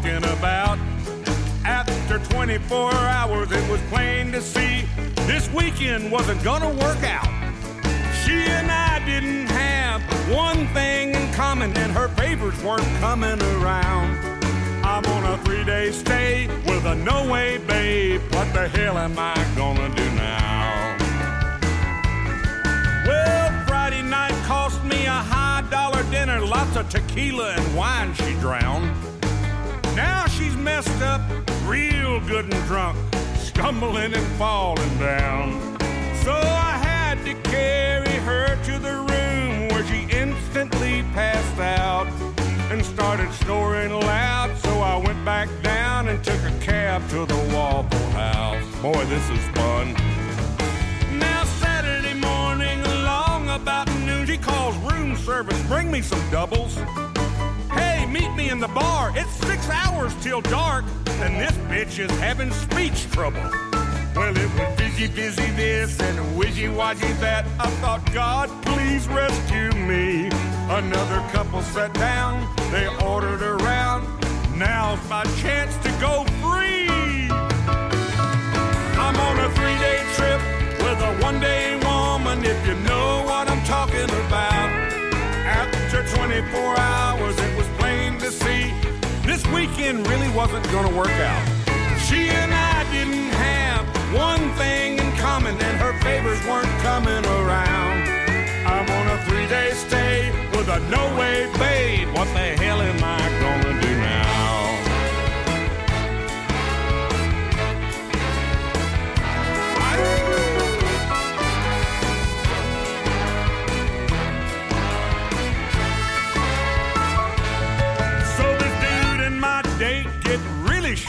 talking about. After 24 hours, it was plain to see this weekend wasn't gonna work out. She and I didn't have one thing in common, and her favors weren't coming around. I'm on a three day stay with a no way babe. What the hell am I gonna do now? Well, Friday night cost me a high dollar dinner, lots of tequila and wine she drowned. Messed up, real good and drunk, stumbling and falling down. So I had to carry her to the room where she instantly passed out and started snoring loud. So I went back down and took a cab to the Waffle House. Boy, this is fun. Now Saturday morning along about noon, she calls room service. Bring me some doubles. Meet me in the bar. It's six hours till dark, and this bitch is having speech trouble. Well, it was busy, busy this and wishy washy that. I thought, God, please rescue me. Another couple sat down, they ordered around. Now's my chance to go free. I'm on a three day trip with a one day woman, if you know what I'm talking about. After 24 hours, it was plain to see this weekend really wasn't gonna work out. She and I didn't have one thing in common, and her favors weren't coming around. I'm on a three day stay with a no way babe. What the hell am I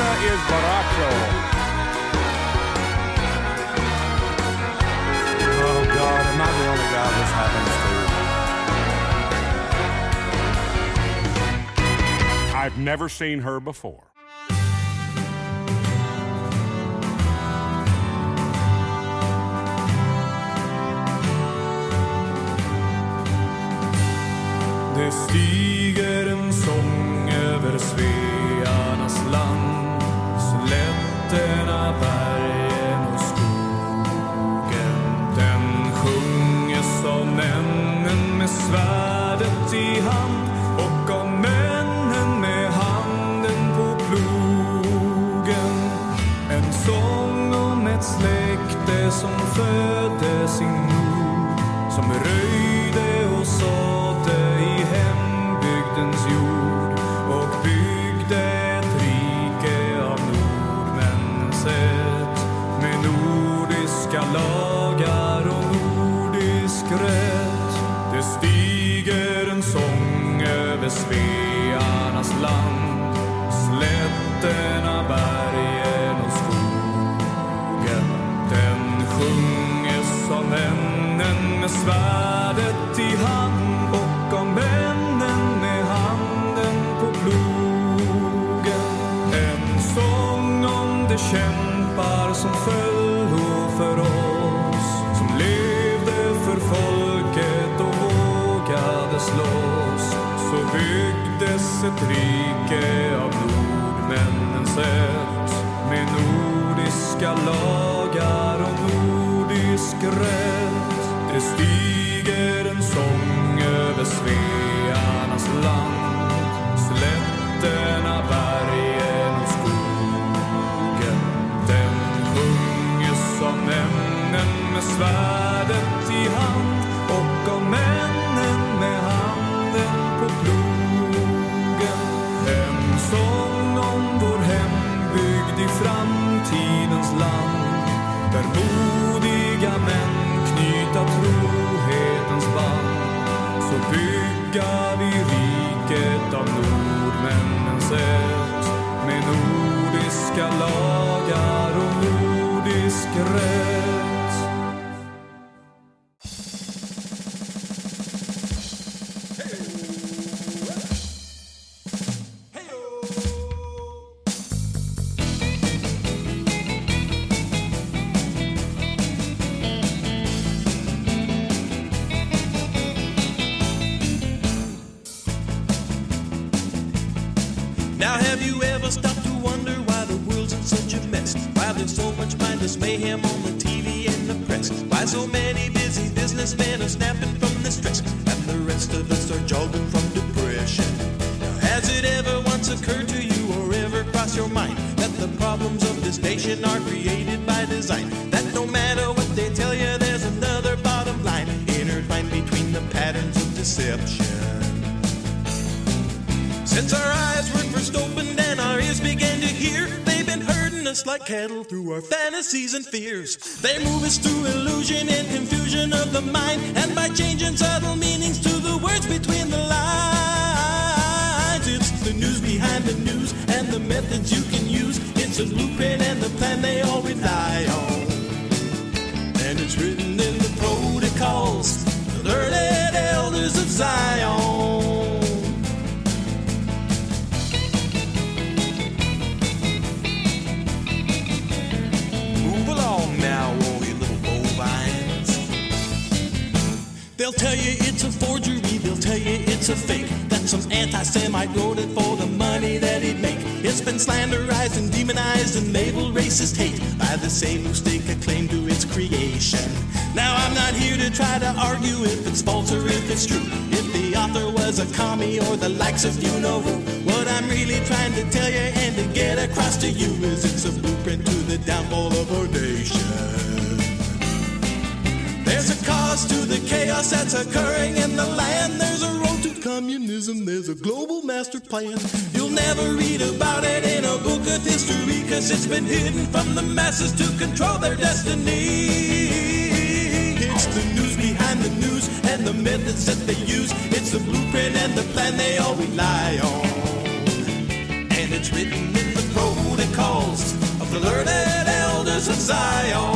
senorita is Baracho. Oh God, am I the only guy this happens to? I've never seen her before. Stiger sång svärdet i hand. Ett rike av nordmännens sätt med nordiska lagar och nordisk rätt. Det stiger en sång över Svearnas land. Nordisk through our fantasies and fears. They move us through illusion and confusion of the mind, and by changing subtle meanings to the words between the lines. It's the news behind the news and the methods you same who stake a claim to its creation. Now I'm not here to try to argue if it's false or if it's true. If the author was a commie or the likes of you know who. What I'm really trying to tell you and to get across to you is it's a blueprint to the downfall of our nation. There's a cause to the chaos that's occurring in the land. There's a road to communism. There's a global master plan. You'll never read about it it's been hidden from the masses to control their destiny. It's the news behind the news and the methods that they use. It's the blueprint and the plan they all rely on. And it's written in the protocols of the learned elders of Zion.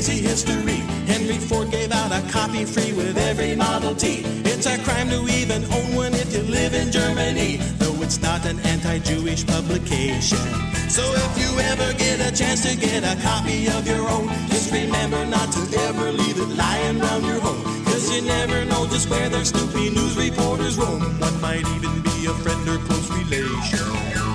Crazy history. Henry Ford gave out a copy free with every Model T. It's a crime to even own one if you live in Germany, though it's not an anti-Jewish publication. So if you ever get a chance to get a copy of your own, just remember not to ever leave it lying around your home. Cause you never know just where their snoopy news reporters roam. One might even be a friend or close relation.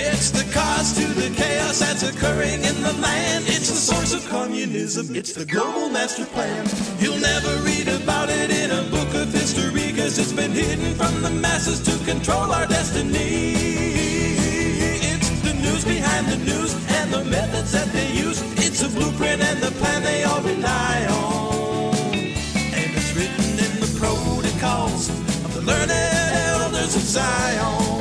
It's the cause to the chaos that's occurring in the land. It's the source of communism. It's the global master plan. You'll never read about it in a book of history because it's been hidden from the masses to control our destiny. It's the news behind the news and the methods that they use. It's a blueprint and the plan they all rely on. And it's written in the protocols of the learned elders of Zion.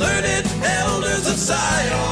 Learned elders of Zion.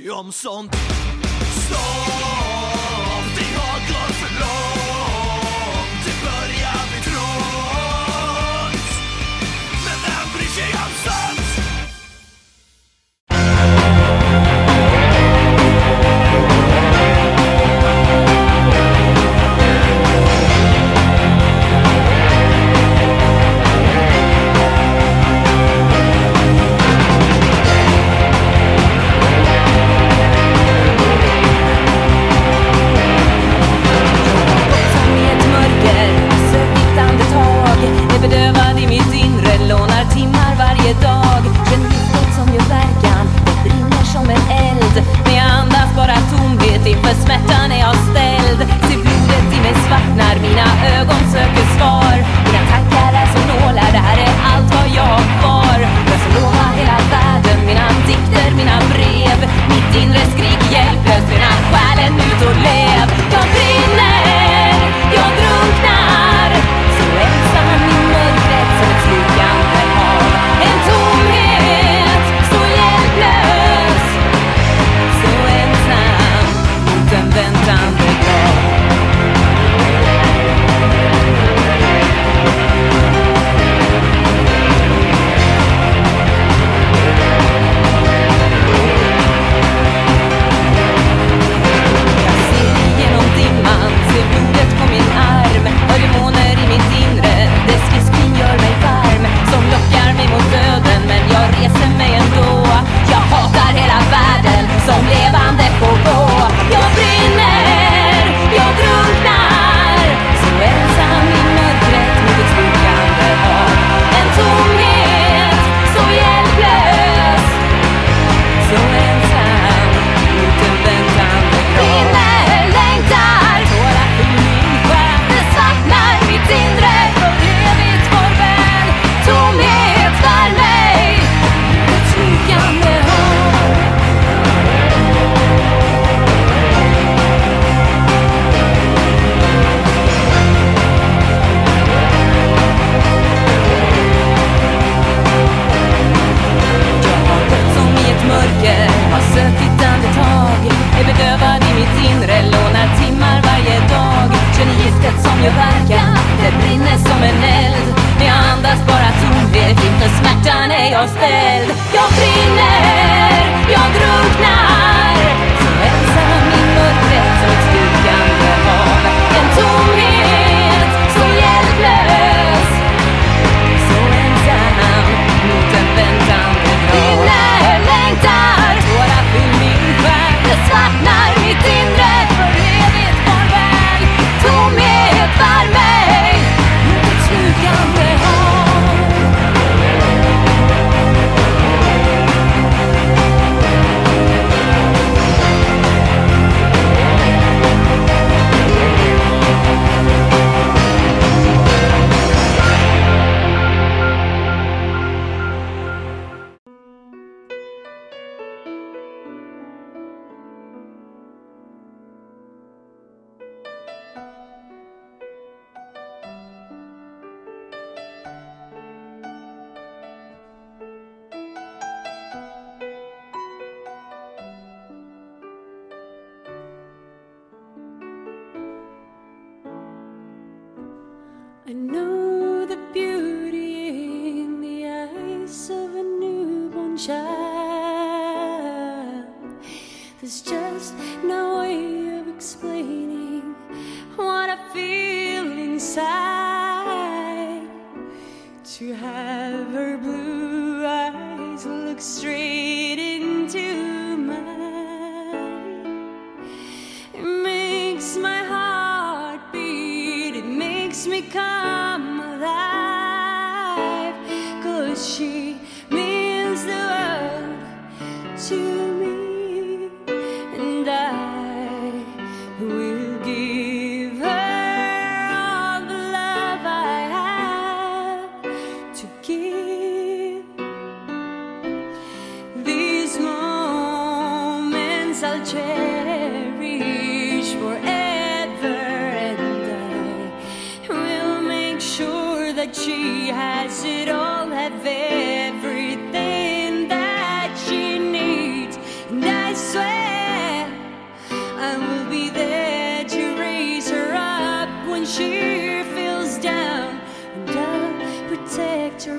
Vem bryr sig om sånt?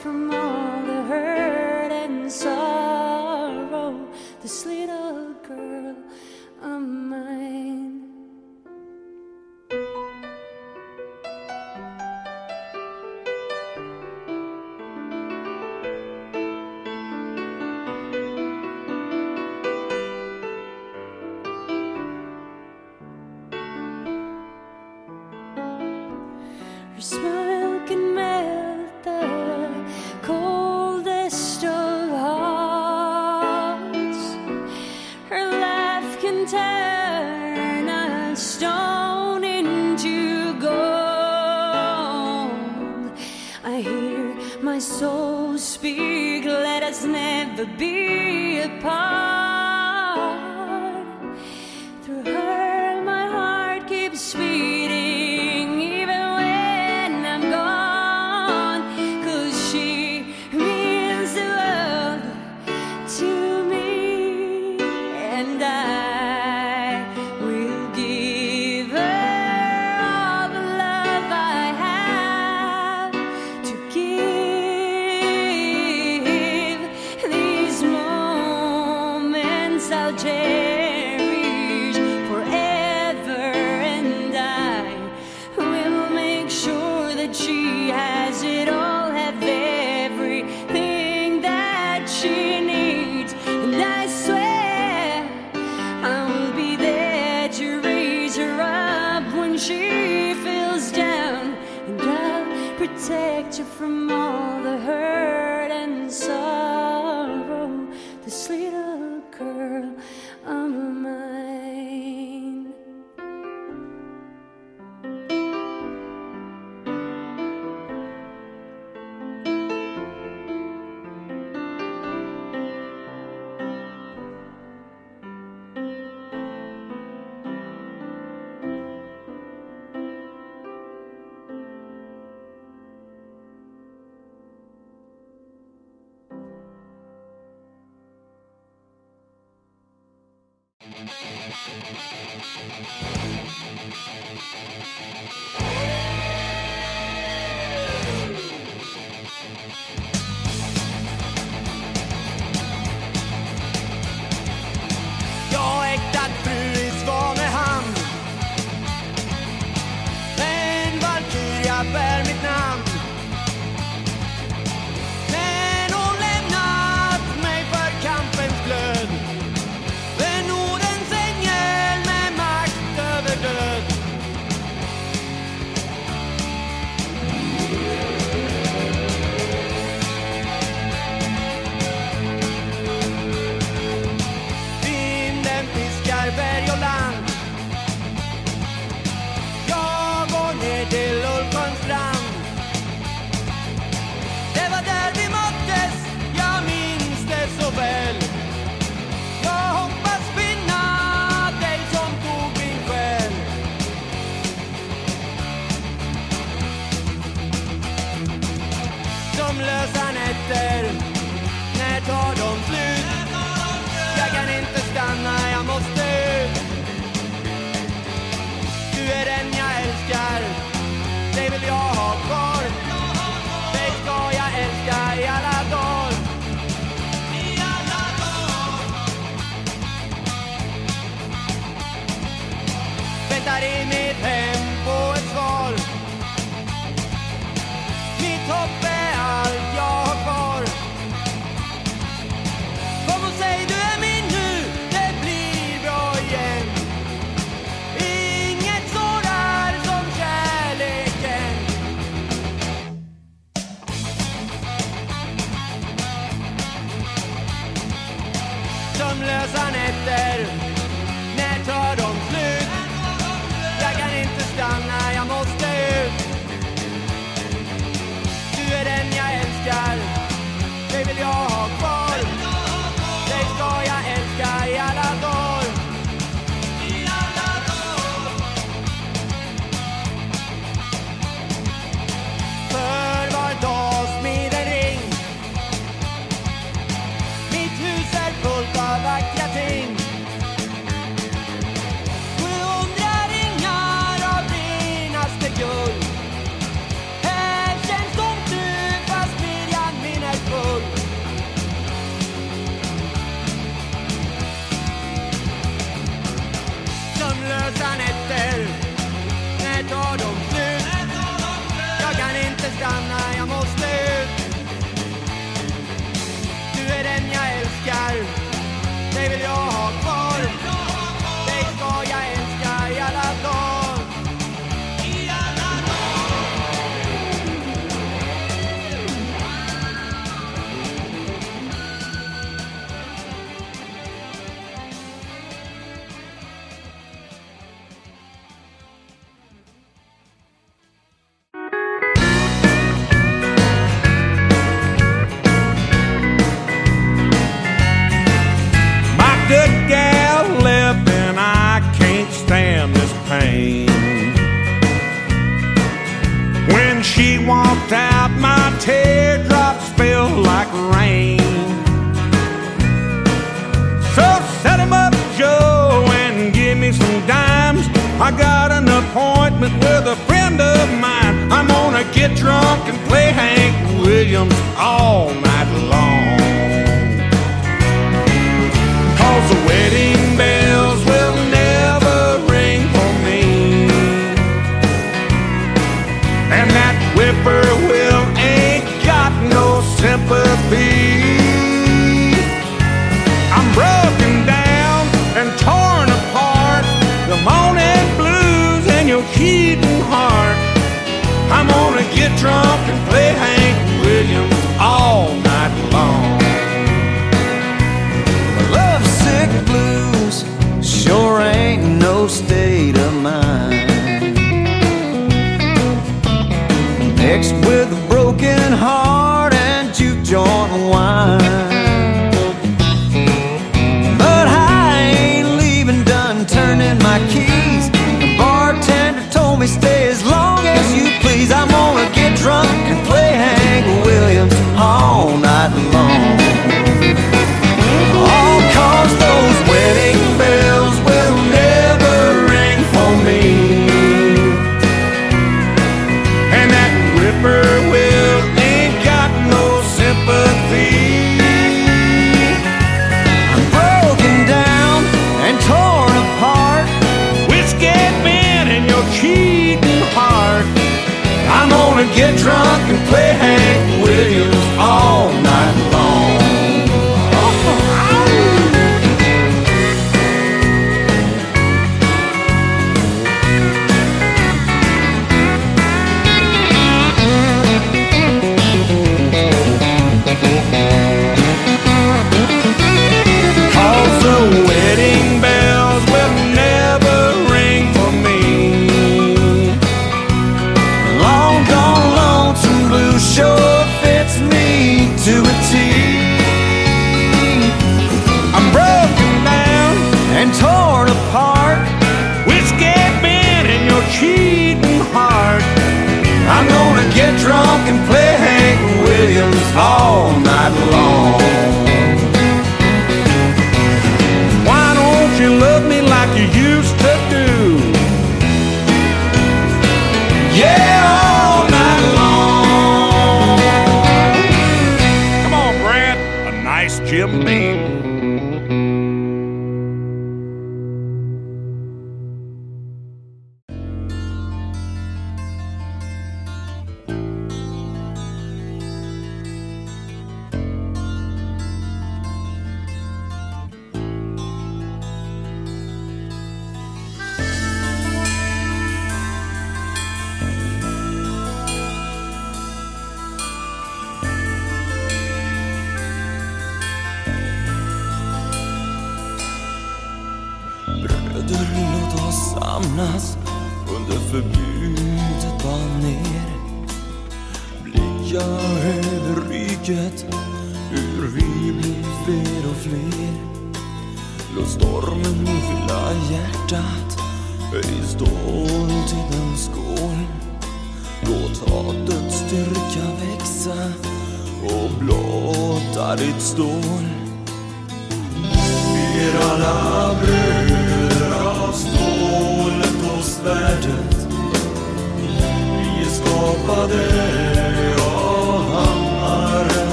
From all the hurt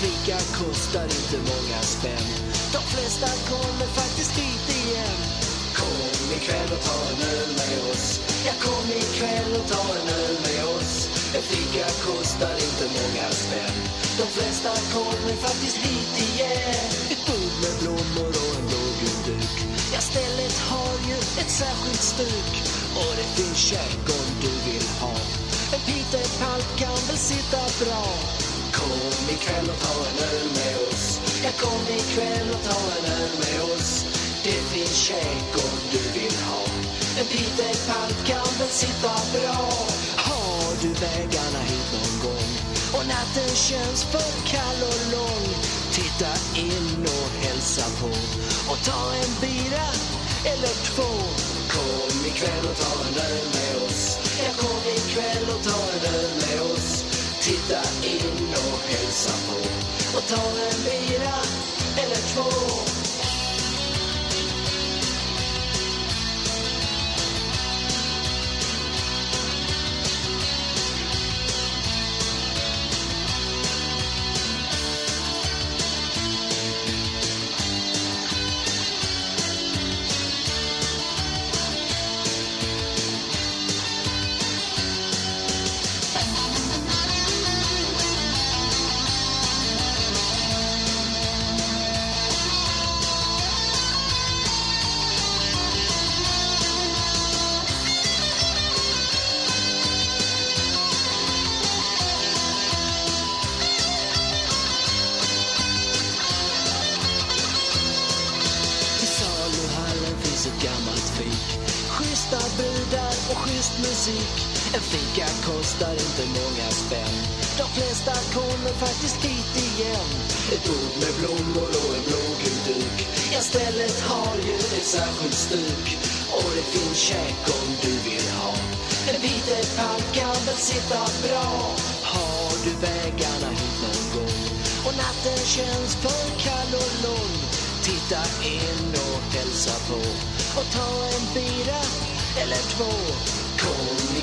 fika kostar inte många spänn. De flesta kommer faktiskt dit igen. Kom ikväll och ta en öl med oss. Ja, kom ikväll och ta en öl med oss. En fika kostar inte många spänn. De flesta kommer faktiskt hit igen. Ett bord med blommor och en blågul duk. Ja, stället har ju ett särskilt stuk. Och det finns käk om du vill ha. En Peter Palk kan väl sitta bra. Kom ikväll och ta öl med oss. Ja, kom ikväll och ta en öl med oss. Det finns käk om du vill ha. En Peter palt kan väl sitta bra. Har du vägarna hit någon gång och natten känns för kall och lång. Titta in och hälsa på och ta en bira eller två. Kom ikväll och ta en öl med oss. Ja, kom ikväll och ta en öl med oss. Titta in och hälsa på och tar en bira eller två. Musik. En fika kostar inte många spänn. De flesta kommer faktiskt hit igen. Ett bord med blommor och en blågul duk. Ja, stället har ju ett särskilt stuk. Och det finns käk om du vill ha. En Peter kan väl sitta bra. Har du vägarna hit någon gång och natten känns för kall och lång. Titta in och hälsa på och ta en bira eller två.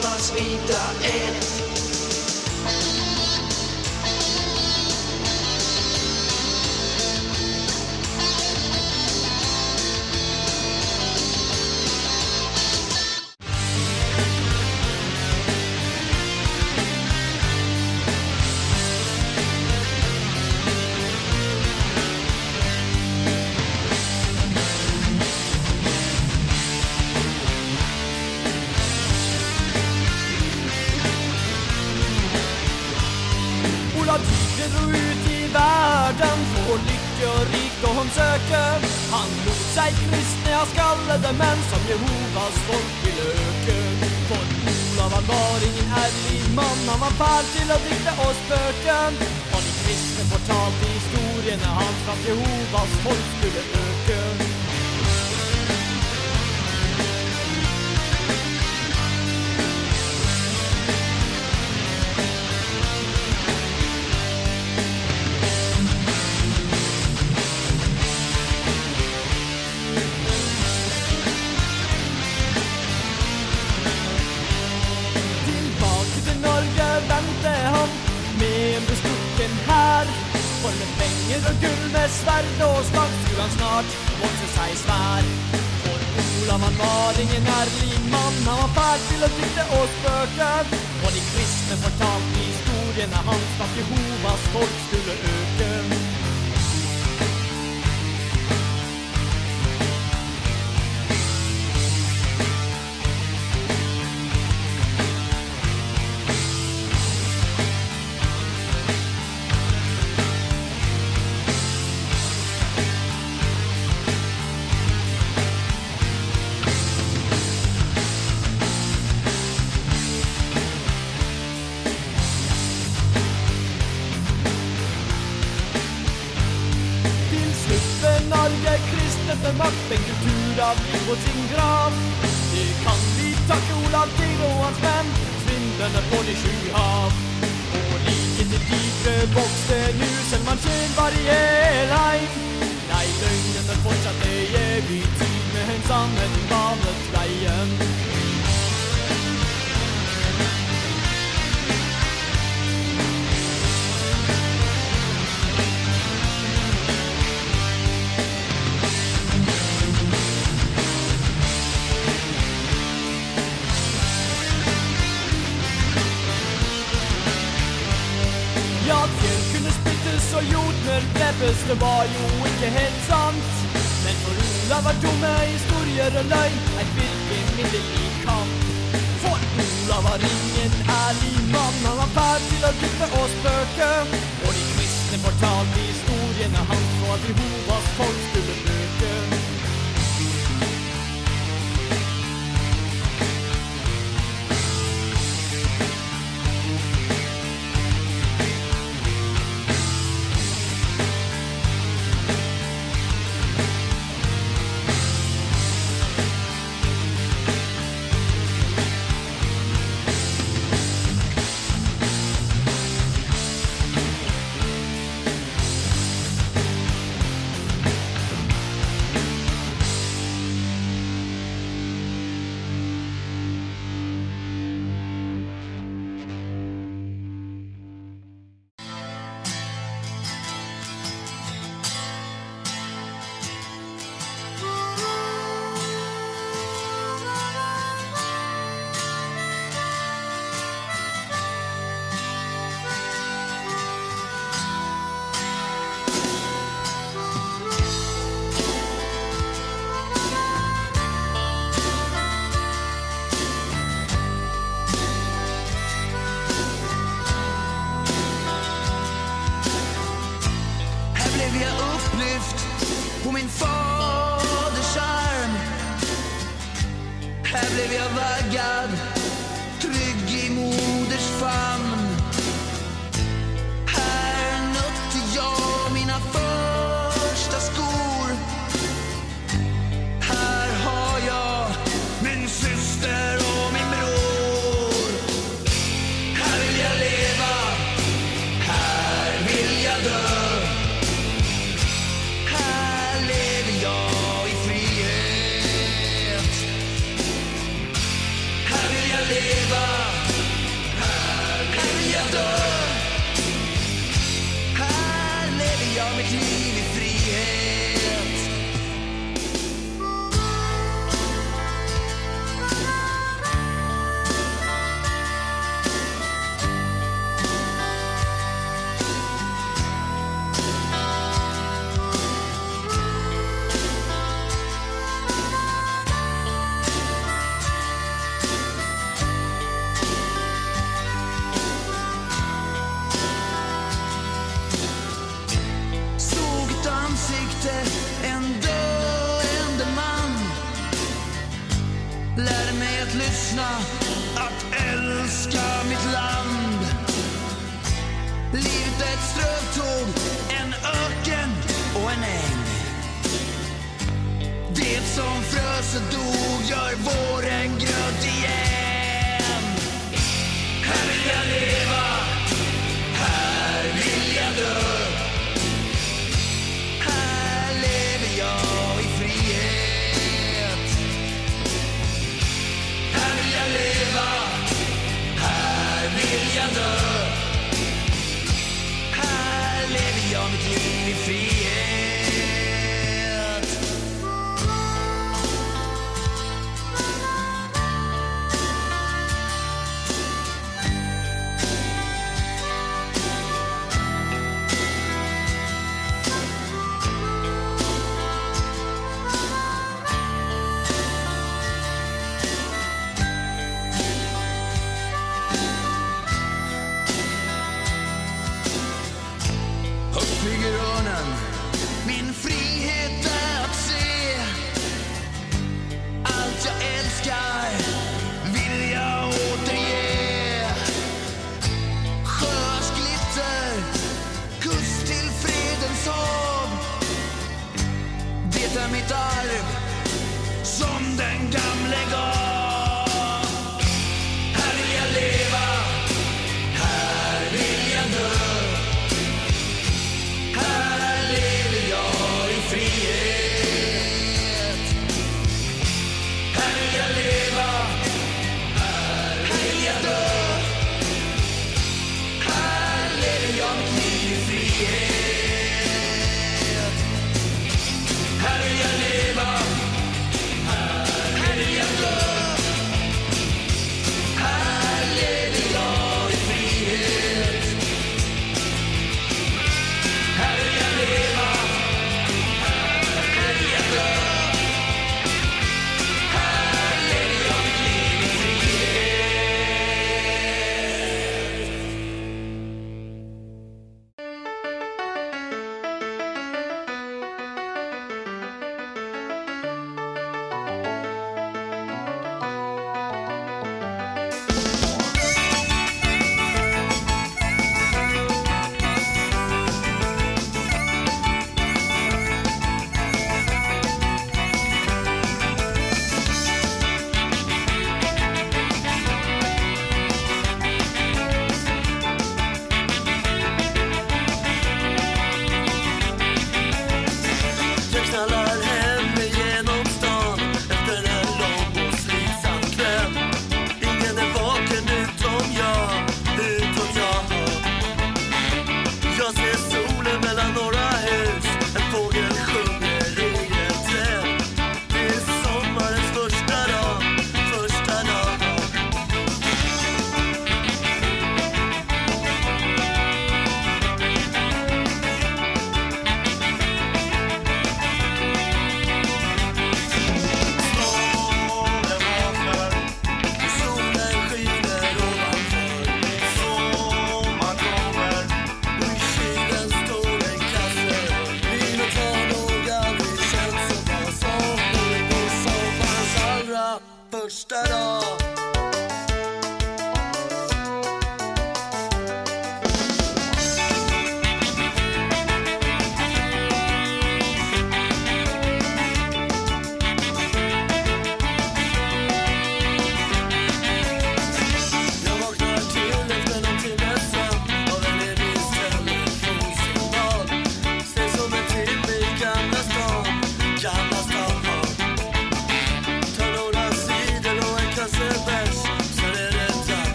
Du asarnas vita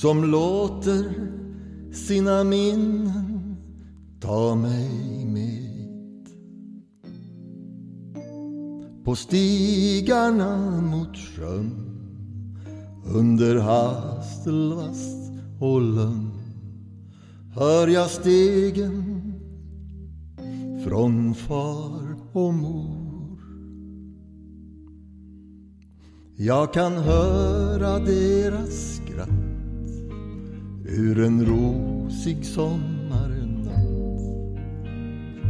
som låter sina minnen ta mig med på stigarna mot sjön under Hasselvast och lönn hör jag stegen från far och mor. Jag kan höra deras skratt ur en rosig sommarnatt.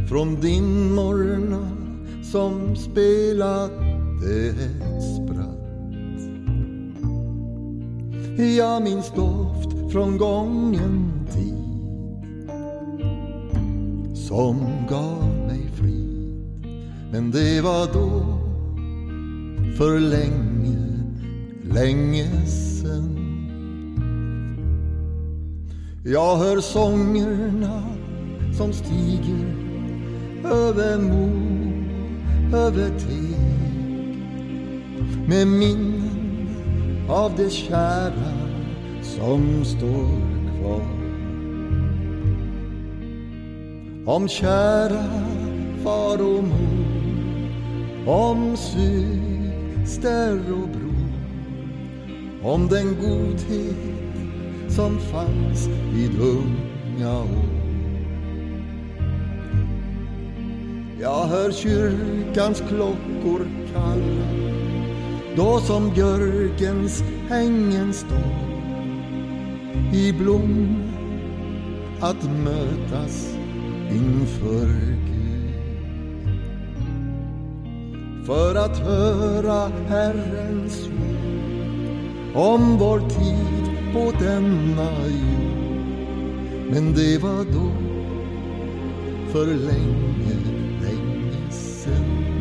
Från dimmorna som spelade ett spratt. Jag minns doft från gången tid som gav mig frid. Men det var då, för länge, länge sen. Jag hör sångerna som stiger över mo, över teg med minnen av det kära som står kvar. Om kära far och mor Om syster och bror Om den godhet som fanns vid unga år. Jag hör kyrkans klockor kalla Då som björkens hängen står. I blom att mötas inför Gud. För att höra Herrens ord om vår tid på denna jord. Men det var då, för länge, länge sen.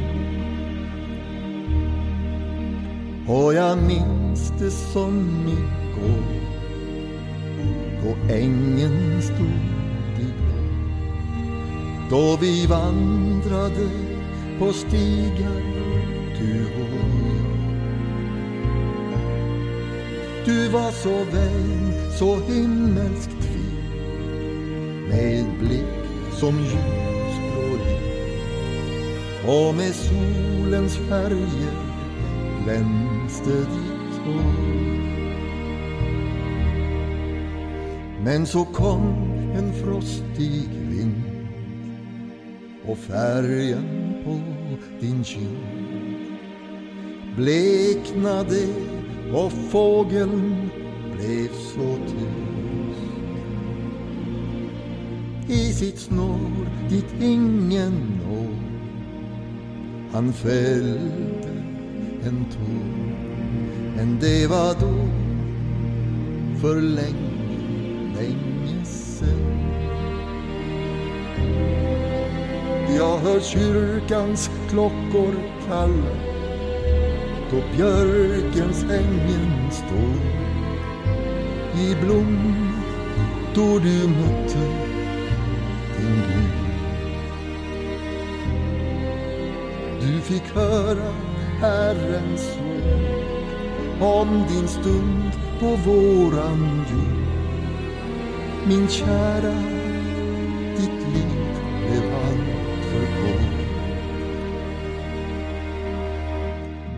Och jag minns det som igår Då ängen stod i blå Då vi vandrade på stigar du och Du var så vän, så himmelskt fin Med blick som ljusblå liv. Och med solens färger glänste ditt hår. Men så kom en frostig vind och färgen på din kind. Bleknade och fågeln blev så tyst. I sitt snår dit ingen når han fällde en tår men det var då för länge, länge sen Jag hör kyrkans klockor kalla då björkens ängen står i blom då du mötte din Gud. Du fick höra Herrens ord om din stund på våran jord. Min kära, ditt liv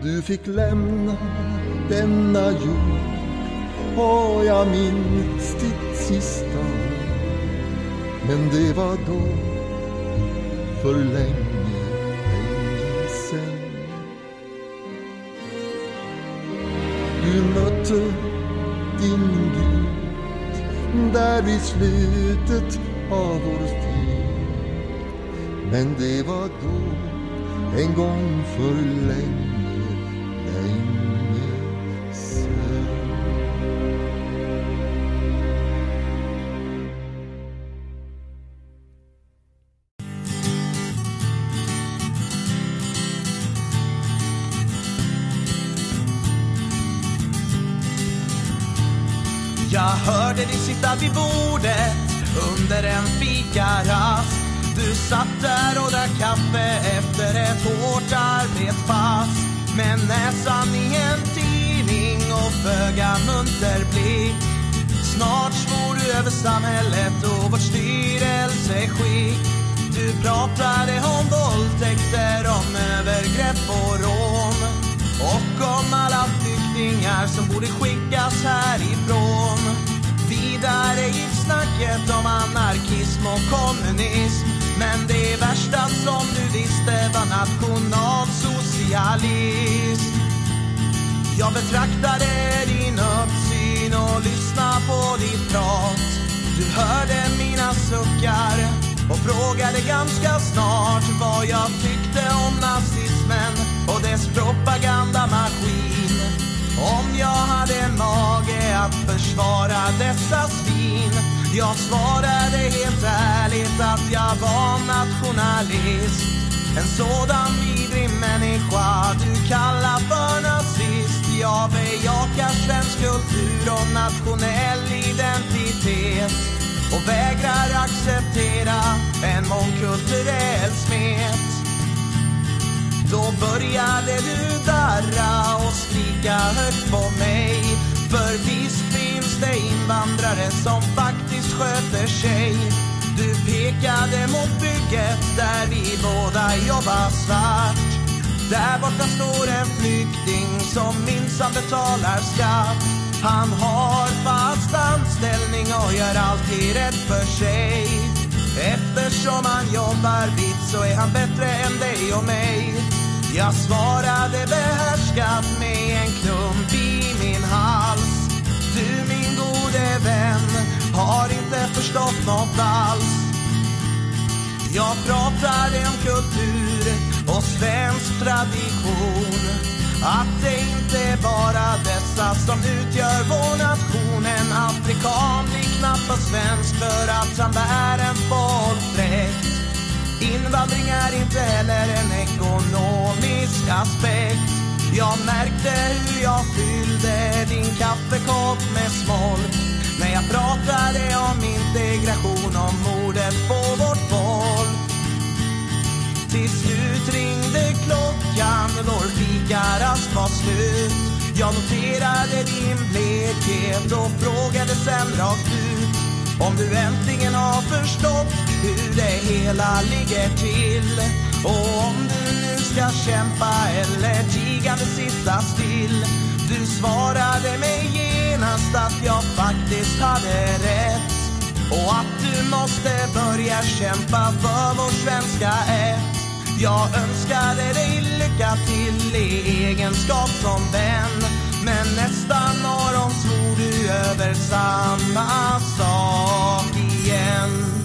Du fick lämna denna jord och jag minns ditt sista. Men det var då för länge, länge sen. Du mötte din Gud där i slutet av vår tid. Men det var då en gång för länge satt där och drack kaffe efter ett hårt arbetspass. Med näsan i en tidning och föga munter blick. Snart svor du över samhället och vårt styrelseskick. Du pratade om våldtäkter, om övergrepp och rån. Och om alla flyktingar som borde skickas härifrån. Vidare gick snacket om anarkism och kommunism. Men det värsta som du visste var nationalsocialism. Jag betraktade din uppsyn och lyssnade på ditt prat. Du hörde mina suckar och frågade ganska snart vad jag tyckte om nazismen och dess propagandamaskin. Om jag hade mage att försvara dessa svin. Jag svarade helt ärligt att jag var nationalist. En sådan vidrig människa du kallar för nazist. Jag bejakar svensk kultur och nationell identitet och vägrar acceptera en mångkulturell smet. Då började du darra och skrika högt på mig. För visst finns invandrare som faktiskt sköter sig. Du pekade mot bygget där vi båda jobbar svart. Där borta står en flykting som minsann betalar skatt. Han har fast anställning och gör alltid rätt för sig. Eftersom han jobbar vitt så är han bättre än dig och mig. Jag svarade behärskat med en klump i min hals. Gode vän har inte förstått något alls. Jag pratar om kultur och svensk tradition. Att det inte bara dessa som utgör vår nation. En afrikan blir knappast svensk för att han bär en folkdräkt. Invandring är inte heller en ekonomisk aspekt. Jag märkte hur jag fyllde din kaffekopp med smolk när jag pratade om integration, om mordet på vårt folk. Till slut ringde klockan, vår fikarast var slut. Jag noterade din blekhet och frågade sen rakt ut om du äntligen har förstått hur det hela ligger till. Och om du nu ska kämpa eller tigande sitta still. Du svarade mig genast att jag faktiskt hade rätt. Och att du måste börja kämpa för vår svenska ett. Jag önskade dig lycka till i egenskap som vän. Men nästa morgon svor du över samma sak igen.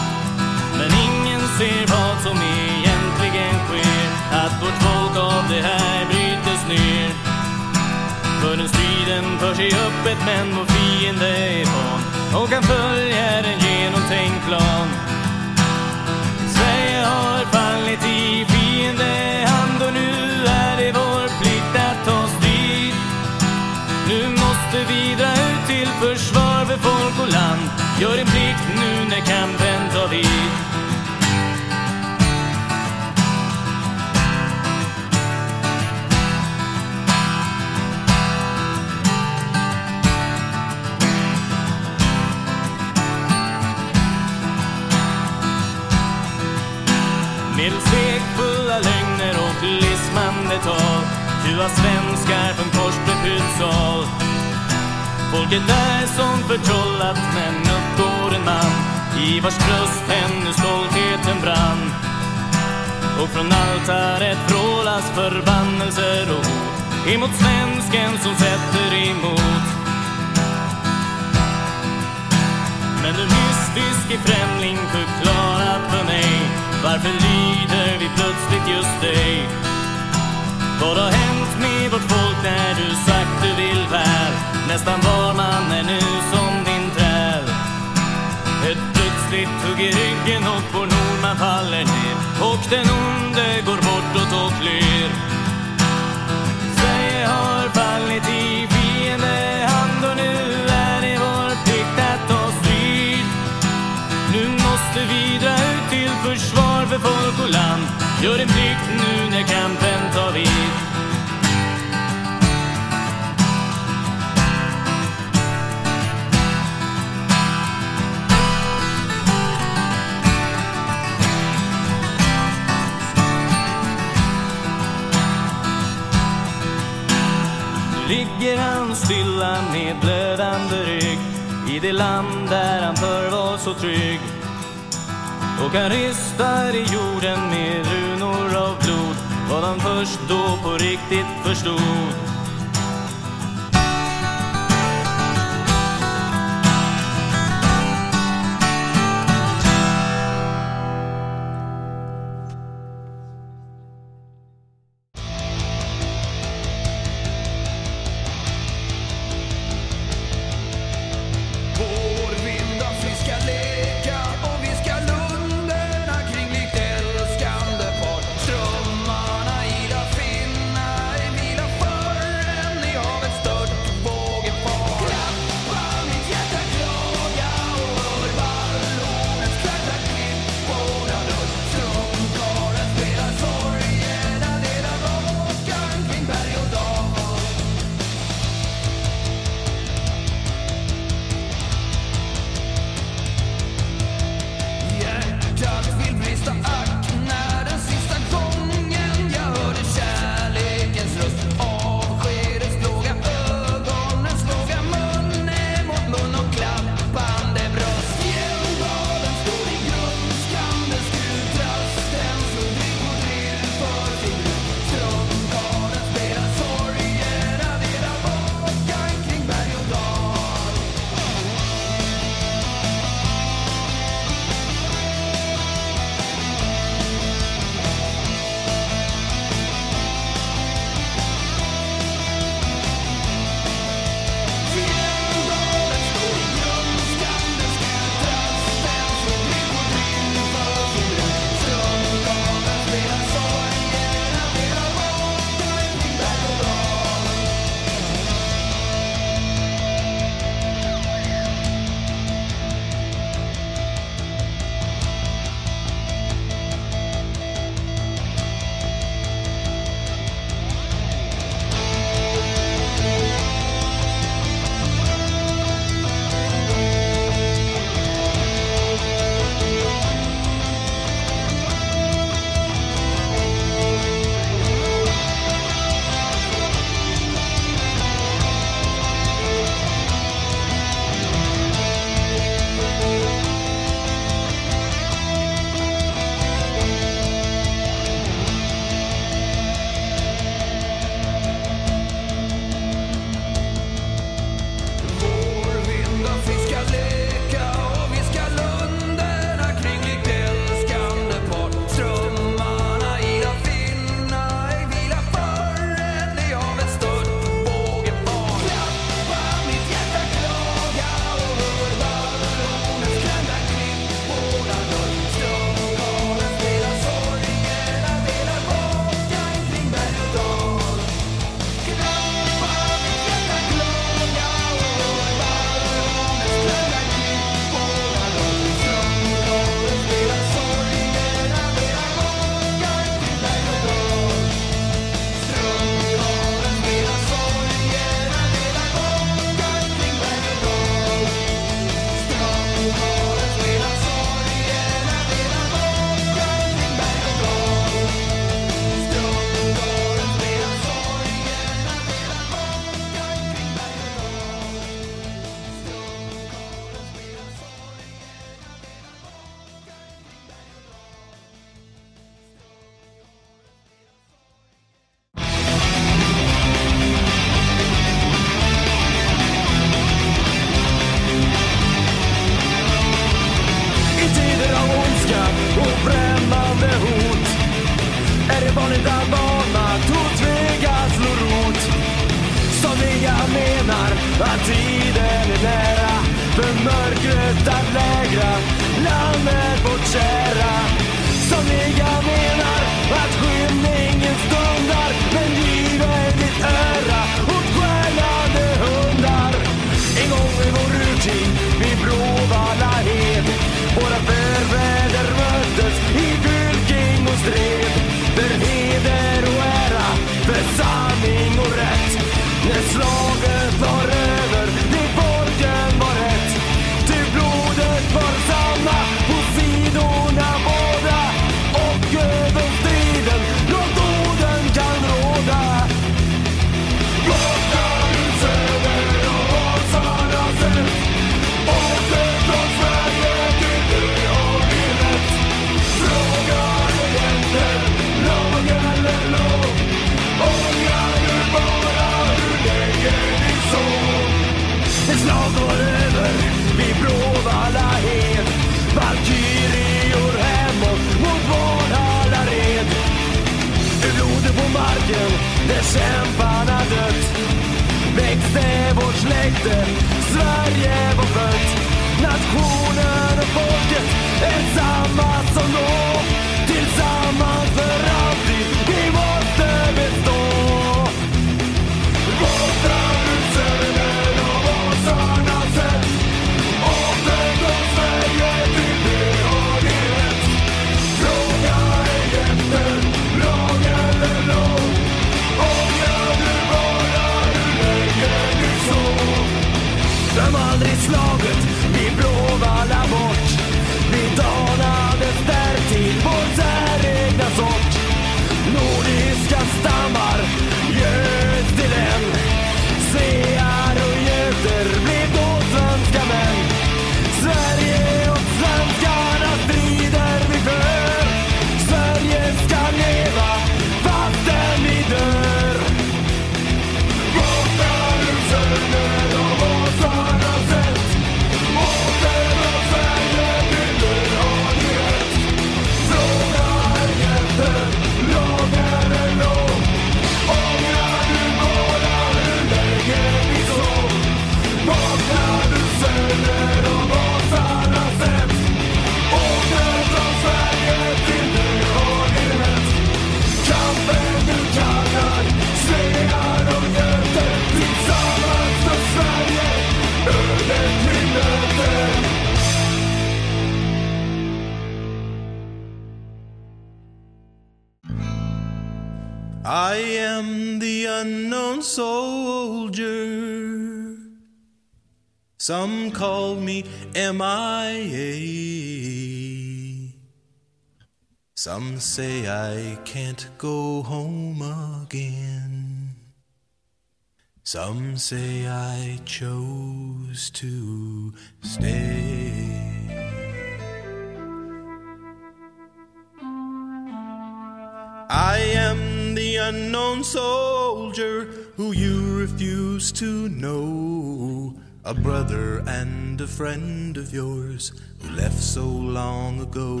Unknown soldier who you refuse to know. A brother and a friend of yours who left so long ago.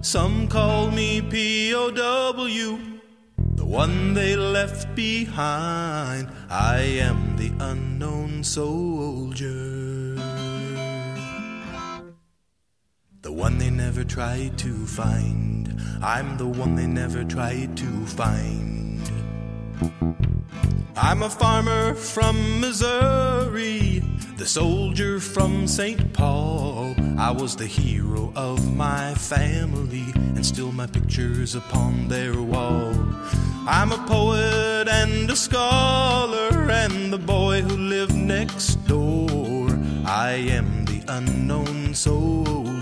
Some call me POW, the one they left behind. I am the unknown soldier. The one they never tried to find. I'm the one they never tried to find. I'm a farmer from Missouri, the soldier from St. Paul. I was the hero of my family, and still my picture's upon their wall. I'm a poet and a scholar, and the boy who lived next door. I am the unknown soldier.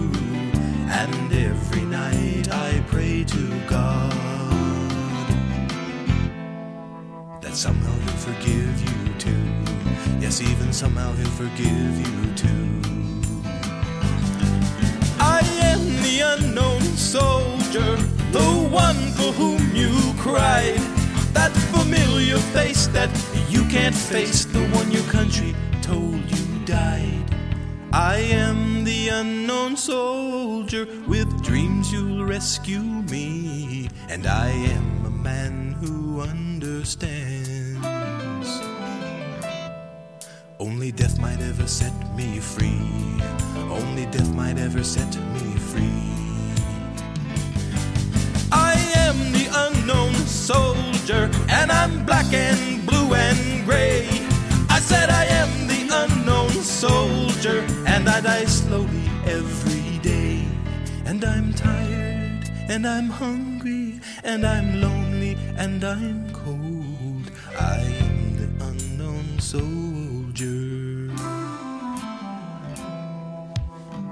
And every night I pray to God that somehow He'll forgive you too. Yes, even somehow He'll forgive you too. I am the unknown soldier, the one for whom you cried. That familiar face that you can't face, the one your country told you died. I am unknown soldier with dreams you'll rescue me, and I am a man who understands. Only death might ever set me free. Only death might ever set me free. I am the unknown soldier, and I'm black and blue and gray. I said I am the unknown soldier, I die slowly every day. And I'm tired, and I'm hungry, and I'm lonely, and I'm cold. I am the unknown soldier.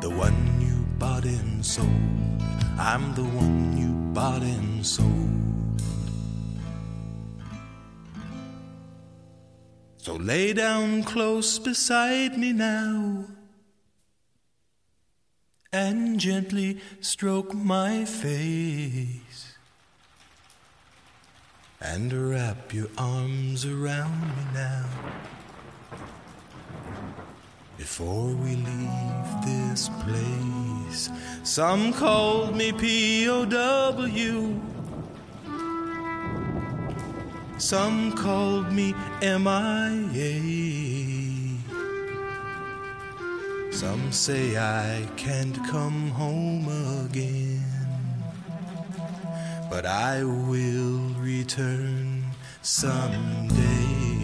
The one you bought and sold. I'm the one you bought and sold. So lay down close beside me now and gently stroke my face and wrap your arms around me now before we leave this place. Some called me POW. Some called me MIA. Some say I can't come home again. But I will return someday.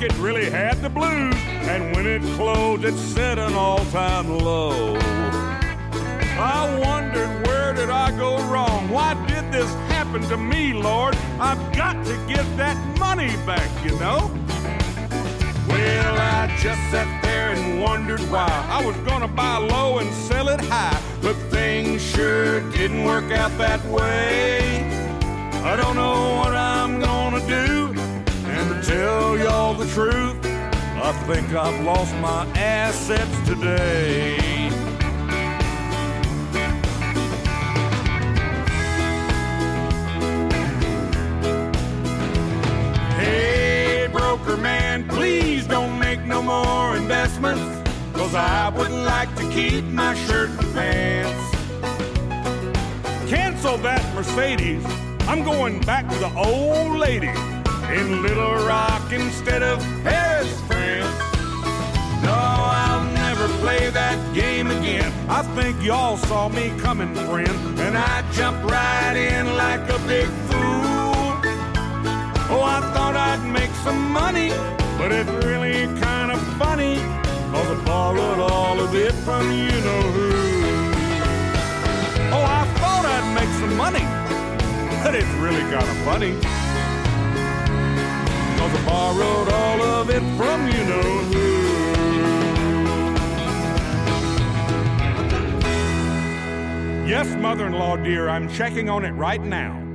Market really had the blues, and when it closed, it set an all-time low. I wondered where did I go wrong? Why did this happen to me, Lord? I've got to get that money back, you know. Well, I just sat there and wondered why. I was gonna buy low and sell it high, but things sure didn't work out that way. I don't know what I'm gonna do, tell y'all the truth, I think I've lost my assets today. Hey, broker man, please don't make no more investments, cause I would like to keep my shirt and pants. Cancel that Mercedes. I'm going back to the old lady in Little Rock instead of Paris, France. No, I'll never play that game again. I think y'all saw me coming, friend, and I jumped right in like a big fool. Oh, I thought I'd make some money, but it's really kind of funny, cause I borrowed all of it from you know who. Oh, I thought I'd make some money, but it's really kind of funny. Cause I borrowed all of it from you know who. Yes, mother in law, dear, I'm checking on it right now.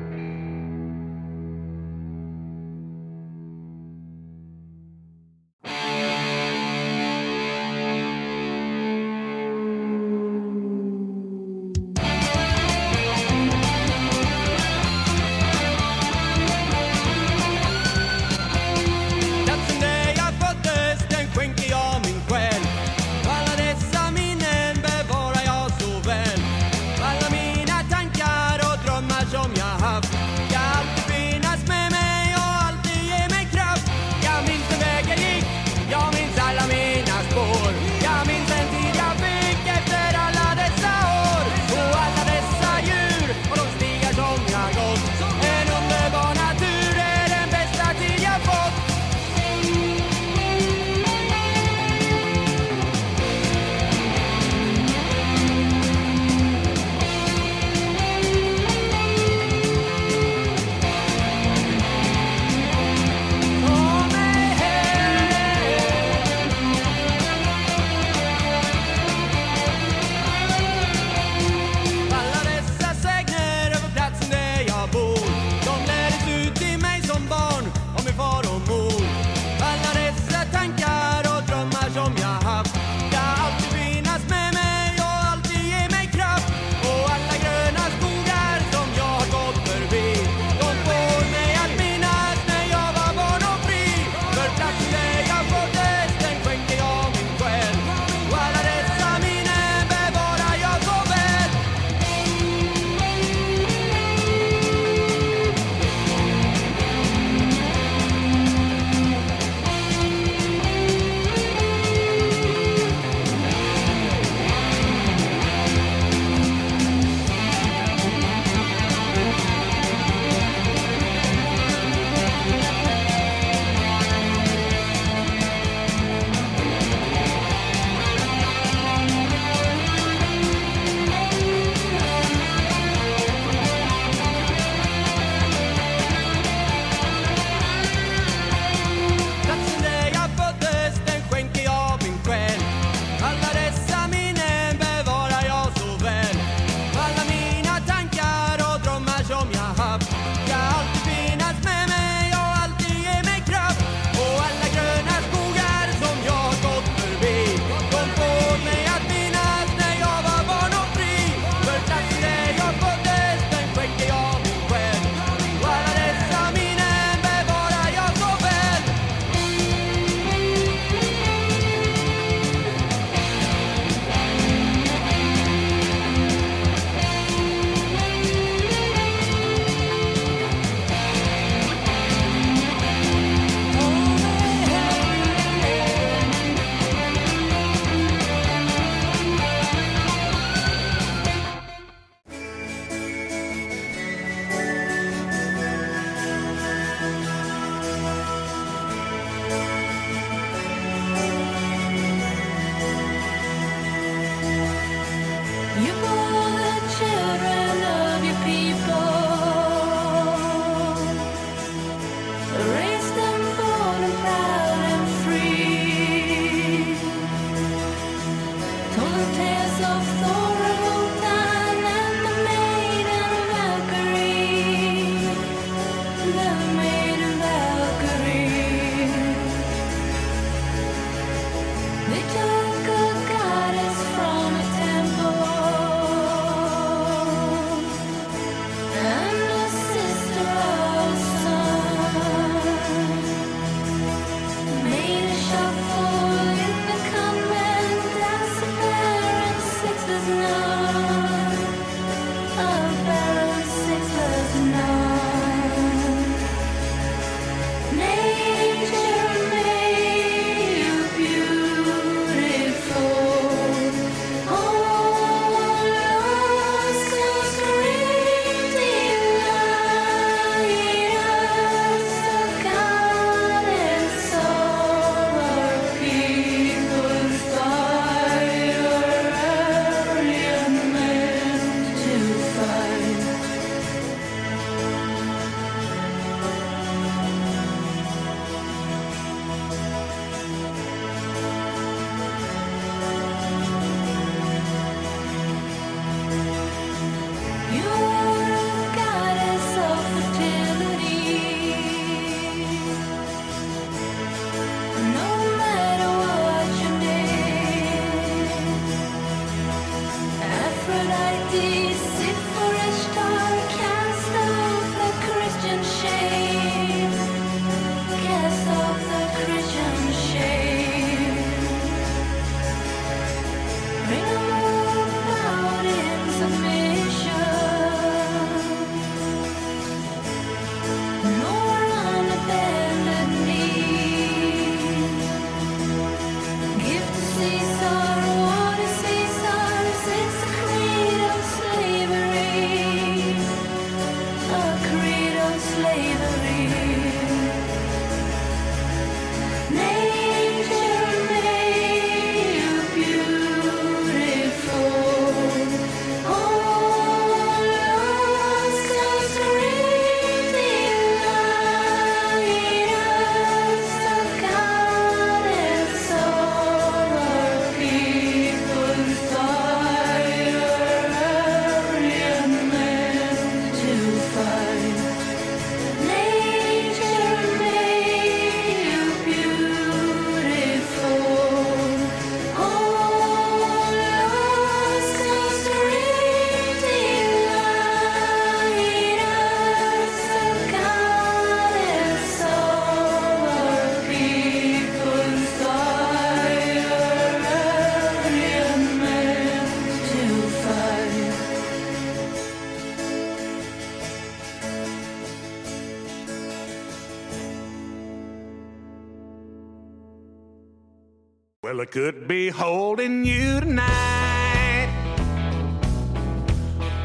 Could be holding you tonight.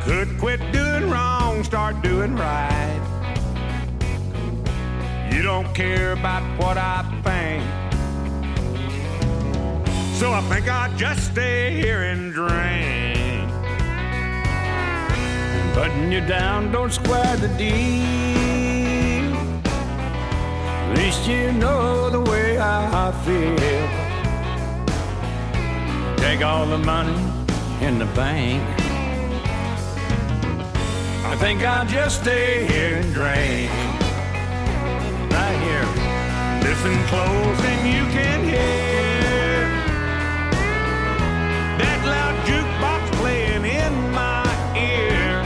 Could quit doing wrong, start doing right. You don't care about what I think. So I think I'll just stay here and drink. Putting you down, don't square the deal. At least you know the way I feel. Take all the money in the bank. I think I'll just stay here and drink. Right here. Listen close and you can hear that loud jukebox playing in my ear.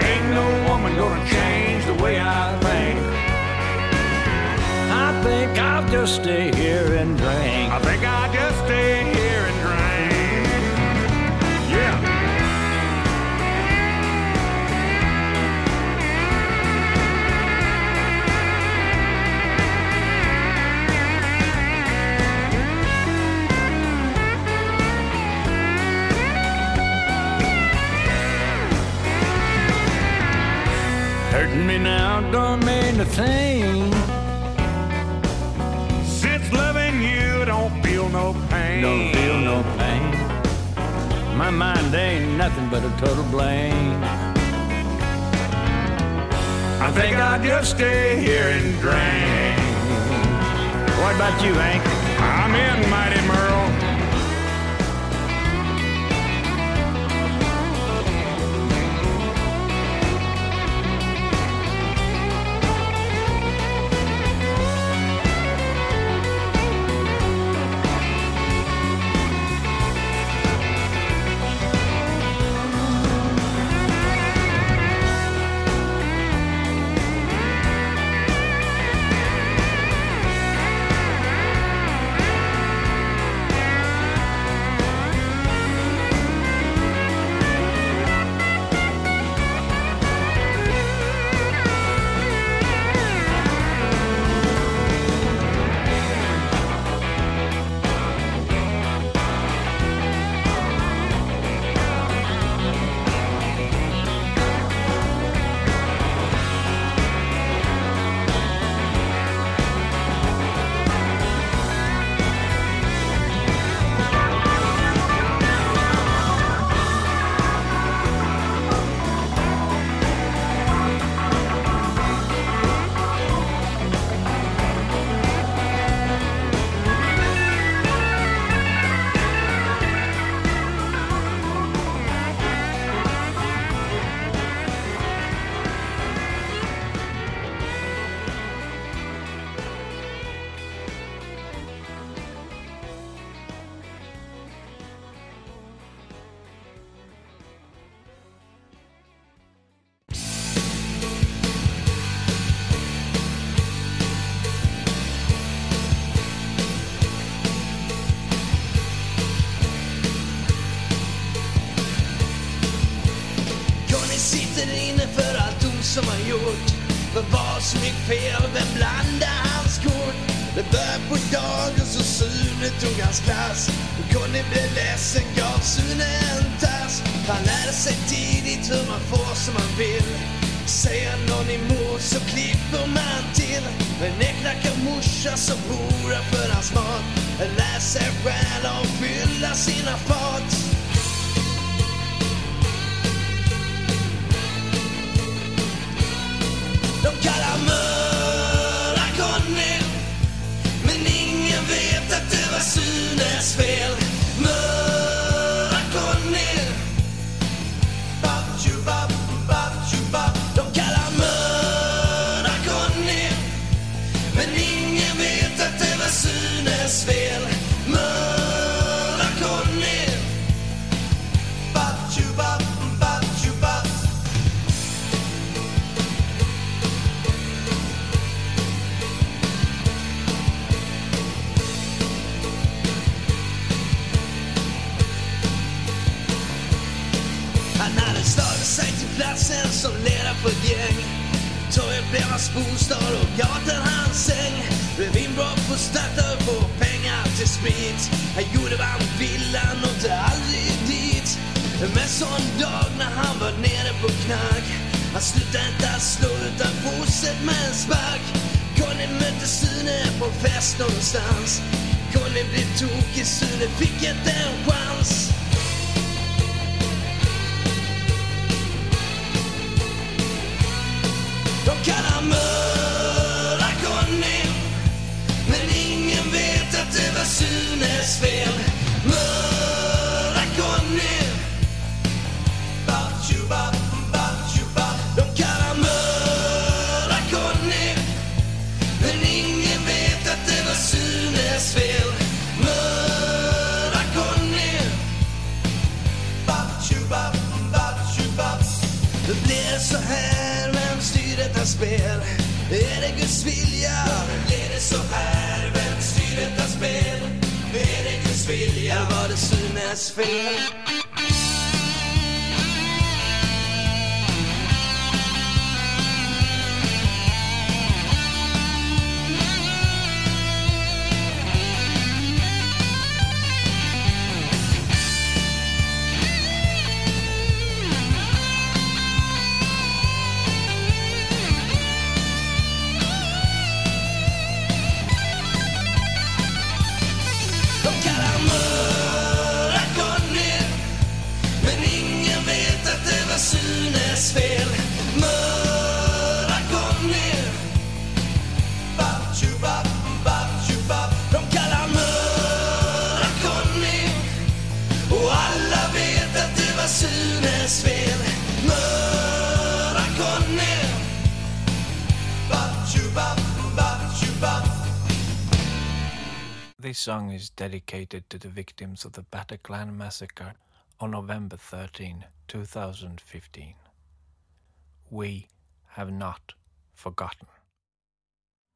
Ain't no woman gonna change the way I think. I think I'll just stay here and drink. I think I'll just mean thing. Since loving you, don't feel no pain. Don't feel no pain. My mind ain't nothing but a total blank. I think I'll just stay here and drink. What about you, Hank? I'm in, Mighty Merle. song is dedicated to the victims of the Bataclan massacre on November 13, 2015. We have not forgotten.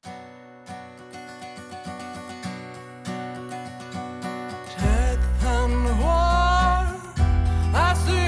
Death and war, I see.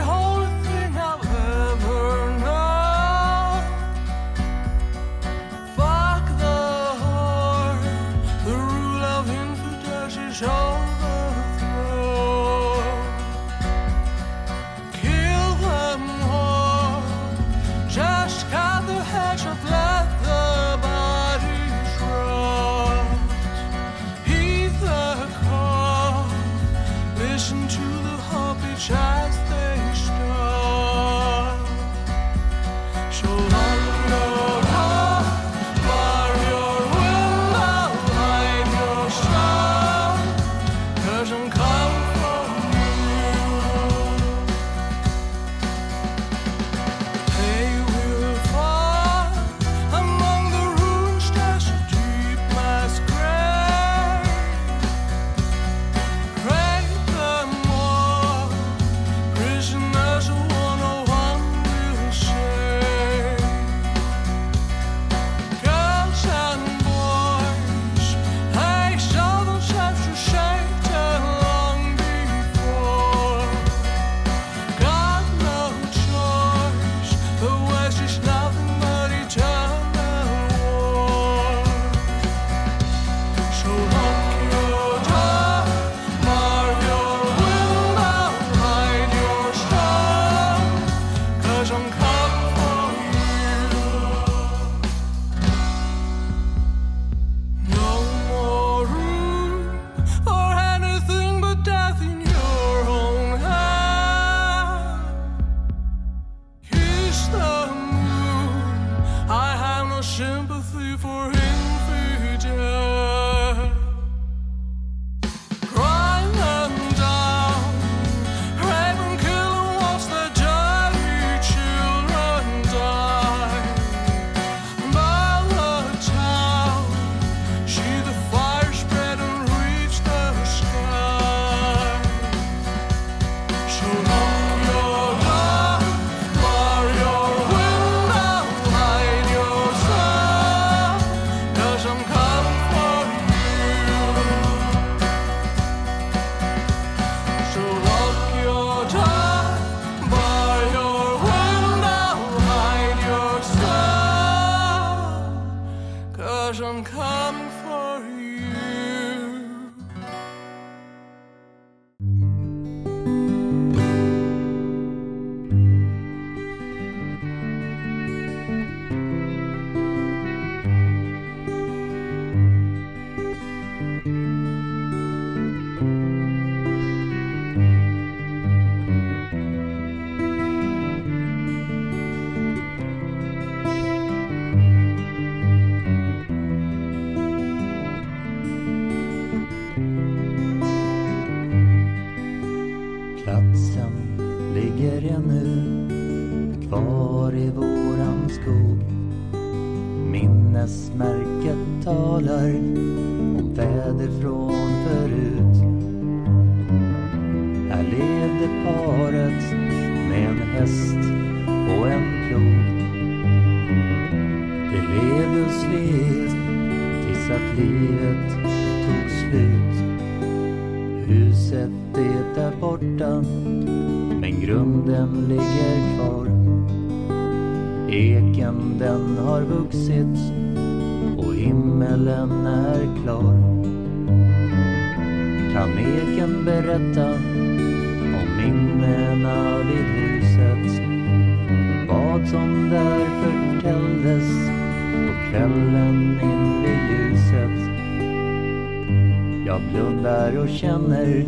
Känner,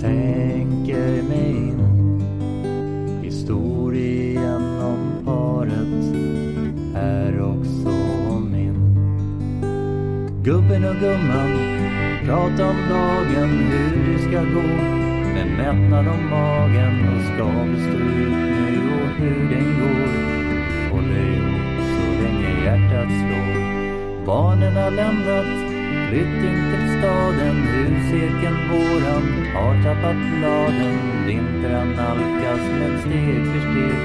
tänker mig in. Historien om paret är också min. Gubben och gumman prata om dagen, hur det ska gå. Med mättnad om magen och ska vi stå ut nu och hur den går. Håller ihop så länge hjärtat slår. Barnen har lämnat Flytt in till staden, huseken våran har tappat bladen. Vintern nalkas med steg för steg.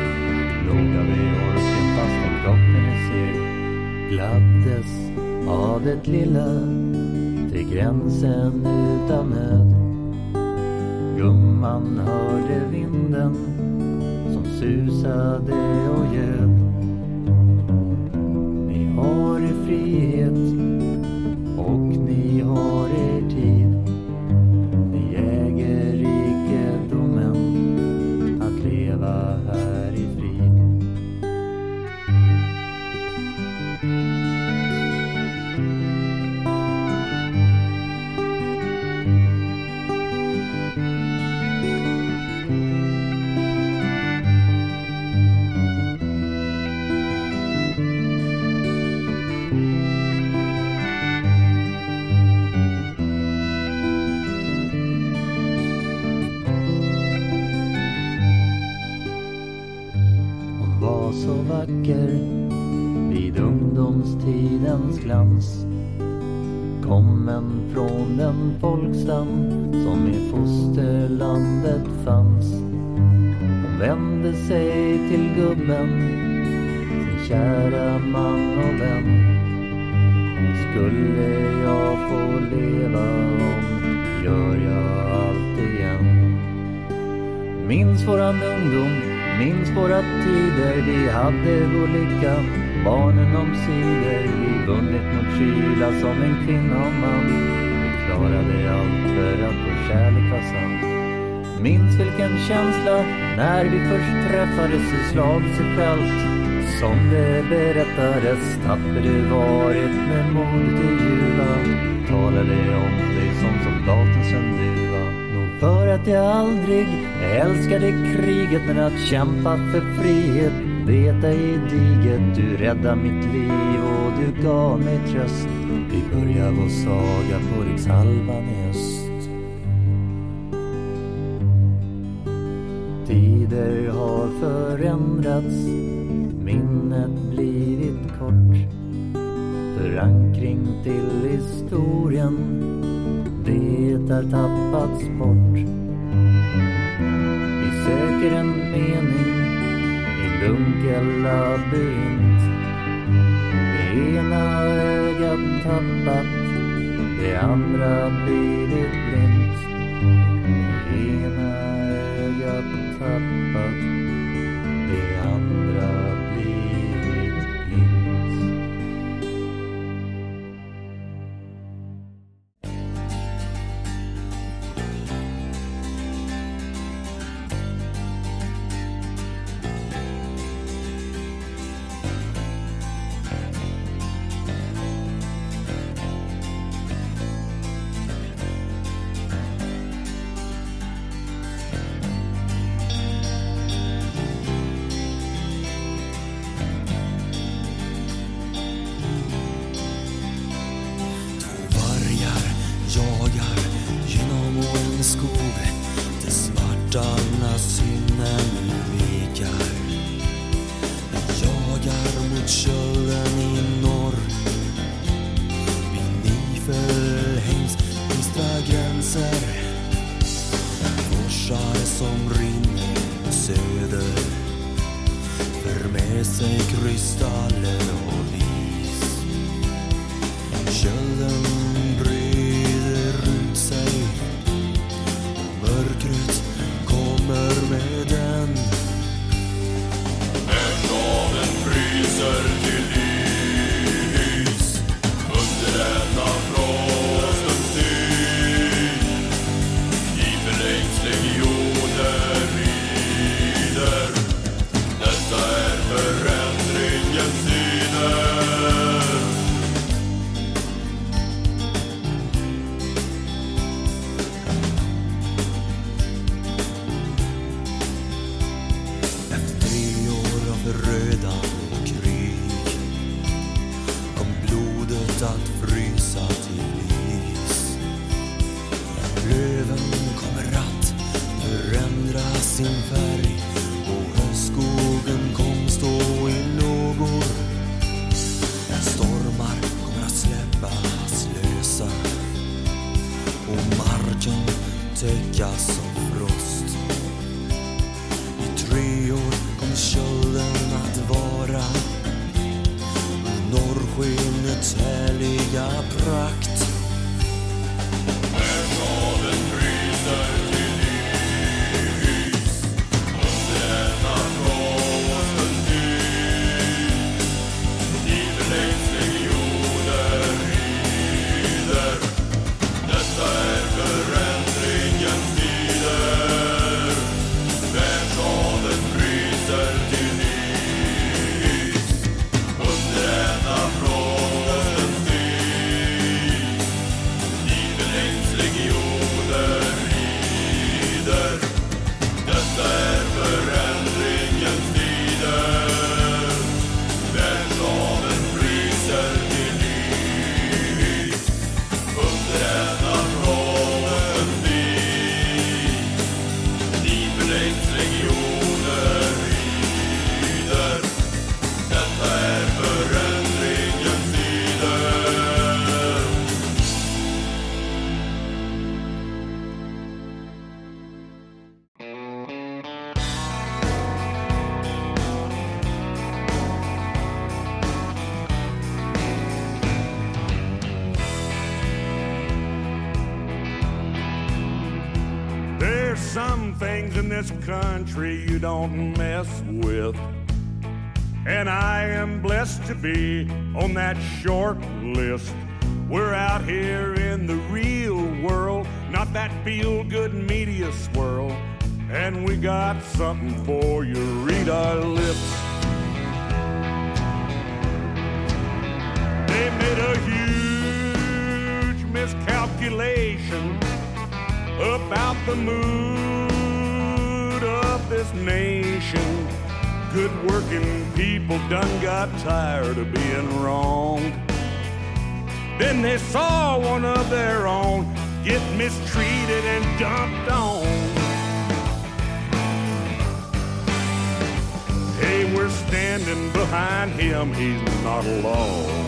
Låga vi orken fast kroppen är seg. Gladdes av det lilla till gränsen utan nöd. Gumman hörde vinden som susade Minns våran ungdom, minns våra tider. Vi hade vår lycka, barnen omsider Vi vunnit mot kyla som en kvinna och man. Vi klarade allt för att vår kärlek var sann. Minns vilken känsla när vi först träffades i slagets fält Som det berättades tapper du varit med modet i ljuva Talade om dig som soldaten sen du att jag aldrig älskade kriget men att kämpa för frihet vet jag är diget Du räddade mitt liv och du gav mig tröst. Vi börjar vår saga på rikshalvan i öst. Tider har förändrats minnet blivit kort. Förankring till historien det har tappats bort tappat, det andra blivit this country you don't mess with. And I am blessed to be on that short list. We're out here in the real world, not that feel good media swirl. And we got something for you. Read our lips. They made a huge miscalculation about the working people done got tired of being wrong. Then they saw one of their own get mistreated and dumped on. Hey, we're standing behind him, he's not alone.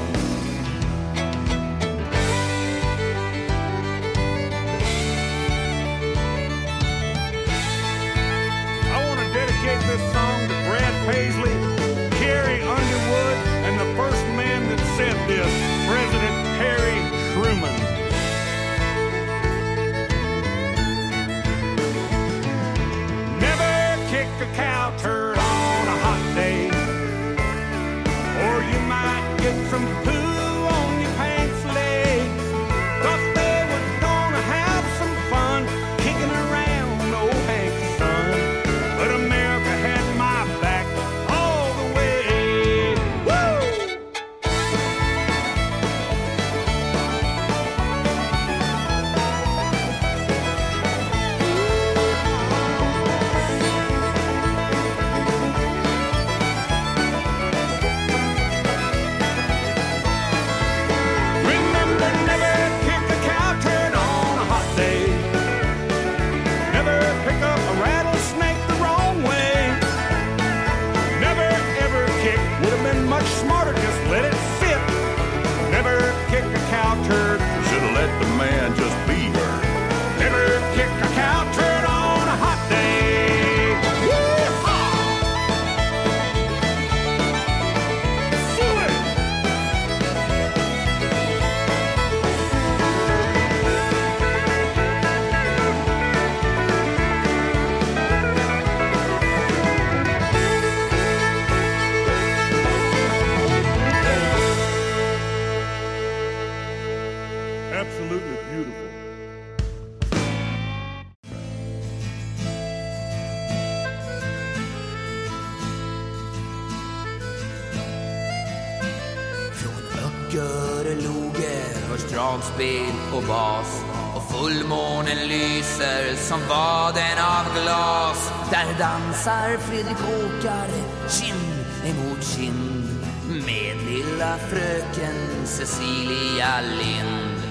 Spel och bas och fullmånen lyser som vaden av glas. Där dansar Fredrik Åkare kind emot kind med lilla fröken Cecilia Lind.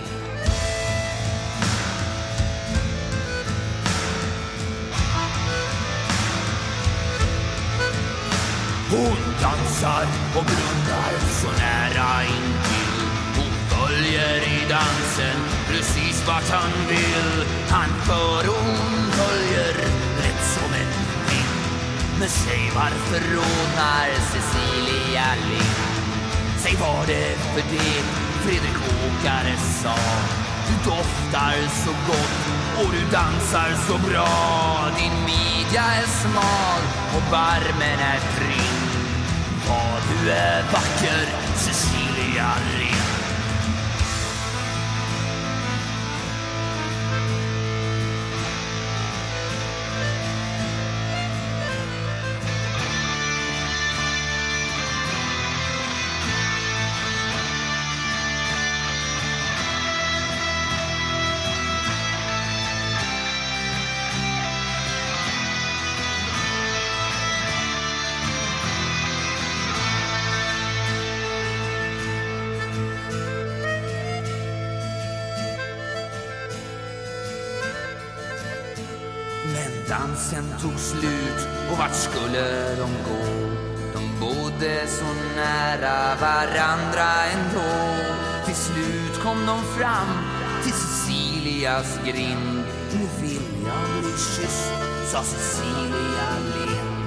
Hon dansar och blundar så nära intill. Följer i dansen precis vart han vill. Han för och hon följer lätt som en vind. Men säg varför rodnar Cecilia Lind? Säg vad det för det Fredrik Åkare sa. Du doftar så gott och du dansar så bra. Din midja är smal och barmen är trim. Vad du är vacker, Cecilia Lind. Tog slut och vart skulle de gå? De bodde så nära varandra ändå. Till slut kom de fram till Cecilias grind. Nu vill jag bli kysst, sa Cecilia Lind.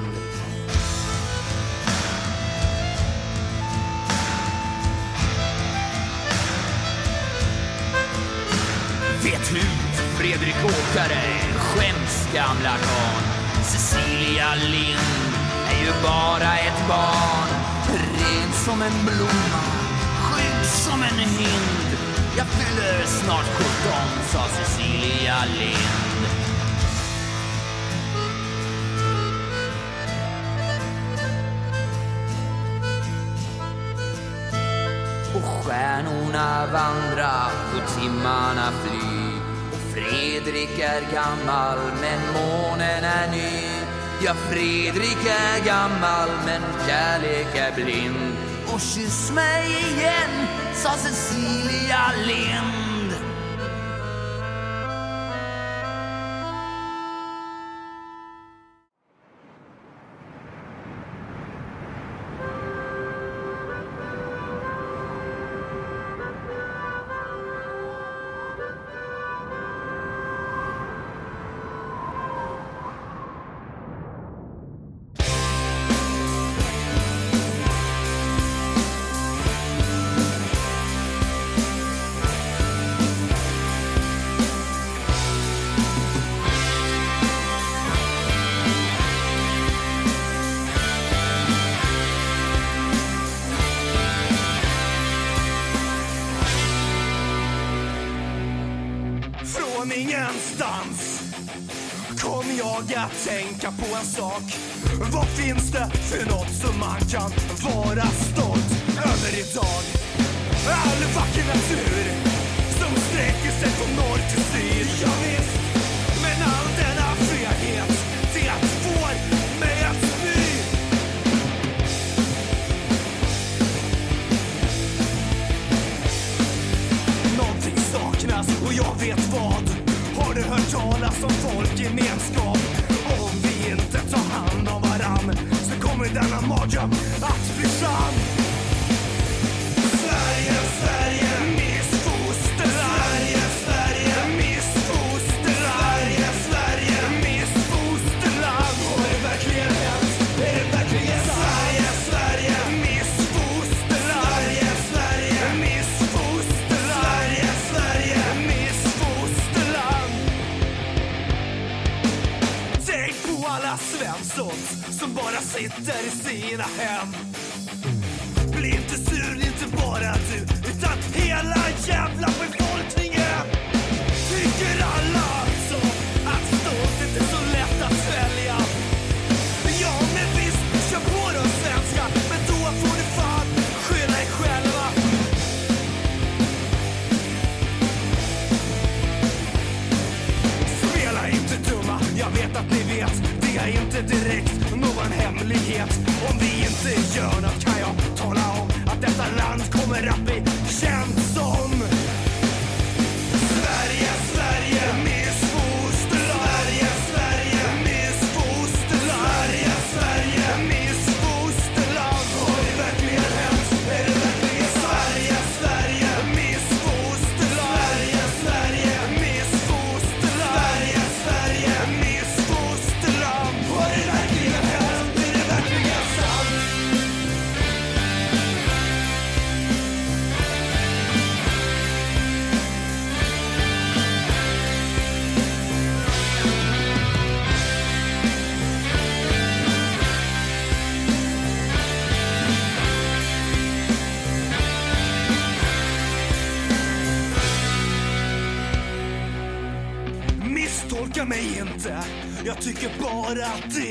Vet hut, Fredrik Åkare, skäms gamla karln. Cecilia Lind är ju bara ett barn. Ren som en blomma, skygg som en hind. Jag fyller snart 17, sa Cecilia Lind. Och stjärnorna vandra och timmarna fly Och Fredrik är gammal men månen är ny Ja, Fredrik är gammal men kärlek är blind. Och kyss mig igen, sa Cecilia Lind. Jag tycker bara att det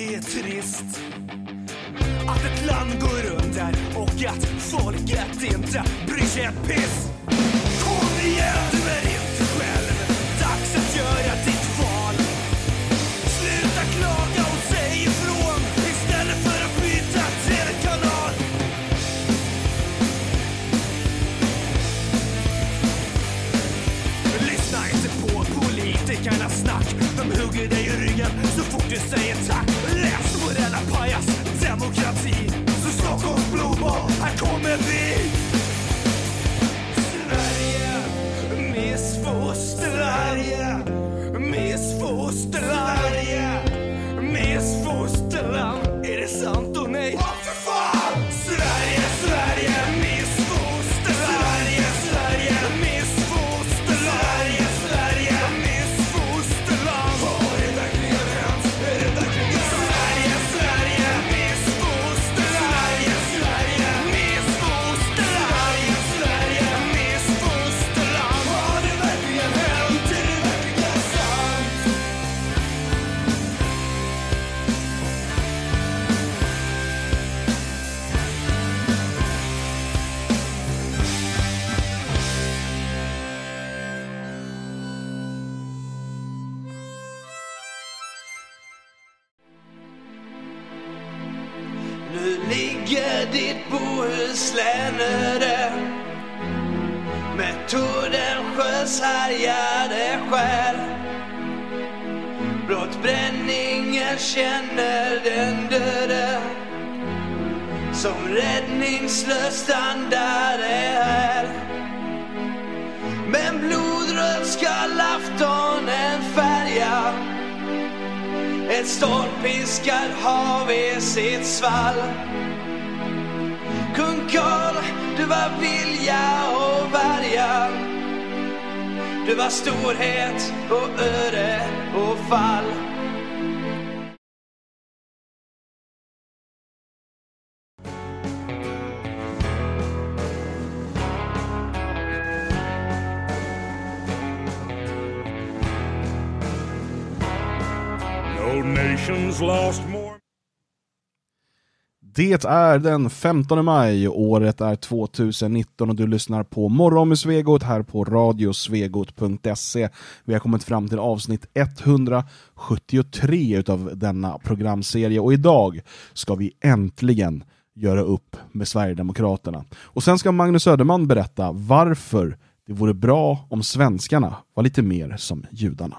Det är den 15 maj, året är 2019 och du lyssnar på Morgon med Svegot här på radiosvegot.se. Vi har kommit fram till avsnitt 173 utav denna programserie och idag ska vi äntligen göra upp med Sverigedemokraterna. Och sen ska Magnus Söderman berätta varför det vore bra om svenskarna var lite mer som judarna.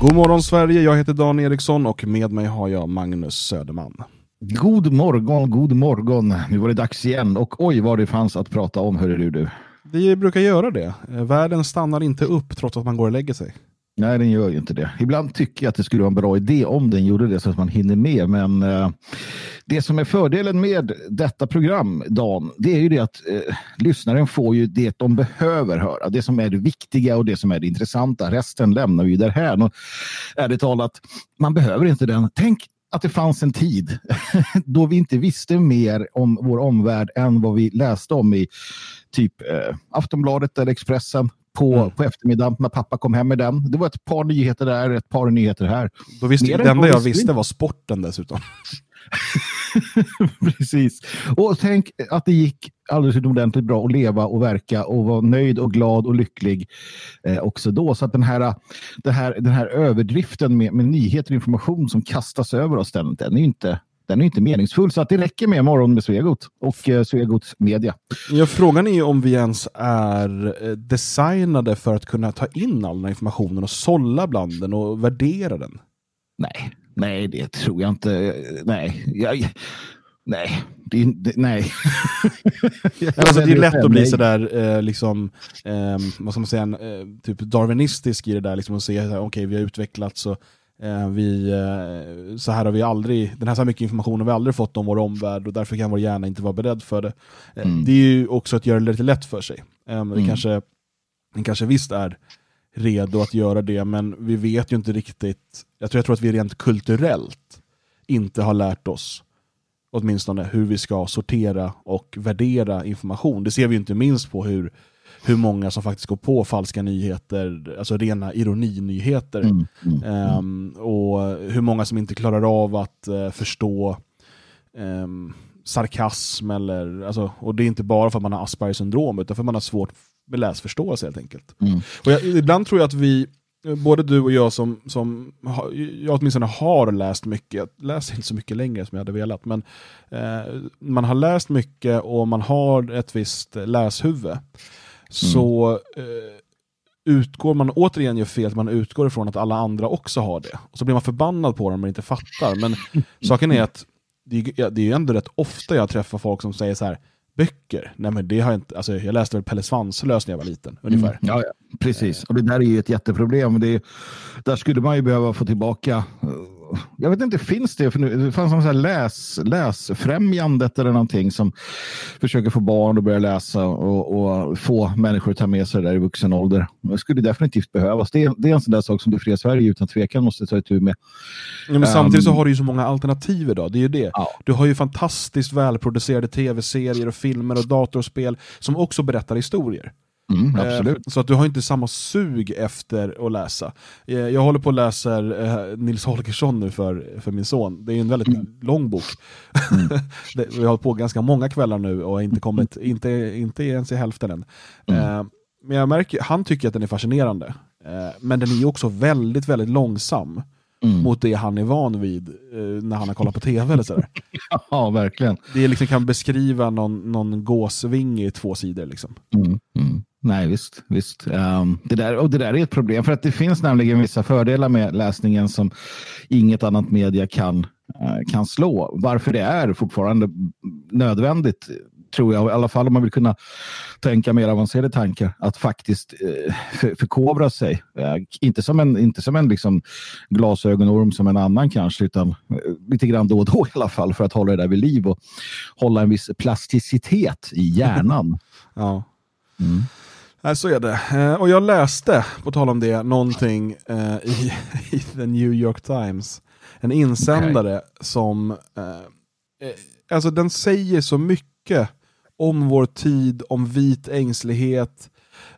God morgon Sverige, jag heter Dan Eriksson och med mig har jag Magnus Söderman. God morgon, god morgon. Nu var det dags igen och oj vad det fanns att prata om, hörru du. Vi brukar göra det. Världen stannar inte upp trots att man går och lägger sig. Nej, den gör ju inte det. Ibland tycker jag att det skulle vara en bra idé om den gjorde det så att man hinner med. Men eh, det som är fördelen med detta program, Dan, det är ju det att eh, lyssnaren får ju det de behöver höra. Det som är det viktiga och det som är det intressanta. Resten lämnar vi ju därhän. Och ärligt talat, man behöver inte den. Tänk att det fanns en tid då vi inte visste mer om vår omvärld än vad vi läste om i typ eh, Aftonbladet eller Expressen på, på eftermiddagen när pappa kom hem med den. Det var ett par nyheter där, ett par nyheter här. Då visste Mer det enda jag vi visste var sporten dessutom. Precis. Och tänk att det gick alldeles utomordentligt bra att leva och verka och vara nöjd och glad och lycklig eh, också då. Så att den här, det här, den här överdriften med, med nyheter och information som kastas över oss, den, den är ju inte den är inte meningsfull. Så att det räcker med Morgon med Svegot och eh, Svegots media. Ja, frågan är ju om vi ens är eh, designade för att kunna ta in all den här informationen och sålla bland den och värdera den. Nej, nej, det tror jag inte. Nej, jag, nej, det, det, nej. alltså, det är lätt att bli sådär, eh, liksom, eh, vad ska man säga, eh, typ darwinistisk i det där, liksom, och se, okej, okay, vi har utvecklats och vi, eh, så här har vi aldrig, den här så här mycket information har vi aldrig fått om vår omvärld och därför kan vår hjärna inte vara beredd för det. Eh, Mm. Det är ju också att göra det lite lätt för sig. Eh, Mm. kanske, den kanske visst är redo att göra det, men vi vet ju inte riktigt, jag tror, jag tror att vi rent kulturellt inte har lärt oss åtminstone hur vi ska sortera och värdera information. Det ser vi inte minst på hur, hur många som faktiskt går på falska nyheter, alltså rena ironinyheter. Mm, Ehm, och hur många som inte klarar av att eh, förstå ehm, sarkasm, eller, alltså, och det är inte bara för att man har Aspergers syndrom, utan för att man har svårt med läsförståelse helt enkelt. Mm. Och jag, ibland tror jag att vi, både du och jag som, som har- jag åtminstone har läst mycket, jag läser inte så mycket längre som jag hade velat, men eh, man har läst mycket och man har ett visst läshuvud. Så eh, utgår man, återigen gör fel, att man utgår ifrån att alla andra också har det. Och så blir man förbannad på dem man inte fattar. Men saken är att det är, ju ändå rätt ofta jag träffar folk som säger så här böcker, nej men det har jag inte, alltså jag läste väl Pelle Svanslös när jag var liten, ungefär. Mm, ja, ja, precis. Och det där är ju ett jätteproblem. Det är, där skulle man ju behöva få tillbaka eh, jag vet inte, finns det? För nu, det fanns någon sån här läs, läsfrämjandet eller någonting som försöker få barn att börja läsa och, och få människor att ta med sig det där i vuxen ålder. Det skulle definitivt behövas. Det det är en sån där sak som det fria Sverige utan tvekan måste ta itu med. Ja, men samtidigt så Ehm, har du ju så många alternativ idag, det är ju det. Du har ju fantastiskt välproducerade tv-serier och filmer och datorspel som också berättar historier. Mm, Eh, absolut. Så att du har inte samma sug efter att läsa. Eh, Jag håller på och läser eh, Nils Holgersson nu för, för min son. Det är en väldigt Mm. lång bok. Det- Vi har hållit på ganska många kvällar nu och har inte kommit, inte, inte ens i hälften än. Mm. Men jag märker, han tycker att den är fascinerande. Men den är också väldigt, väldigt långsam Mm. mot det han är van vid eh, när han har kollat på tv eller sådär. Ja, verkligen. Det liksom kan beskriva någon, någon gåsvinge i två sidor. Liksom. Mm, mm. Nej, visst. visst. Ehm, det, där, och det där är ett problem, för att det finns nämligen vissa fördelar med läsningen som inget annat media kan, eh, kan slå. Varför det är fortfarande nödvändigt, tror jag, i alla fall om man vill kunna tänka mer avancerade tankar, att faktiskt eh, för, förkovra sig. Eh, inte som en, inte som en liksom glasögonorm som en annan kanske, utan eh, lite grann då och då i alla fall för att hålla det där vid liv och hålla en viss plasticitet i hjärnan. Ja. Nej, så är det. Eh, och jag läste, på tal om det, någonting eh, i, i The New York Times. En insändare som... Eh, eh, alltså den säger så mycket om vår tid, om vit ängslighet,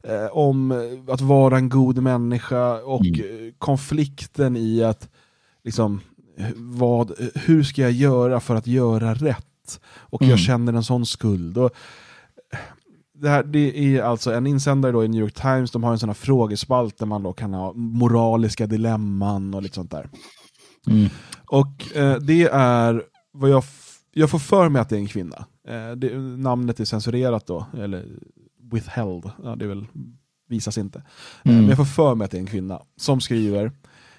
eh, om eh, att vara en god människa och eh, konflikten i att liksom, eh, vad, hur ska jag göra för att göra rätt? Och Mm. jag känner en sån skuld. Och, det, här, det är alltså en insändare då i New York Times, de har en sån här frågespalt där man då kan ha moraliska dilemman och lite sånt där. Mm. Och eh, det är vad jag, jag får för mig att det är en kvinna. Eh, det, namnet är censurerat då, eller withheld, ja, det väl, visas inte. Eh, Mm. Men jag får för mig att det är en kvinna som skriver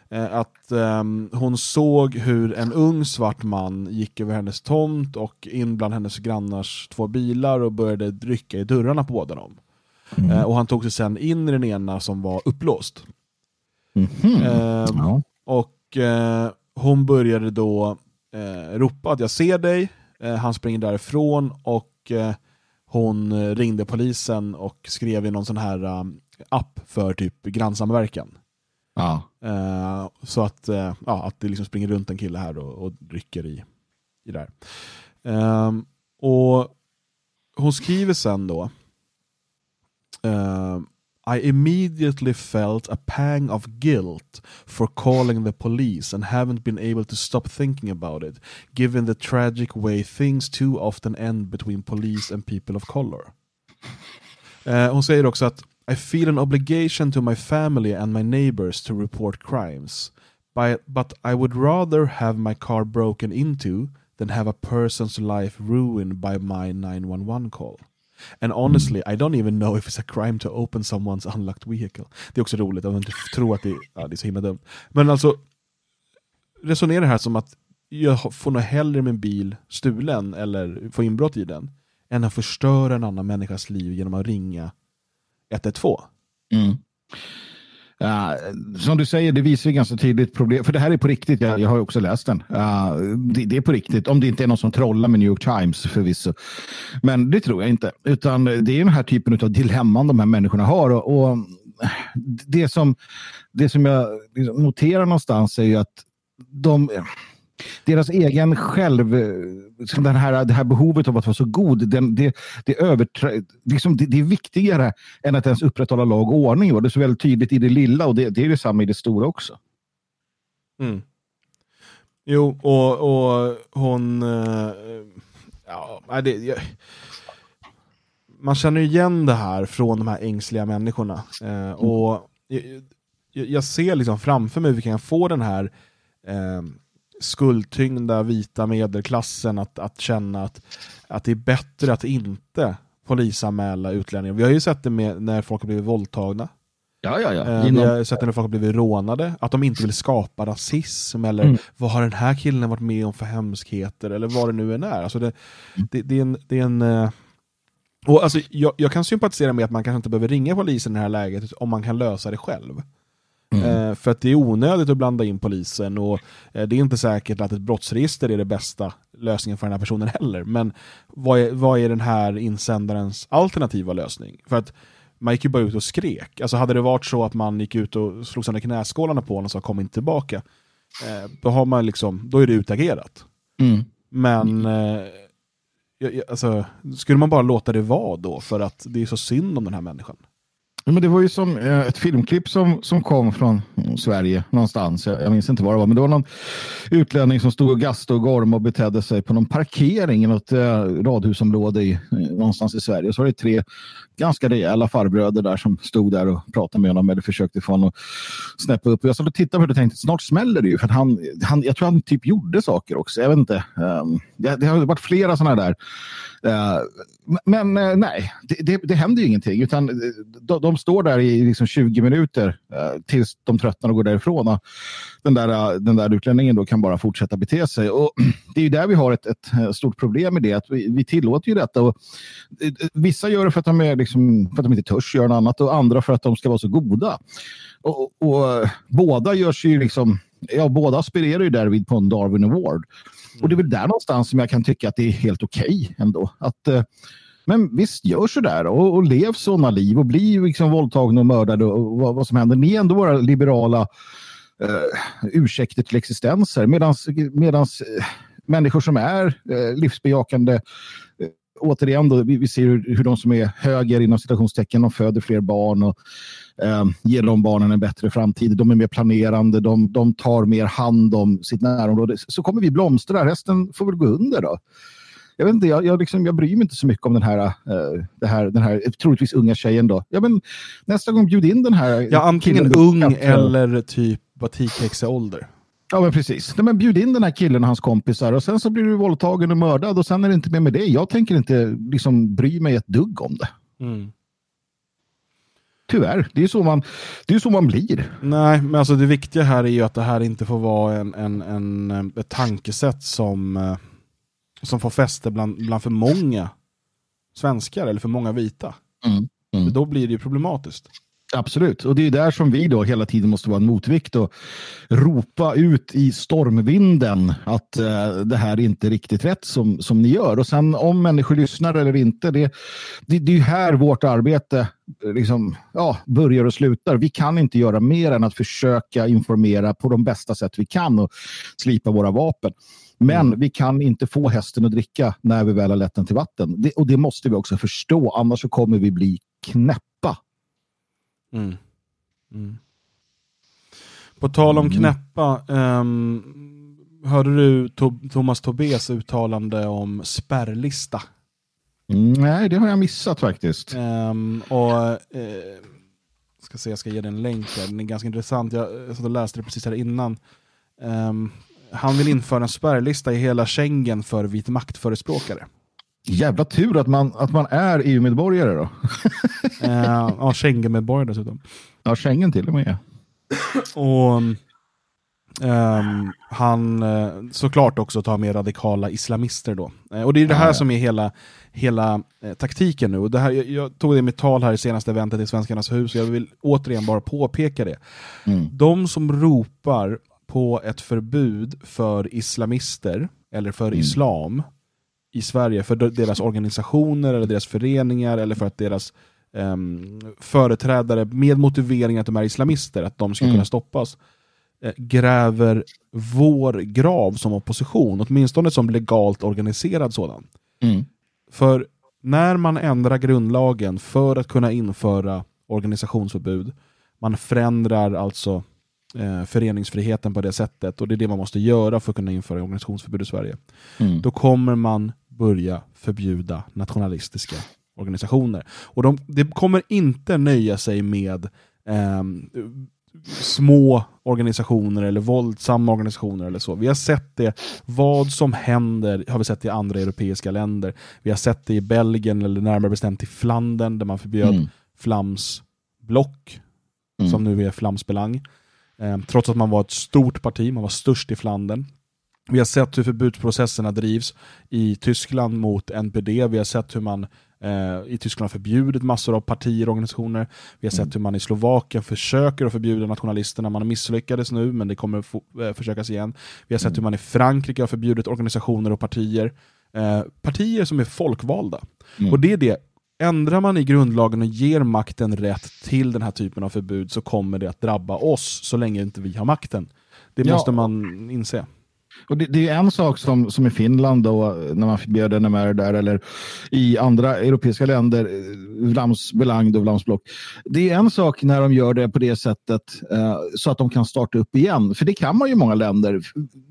eh, att ehm, hon såg hur en ung svart man gick över hennes tomt och in bland hennes grannars två bilar och började rycka i dörrarna på båda dem. Mm. Eh, och han tog sig sen in i den ena som var upplåst. Mhm. Eh, Ja. Och eh, hon började då ropa att jag ser dig. Eh, han springer därifrån och eh, hon eh, ringde polisen och skrev i någon sån här app för typ grannsamverkan. Ja. Så att, ja, att det liksom springer runt en kille här och, och rycker i, i det här. Ehm, och hon skriver sen då I immediately felt a pang of guilt for calling the police and haven't been able to stop thinking about it, given the tragic way things too often end between police and people of color. Eh, hon säger också att I feel an obligation to my family and my neighbors to report crimes. By, but I would rather have my car broken into than have a person's life ruined by my 911 call. And honestly, I don't even know if it's a crime to open someone's unlocked vehicle. Det är också roligt, att man inte tror att det, ja, det är så himla dumt. Men alltså, resonera det här som att jag får nog hellre min bil stulen eller få inbrott i den, än att förstöra en annan människas liv genom att ringa 112. Mm. Uh, som du säger, det visar ju ganska tydligt problem. För det här är på riktigt, jag, jag har ju också läst den. Uh, det, det är på riktigt, om det inte är någon som trollar med New York Times förvisso. Men det tror jag inte. Utan det är den här typen av dilemman de här människorna har. Och, och det, som, det som jag liksom noterar någonstans är ju att de deras egen själv, liksom den här, det här behovet av att vara så god, den, det, det, överträ, liksom det, det är viktigare än att ens upprätthålla lag och ordning. Och det är så väldigt tydligt i det lilla och det, det är detsamma i det stora också. Mm. Jo, och, och hon... eh, Ja, det, jag, man känner igen det här från de här ängsliga människorna. Eh, och jag, jag, ser liksom framför mig hur vi kan få den här eh, skuldtyngda vita medelklassen att, att känna att, att det är bättre att inte polisanmäla utlänningar. Vi har ju sett det med när folk har blivit våldtagna. Ja, ja, ja. Eh, Vi Inom- har sett det när folk har blivit rånade, att de inte vill skapa rasism eller Mm. vad har den här killen varit med om för hemskheter eller vad det nu än är. Alltså det, det, det är en... Det är en eh, och alltså, jag, jag kan sympatisera med att man kanske inte behöver ringa polisen i det här läget om man kan lösa det själv. Eh, för att det är onödigt att blanda in polisen och eh, det är inte säkert att ett brottsregister är det bästa lösningen för den här personen heller. Men vad är, vad är den här insändarens alternativa lösning? För att man gick ju bara ut och skrek. Alltså hade det varit så att man gick ut och slog sönder knäskålarna på honom och sa kom inte tillbaka. Eh, då, har man liksom, då är det utagerat. Mm. Men alltså, skulle man bara låta det vara då för att det är så synd om den här människan? Men det var ju som eh, ett filmklipp som, som kom från Sverige någonstans. Jag, jag minns inte vad det var, men det var någon utlänning som stod och gastade och gormade och betedde sig på någon parkering i något eh, radhusområde i, eh, någonstans i Sverige. Och så var det tre ganska rejäla farbröder där som stod där och pratade med honom eller försökte få honom att snäppa upp. Jag satt och tittade på det och tänkte snart smäller det ju. För att han, han, jag tror han typ gjorde saker också. Jag vet inte. Um, det, det har varit flera sådana där. Ehm, men eh, nej, det, det, det händer ju ingenting. Utan eh, de, de står där i liksom 20 minuter eh, tills de tröttnar och går därifrån. Och den, där, den där utlänningen då kan bara fortsätta bete sig. Och det är ju där vi har ett, ett stort problem med det. Att vi, vi tillåter ju detta. Och, eh, vissa gör det för att, de är liksom, för att de inte törs göra något annat och andra för att de ska vara så goda. Och, och eh, båda görs ju liksom, ja, båda aspirerar ju därvid på en Darwin Award. Och det är väl där någonstans som jag kan tycka att det är helt okej ändå. Att, eh, men visst, gör så där och, och lev sådana liv och bli liksom våldtagna och mördade och vad, vad som händer. Ni är ändå våra liberala eh, ursäkter till existenser. Medans eh, människor som är eh, livsbejakande eh, återigen, då, vi, vi ser hur, hur de som är höger inom citationstecken, de föder fler barn och eh, ger de barnen en bättre framtid. De är mer planerande, de, de tar mer hand om sitt närområde. Så kommer vi blomstra, resten får väl gå under då. Jag, vet inte, jag, jag, liksom, jag bryr mig inte så mycket om den här, eh, det här, den här troligtvis unga tjejen. Då. Ja, men, nästa gång bjud in den här Ja, antingen ung eller typ batikhäxa-ålder. Ja, men precis. Nej, men bjud in den här killen och hans kompisar och sen så blir du våldtagen och mördad och sen är det inte mer med det. Jag tänker inte liksom bry mig ett dugg om det. Mm. Tyvärr, det är så man, det är så man blir. Nej, men alltså det viktiga här är ju att det här inte får vara en, en, en, ett tankesätt som, eh, som får fäste bland, bland för många svenskar eller för många vita. Mm. Mm. Då blir det ju problematiskt. Absolut, och det är där som vi då hela tiden måste vara en motvikt och ropa ut i stormvinden att eh, det här är inte riktigt rätt som, som ni gör. Och sen om människor lyssnar eller inte, det, det, det är här vårt arbete eh, liksom, ja, börjar och slutar. Vi kan inte göra mer än att försöka informera på de bästa sätt vi kan och slipa våra vapen. Men vi kan inte få hästen att dricka när vi väl har lett den till vatten. Det, och det måste vi också förstå, annars så kommer vi bli knäppa. Mm. Mm. På tal om Mm. knäppa, ehm, hörde du to- Thomas Tobés uttalande om spärrlista? Mm, nej, det har jag missat faktiskt. Ehm, och, eh, ska se, jag ska ge dig en länk här. Den är ganska intressant. Jag, jag satt och läste det precis här innan. Ehm, han vill införa en spärrlista i hela Schengen för vit maktförespråkare. Jävla tur att man, att man är EU-medborgare då. Ehm, ja, Schengen-medborgare dessutom. Ja, Schengen till och med. Och ehm, han eh, såklart också tar med radikala islamister då. Eh, och det är det här Ja, ja. som är hela, hela eh, taktiken nu. Och det här, jag, jag tog det i mitt tal här i senaste eventet i Svenskarnas hus, och jag vill återigen bara påpeka det. Mm. De som ropar på ett förbud för islamister, eller för Mm. islam, i Sverige, för de- deras organisationer, eller deras föreningar, eller för att deras ehm, företrädare med motivering att de är islamister, att de ska Mm. kunna stoppas, eh, gräver vår grav som opposition, åtminstone som legalt organiserad sådan. Mm. För när man ändrar grundlagen för att kunna införa organisationsförbud, man förändrar alltså eh, föreningsfriheten på det sättet, och det är det man måste göra för att kunna införa organisationsförbud i Sverige, Mm. då kommer man börja förbjuda nationalistiska organisationer. Och de, det kommer inte nöja sig med ehm, små organisationer eller våldsamma organisationer eller så. Vi har sett det, vad som händer har vi sett i andra europeiska länder. Vi har sett det i Belgien, eller närmare bestämt i Flandern, där man förbjöd Mm. Flams block, Mm. som nu är Flams Belang. Eh, trots att man var ett stort parti, man var störst i Flandern. Vi har sett hur förbudsprocesserna drivs i Tyskland mot NPD. Vi har sett hur man eh, i Tyskland har förbjudit massor av partier och organisationer. Vi har sett hur man i Slovakien försöker att förbjuda nationalisterna. Man har misslyckades nu, men det kommer eh, försökas igen. Vi har sett hur man i Frankrike har förbjudit organisationer och partier. Eh, partier som är folkvalda. Och det är det. Ändrar man i grundlagen och ger makten rätt till den här typen av förbud så kommer det att drabba oss så länge inte vi har makten. Det Ja. måste man inse. Och det, det är en sak som, som i Finland då, när man förbjöd NMR där, eller i andra europeiska länder, eh, Vlams Belang och Vlams Block. Det är en sak när de gör det på det sättet eh, så att de kan starta upp igen. För det kan man ju i många länder.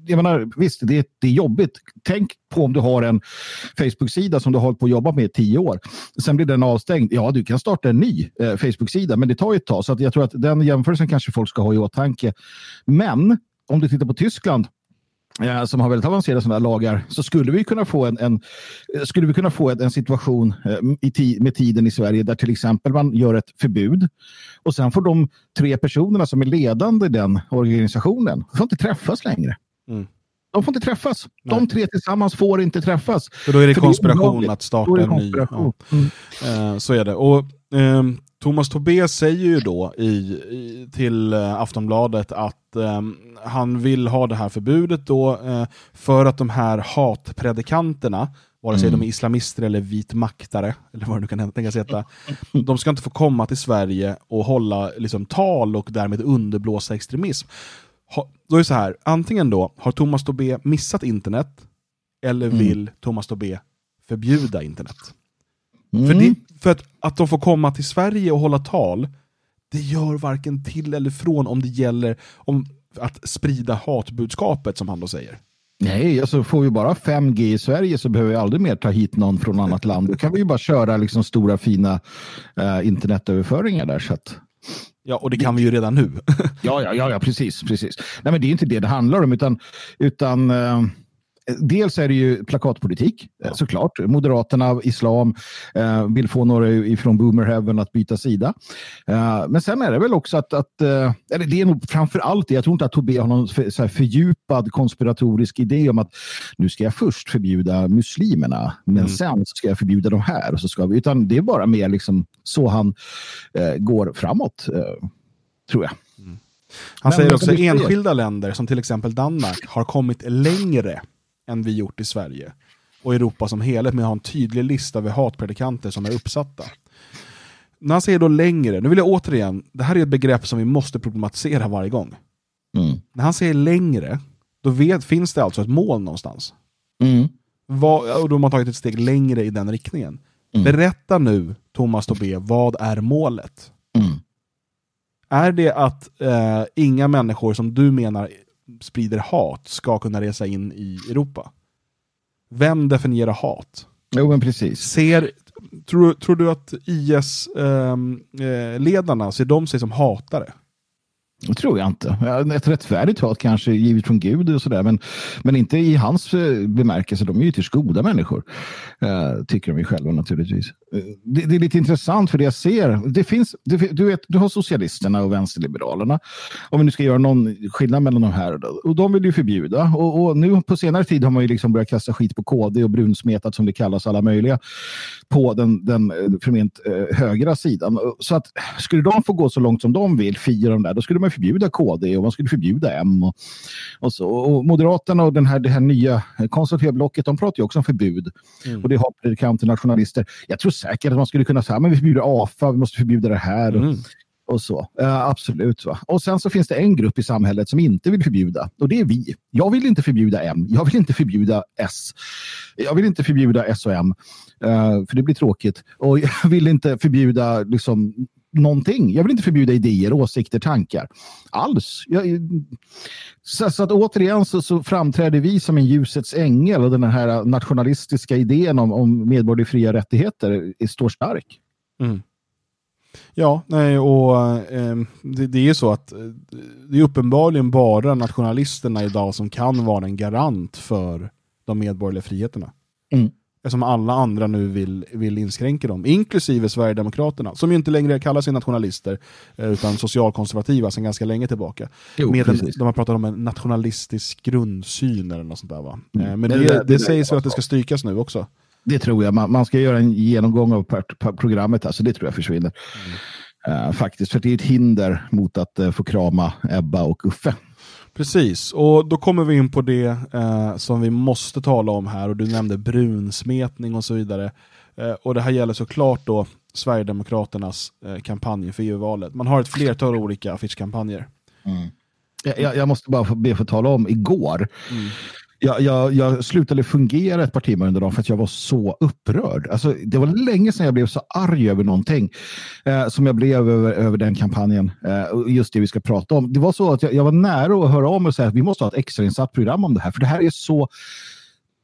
Jag menar, visst, det, det är jobbigt. Tänk på om du har en Facebook-sida som du har hållit på att jobba med i tio år. Sen blir den avstängd. Ja, du kan starta en ny eh, Facebook-sida, men det tar ju ett tag. Så att jag tror att den jämförelsen kanske folk ska ha i åtanke. Men om du tittar på Tyskland eh, som har väldigt avancerade sådana här lagar så skulle vi kunna få en, en eh, skulle vi kunna få en, en situation eh, ti, med tiden i Sverige där till exempel man gör ett förbud och sen får de tre personerna som är ledande i den organisationen får inte träffas längre. Mm. De får inte träffas. De tre tillsammans får inte träffas. För då är det För konspiration olagligt. att Då starta är det en ny. Ja. Mm. Eh, så är det. Och ehm, Thomas Tobé säger ju då i, i, till eh, Aftonbladet att ehm, han vill ha det här förbudet då eh, för att de här hatpredikanterna, vare sig Mm. de är islamister eller vitmaktare, eller vad det nu kan tänkas heta, de ska inte få komma till Sverige och hålla liksom, tal och därmed underblåsa extremism. Ha, då är det så här, antingen då har Thomas Tobé missat internet, eller Mm. vill Thomas Tobé förbjuda internet? Mm. För, det, för att, att de får komma till Sverige och hålla tal, det gör varken till eller från om det gäller om att sprida hatbudskapet som han då säger. Nej, alltså får vi bara 5G i Sverige så behöver vi aldrig mer ta hit någon från annat land. Då kan vi ju bara köra liksom stora fina eh, internetöverföringar där. Så att... Ja, och det kan vi ju redan nu. ja, ja, ja, ja, precis, precis. Nej, men det är inte det det handlar om, utan, utan eh, dels är det ju plakatpolitik, eh, såklart. Moderaterna, islam, eh, vill få några ifrån Boomerheaven att byta sida. Eh, men sen är det väl också att, att eh, eller det är nog framför allt det, jag tror inte att Tobé har någon för, så här fördjupad konspiratorisk idé om att nu ska jag först förbjuda muslimerna, men Mm. sen ska jag förbjuda de här. Och så ska vi, utan det är bara mer liksom så han eh, går framåt, eh, tror jag. Han Men- säger också säger- enskilda länder, som till exempel Danmark, har kommit längre än vi gjort i Sverige och Europa som helhet med att ha en tydlig lista över hatpredikanter som är uppsatta. När han säger då längre, nu vill jag återigen, det här är ett begrepp som vi måste problematisera varje gång. Mm. När han säger längre, då vet, finns det alltså ett mål någonstans. Mm. Vad, och då har man tagit ett steg längre i den riktningen. Mm. Berätta nu, Thomas Tobé, vad är målet? Mm. Är det att eh, inga människor som du menar sprider hat ska kunna resa in i Europa? Vem definierar hat? Jo, men precis. Ser, tror, tror du att IS-ledarna, ser de sig som hatare? Det tror jag inte. Ett rättfärdigt hat kanske givet från Gud och sådär, men, men inte i hans eh, bemärkelse. De är ju ytterst goda människor, eh, tycker de ju själva naturligtvis. Eh, det, det är lite intressant för det jag ser. Det finns, det, du, vet, du har socialisterna och vänsterliberalerna. Om vi nu ska göra någon skillnad mellan de här. Och de vill ju förbjuda. Och, och nu på senare tid har man ju liksom börjat kasta skit på KD och brunsmetat som det kallas alla möjliga på den, den förment högra sidan. Så att skulle de få gå så långt som de vill, fira de där, då skulle man förbjuda KD och man skulle förbjuda M. Och, och, så. och Moderaterna och den här, det här nya konservativa blocket, de pratar ju också om förbud. Och det har predikanter, nationalister. Jag tror säkert att man skulle kunna säga, men vi förbjuder AFA, vi måste förbjuda det här. Och, och så. Eh, absolut. Va? Och sen så finns det en grupp i samhället som inte vill förbjuda. Och det är vi. Jag vill inte förbjuda M. Jag vill inte förbjuda S. Jag vill inte förbjuda S och M. eh, för det blir tråkigt. Och jag vill inte förbjuda liksom, någonting. Jag vill inte förbjuda idéer, åsikter, tankar. Alls. Jag, så, så att återigen så, så framträder vi som en ljusets ängel och den här nationalistiska idén om, om medborgerliga fria rättigheter står stark. Mm. Ja, nej, och eh, det, det är så att eh, det är uppenbarligen bara nationalisterna idag som kan vara en garant för de medborgerliga friheterna. Mm. Eftersom alla andra nu vill, vill inskränka dem, inklusive Sverigedemokraterna, som ju inte längre kallar sig nationalister, eh, utan socialkonservativa sedan ganska länge tillbaka. Jo, Med en, de har pratat om en nationalistisk grundsyn eller något sånt där va? Mm. Eh, men Det det, det, det sägs väl att det ska strykas nu också? Det tror jag. Man, man ska göra en genomgång av programmet. Alltså det tror jag försvinner. Eh, faktiskt, för det är ett hinder mot att eh, få krama Ebba och Uffe. Precis, och då kommer vi in på det eh, som vi måste tala om här och du nämnde brunsmetning och så vidare. Eh, och det här gäller såklart då Sverigedemokraternas eh, kampanj för EU-valet. Man har ett flertal olika affischkampanjer. Jag, jag, jag måste bara få, be få tala om igår. Jag, jag, jag slutade fungera ett par timmar under dagen för att jag var så upprörd. Alltså, det var länge sedan jag blev så arg över någonting eh, som jag blev över, över den kampanjen. Eh, och just det vi ska prata om. Det var så att jag, jag var nära att höra om och säga att vi måste ha ett extrainsatt program om det här. För det här är så,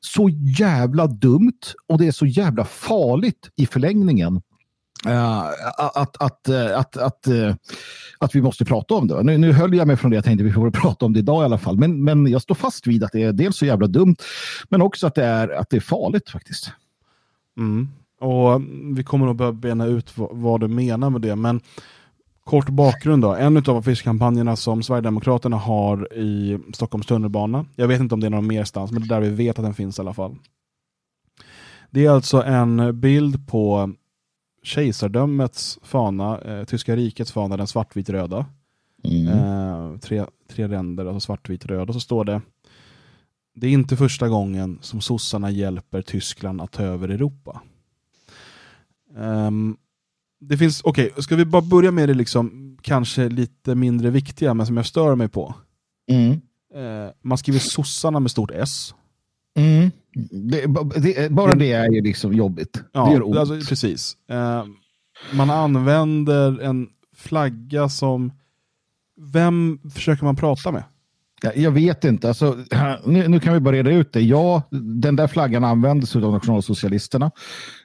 så jävla dumt och det är så jävla farligt i förlängningen. Eh, att, att, eh, att, att, eh, att vi måste prata om det. Nu, nu höll jag mig från det jag tänkte vi får prata om det idag i alla fall. Men, men jag står fast vid att det är dels så jävla dumt men också att det är, att det är farligt faktiskt. Mm. Och mm, vi kommer nog behöva bena ut vad, vad du menar med det. Men kort bakgrund då. En av affischkampanjerna som Sverigedemokraterna har i Stockholms tunnelbana. Jag vet inte om det är någon merstans, men det är där vi vet att den finns i alla fall. Det är alltså en bild på kejsardömets fana, eh, tyska rikets fana, den svartvit-röda. Eh, tre, tre ränder, alltså svartvit-röd. Och så står det Det är inte första gången som sossarna hjälper Tyskland att ta över Europa. Ehm, det finns, okej, ska vi bara börja med det liksom kanske lite mindre viktiga, men som jag stör mig på. Mm. Eh, man skriver sossarna med stort S. Mm. Det, det, bara det är ju liksom jobbigt. det gör Ja, ont. alltså, precis. Eh, man använder en flagga som... Vem försöker man prata med? Ja, Jag vet inte. Alltså, nu, nu kan vi bara reda ut det. Ja, den där flaggan användes av nationalsocialisterna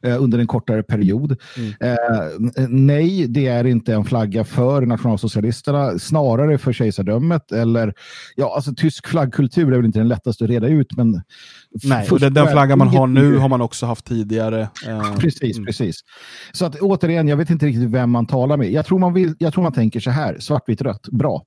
eh, under en kortare period. Eh, n- nej, det är inte en flagga för nationalsocialisterna, snarare för kejsardömet. Eller, ja, alltså, tysk flaggkultur är väl inte den lättaste att reda ut. Men Nej, och den, den flaggan man har nu har man också haft tidigare. Eh, Precis, precis. Så att återigen, jag vet inte riktigt vem man talar med. Jag tror man, vill, jag tror man tänker så här, svartvitt rött, bra.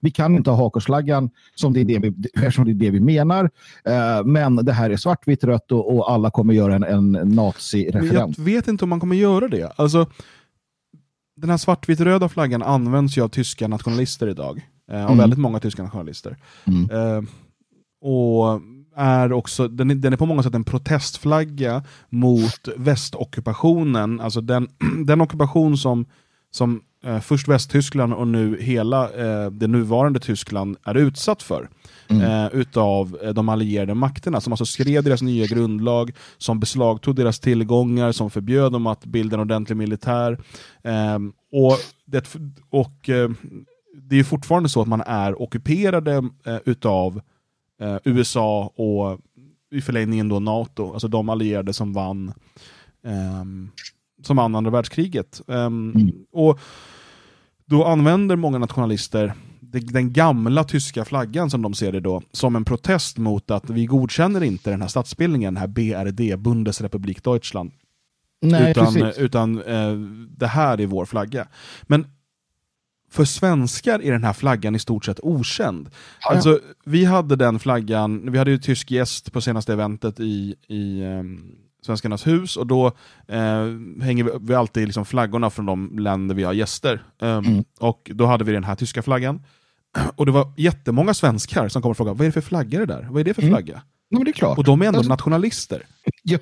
Vi kan inte ha hakorsflaggan som det är det vi, eftersom det är det vi menar. Eh, men det här är svartvitt rött och, och alla kommer göra en, en nazi-referens. jag vet inte om man kommer göra det. Alltså, den här svartvit-röda flaggan används ju av tyska nationalister idag. Eh, av Mm. väldigt många tyska nationalister. Eh, och är också, den är, den är på många sätt en protestflagga mot västockupationen, alltså den, den ockupation som som eh, först Västtyskland och nu hela eh, det nuvarande Tyskland är utsatt för. Eh, utav eh, de allierade makterna som alltså skrev deras nya grundlag, som beslagtog deras tillgångar, som förbjöd dem att bilda en ordentlig militär. Ehm, och det, och eh, det är fortfarande så att man är ockuperade eh, utav USA och i förlängningen då NATO, alltså de allierade som vann ehm, som vann andra världskriget. Ehm, Och då använder många nationalister den gamla tyska flaggan som de ser det då, som en protest mot att vi godkänner inte den här statsbildningen, den här BRD, Bundesrepublik Deutschland. Nej, utan precis. utan eh, det här är vår flagga. Men för svenskar är den här flaggan i stort sett okänd. Ja. Alltså, vi hade den flaggan, vi hade ju tysk gäst på senaste eventet i, i ehm, Svenskarnas hus och då eh, hänger vi, vi alltid liksom flaggorna från de länder vi har gäster. Ehm, Mm. Och då hade vi den här tyska flaggan. Och det var jättemånga svenskar som kom och frågade, vad är det för flagga det där? Vad är det för Mm. flagga? Ja, men det är klart. Och de är ändå Alltså- nationalister. Ja,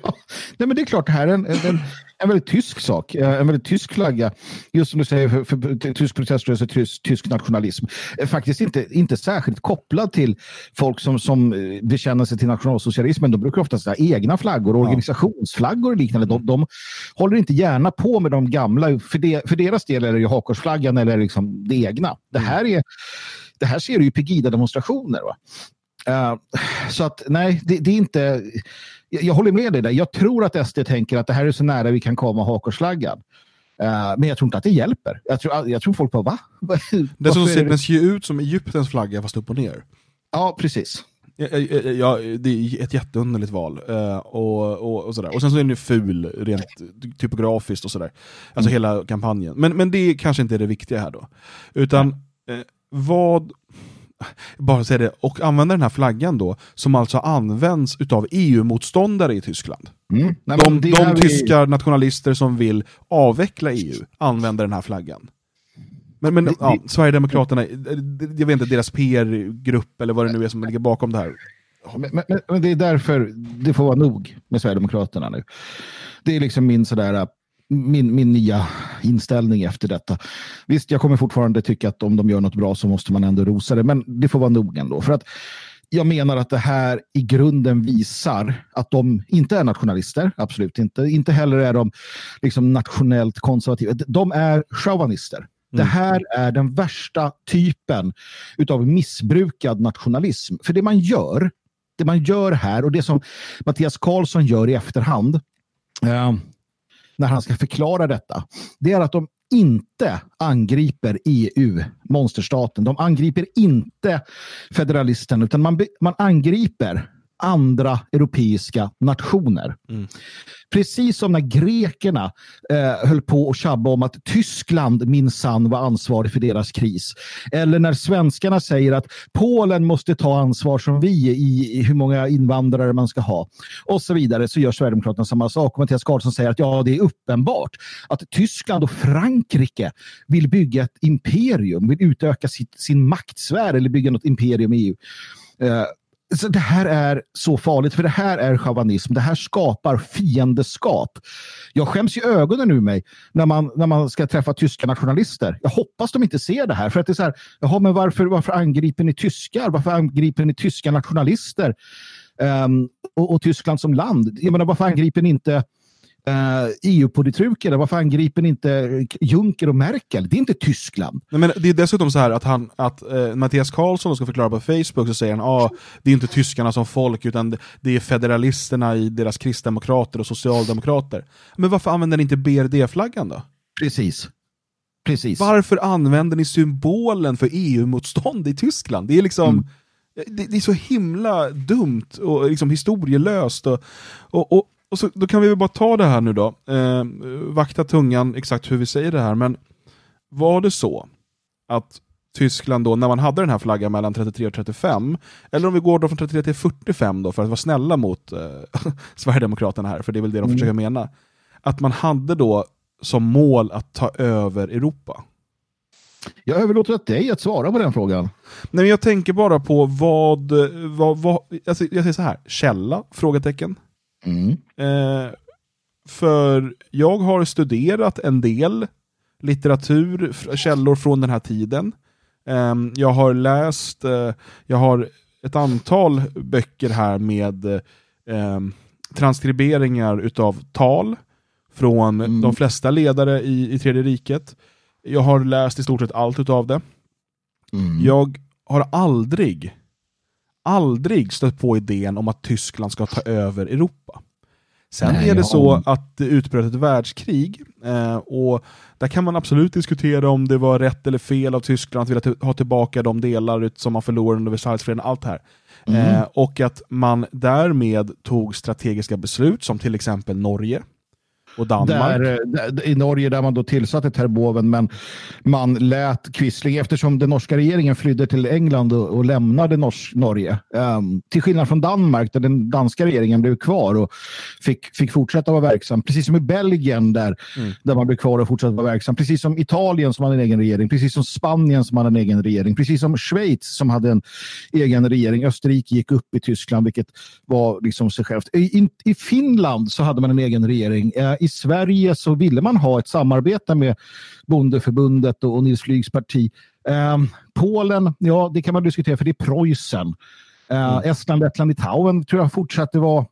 nej men det är klart, det här är en, en, en väldigt tysk sak. eh, En väldigt tysk flagga. Just som du säger, för, för, tysk proteströrelse, tysk, tysk nationalism. är Faktiskt inte, inte särskilt kopplad till folk som, som eh, bekänner sig till nationalsocialismen. De brukar ofta ha egna flaggor, organisationsflaggor och liknande. De, de håller inte gärna på med de gamla. För, det, för deras del är det ju hakkorsflaggan eller liksom det egna. Det här, är, det här ser du ju Pegida-demonstrationer. Va? Eh, så att nej, det, det är inte... Jag, jag håller med dig där. Jag tror att SD tänker att det här är så nära vi kan komma hakkorsflaggan. Eh, men jag tror inte att det hjälper. Jag tror, jag tror folk bara, va? Dessutom ser det- den ser ju ut som Egyptens flagga fast upp och ner. Ja, precis. Ja, ja, ja, det är ett jätteunderligt val. Eh, och, och, och, sådär. och sen så är den ju ful rent typografiskt och sådär. Alltså hela kampanjen. Men, men det kanske inte är det viktiga här då. Utan eh, vad... Bara säga det, och använda den här flaggan då, som alltså används utav EU-motståndare i Tyskland. Mm. Nej, de de här vi- tyska nationalister som vill avveckla EU använder den här flaggan. Men, men ja, Sverigedemokraterna, jag vet inte, deras PR-grupp eller vad det nu är som ligger bakom det här. Men, men, men det är därför det får vara nog med Sverigedemokraterna nu. Det är liksom min sådär min, min nya inställning efter detta. Visst, jag kommer fortfarande tycka att om de gör något bra så måste man ändå rosa det, men det får vara nog ändå. För att jag menar att det här i grunden visar att de inte är nationalister, absolut inte. Inte heller är de liksom nationellt konservativa. De är chauvinister. Det här är den värsta typen utav missbrukad nationalism. För det man gör, det man gör här och det som Mattias Karlsson gör i efterhand eh, när han ska förklara detta, det är att de inte angriper EU, monsterstaten. De angriper inte federalisten, utan man, man angriper andra europeiska nationer. Precis som när grekerna eh, höll på att tjabba om att Tyskland minsann var ansvarig för deras kris. Eller när svenskarna säger att Polen måste ta ansvar som vi i, i hur många invandrare man ska ha. Och så vidare så gör Sverigedemokraterna samma sak. Och Mattias Karlsson säger att ja, det är uppenbart att Tyskland och Frankrike vill bygga ett imperium, vill utöka sitt, sin maktsfär eller bygga något imperium i EU. Eh, så det här är så farligt, för det här är chauvinism. Det här skapar fiendeskap. Jag skäms i ögonen ur mig när man, när man ska träffa tyska nationalister. Jag hoppas de inte ser det här. För att det är så här, jaha, men varför, varför angriper ni tyskar? Varför angriper ni tyska nationalister? Um, och, och Tyskland som land. Jag menar, varför angriper ni inte uh, EU-politruker? Varför angriper ni inte Juncker och Merkel? Det är inte Tyskland. Nej, men det är dessutom så här att, han, att eh, Mattias Karlsson ska förklara på Facebook så säger han ah, det är inte tyskarna som folk utan det, är federalisterna i deras kristdemokrater och socialdemokrater. Men varför använder ni inte BRD-flaggan då? Precis. Precis. Varför använder ni symbolen för EU-motstånd i Tyskland? Det är liksom det, det är så himla dumt och liksom historielöst. Och, och, och, och så, då kan vi väl bara ta det här nu då. Eh, vakta tungan exakt hur vi säger det här, men var det så att Tyskland då, när man hade den här flaggan mellan 33 och 35, eller om vi går då från 33 till 45 då, för att vara snälla mot eh, Sverigedemokraterna här, för det är väl det de Mm. försöker mena, att man hade då som mål att ta över Europa. Jag överlåter åt dig att svara på den frågan. Nej, men jag tänker bara på vad, vad, vad alltså jag säger så här, källa? Frågetecken. Mm. Eh, för jag har studerat en del litteratur, källor från den här tiden. Ehm, jag har läst, eh, jag har ett antal böcker här med eh, ehm, transkriberingar utav tal från de flesta ledare i, i Tredje riket. Jag har läst i stort sett allt utav det. Jag har aldrig, aldrig stött på idén om att Tyskland ska ta över Europa. Sen Nej, är det så att det utbröt ett världskrig eh, och där kan man absolut diskutera om det var rätt eller fel av Tyskland att vilja ha tillbaka de delar som man förlorade under Versaillesfreden, allt det här. Mm. Eh, och att man därmed tog strategiska beslut som till exempel Norge och Danmark. Där, eh, där, I Norge där man då tillsatte Terboven men man lät Quisling, eftersom den norska regeringen flydde till England och, och lämnade Nors Norge. ehm, till skillnad från Danmark där den danska regeringen blev kvar och fick, fick fortsätta vara verksam. Precis som i Belgien där, där man blev kvar och fortsatte vara verksam. Precis som Italien som hade en egen regering. Precis som Spanien som hade en egen regering. Precis som Schweiz som hade en egen regering. Österrike gick upp i Tyskland vilket var liksom sig självt. I, i, I Finland så hade man en egen regering. Eh, I Sverige så ville man ha ett samarbete med Bondeförbundet och, Nils Flygs parti. Eh, Polen, ja det kan man diskutera för det är Preussen. Eh, Estland, Lettland, Litauen tror jag fortsatte vara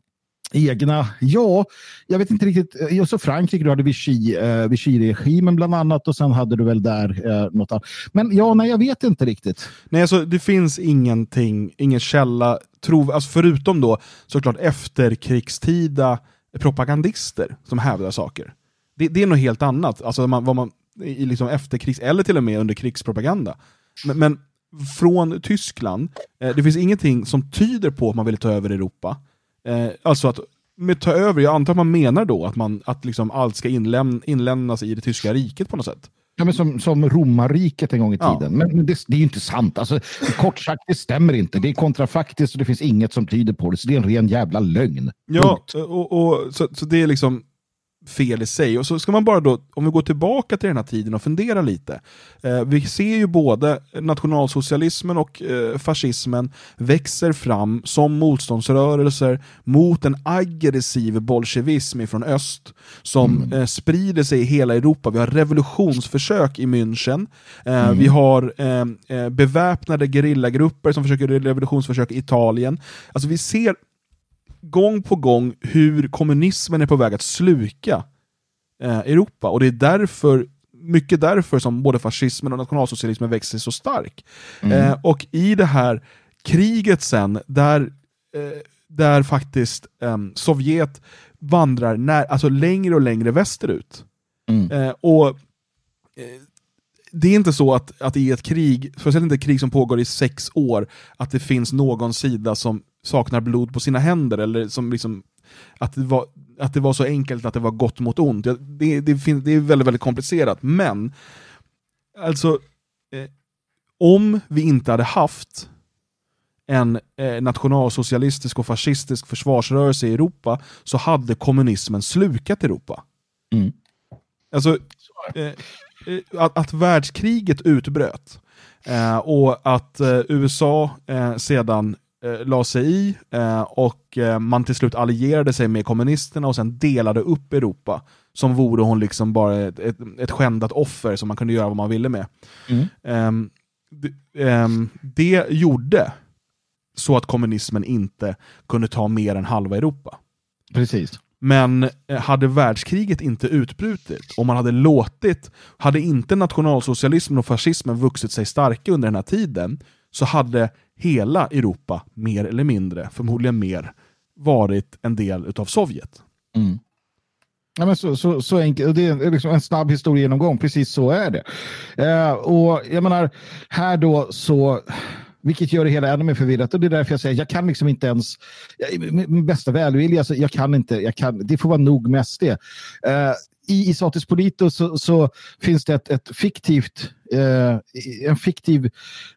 egna. Ja, jag vet inte riktigt. Eh, Och så Frankrike, du hade eh, Vichy-regimen bland annat och sen hade du väl där eh, något annat. Men ja, nej, jag vet inte riktigt. Nej, alltså, det finns ingenting, ingen källa, tro, alltså, förutom då såklart efterkrigstida propagandister som hävdar saker. Det, det är något helt annat, alltså man, vad man, i liksom efterkrigs, eller till och med under krigspropaganda. Men, men från Tyskland, eh, det finns ingenting som tyder på att man vill ta över Europa. Eh, alltså att med ta över, jag antar att man menar då att, man, att liksom allt ska inläm, inlämnas i det tyska riket på något sätt. Ja, men som, som romarriket en gång i Ja. tiden. Men men det, det är ju inte sant. Alltså, kort sagt, det stämmer inte. Det är kontrafaktiskt och det finns inget som tyder på det. Så det är en ren jävla lögn. Ja, och, och, så, så det är liksom fel i sig. Och så ska man bara då, om vi går tillbaka till den här tiden och funderar lite. Eh, vi ser ju både nationalsocialismen och eh, fascismen växer fram som motståndsrörelser mot en aggressiv bolsjevism från öst som eh, sprider sig i hela Europa. Vi har revolutionsförsök i München. Eh, Mm. Vi har eh, eh, beväpnade gerillagrupper som försöker revolutionsförsök i Italien. Alltså vi ser gång på gång hur kommunismen är på väg att sluka eh, Europa. Och det är därför, mycket därför som både fascismen och nationalsocialismen växer sig så stark. Mm. Eh, och i det här kriget sen, där, eh, där faktiskt eh, Sovjet vandrar när, alltså längre och längre västerut. Eh, och eh, det är inte så att, att i ett krig, speciellt inte ett krig som pågår i sex år, att det finns någon sida som saknar blod på sina händer, eller som liksom, att, det var, att det var så enkelt att det var gott mot ont. Det, det, det är väldigt, väldigt komplicerat, men alltså, eh, om vi inte hade haft en eh, nationalsocialistisk och fascistisk försvarsrörelse i Europa, så hade kommunismen slukat Europa. Mm. Alltså, eh, eh, att, att världskriget utbröt eh, och att eh, USA eh, sedan eh, la sig i eh, och eh, man till slut allierade sig med kommunisterna och sen delade upp Europa som vore hon liksom bara ett, ett, ett skändat offer som man kunde göra vad man ville med. Mm. Ehm, det, ehm, det gjorde så att kommunismen inte kunde ta mer än halva Europa. Precis. Men eh, hade världskriget inte utbrutit, och man hade låtit, hade inte nationalsocialismen och fascismen vuxit sig starka under den här tiden, så hade hela Europa, mer eller mindre, förmodligen mer, varit en del utav Sovjet. Mm. Ja, men så, så, så enkelt. Det är liksom en snabb historiegenomgång. Precis så är det. Eh, och jag menar, här då så... Vilket gör det hela ännu mer förvirrat. Och det är därför jag säger, jag kan liksom inte ens... Jag, med, med bästa välvilja, så jag kan inte... Jag kan, det får vara nog med SD. Eh, I Isatis Polito så, så finns det ett, ett fiktivt... Eh, en fiktiv,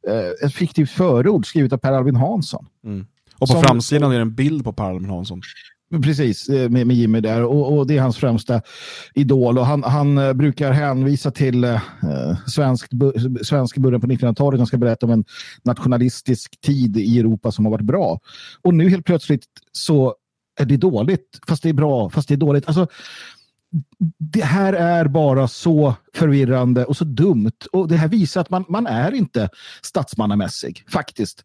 eh, ett fiktivt förord skrivet av Per Albin Hansson. Mm. Och på Som- framsidan är det en bild på Per Albin Hansson. Precis, eh, med, med Jimmy där. Och, och det är hans främsta idol. Och han, han eh, brukar hänvisa till eh, svensk, svensk början på 1900-talet. Han ska berätta om en nationalistisk tid i Europa som har varit bra. Och nu helt plötsligt så är det dåligt, fast det är bra, fast det är dåligt. Alltså, det här är bara så förvirrande och så dumt. Och det här visar att man, man är inte statsmannamässig, faktiskt.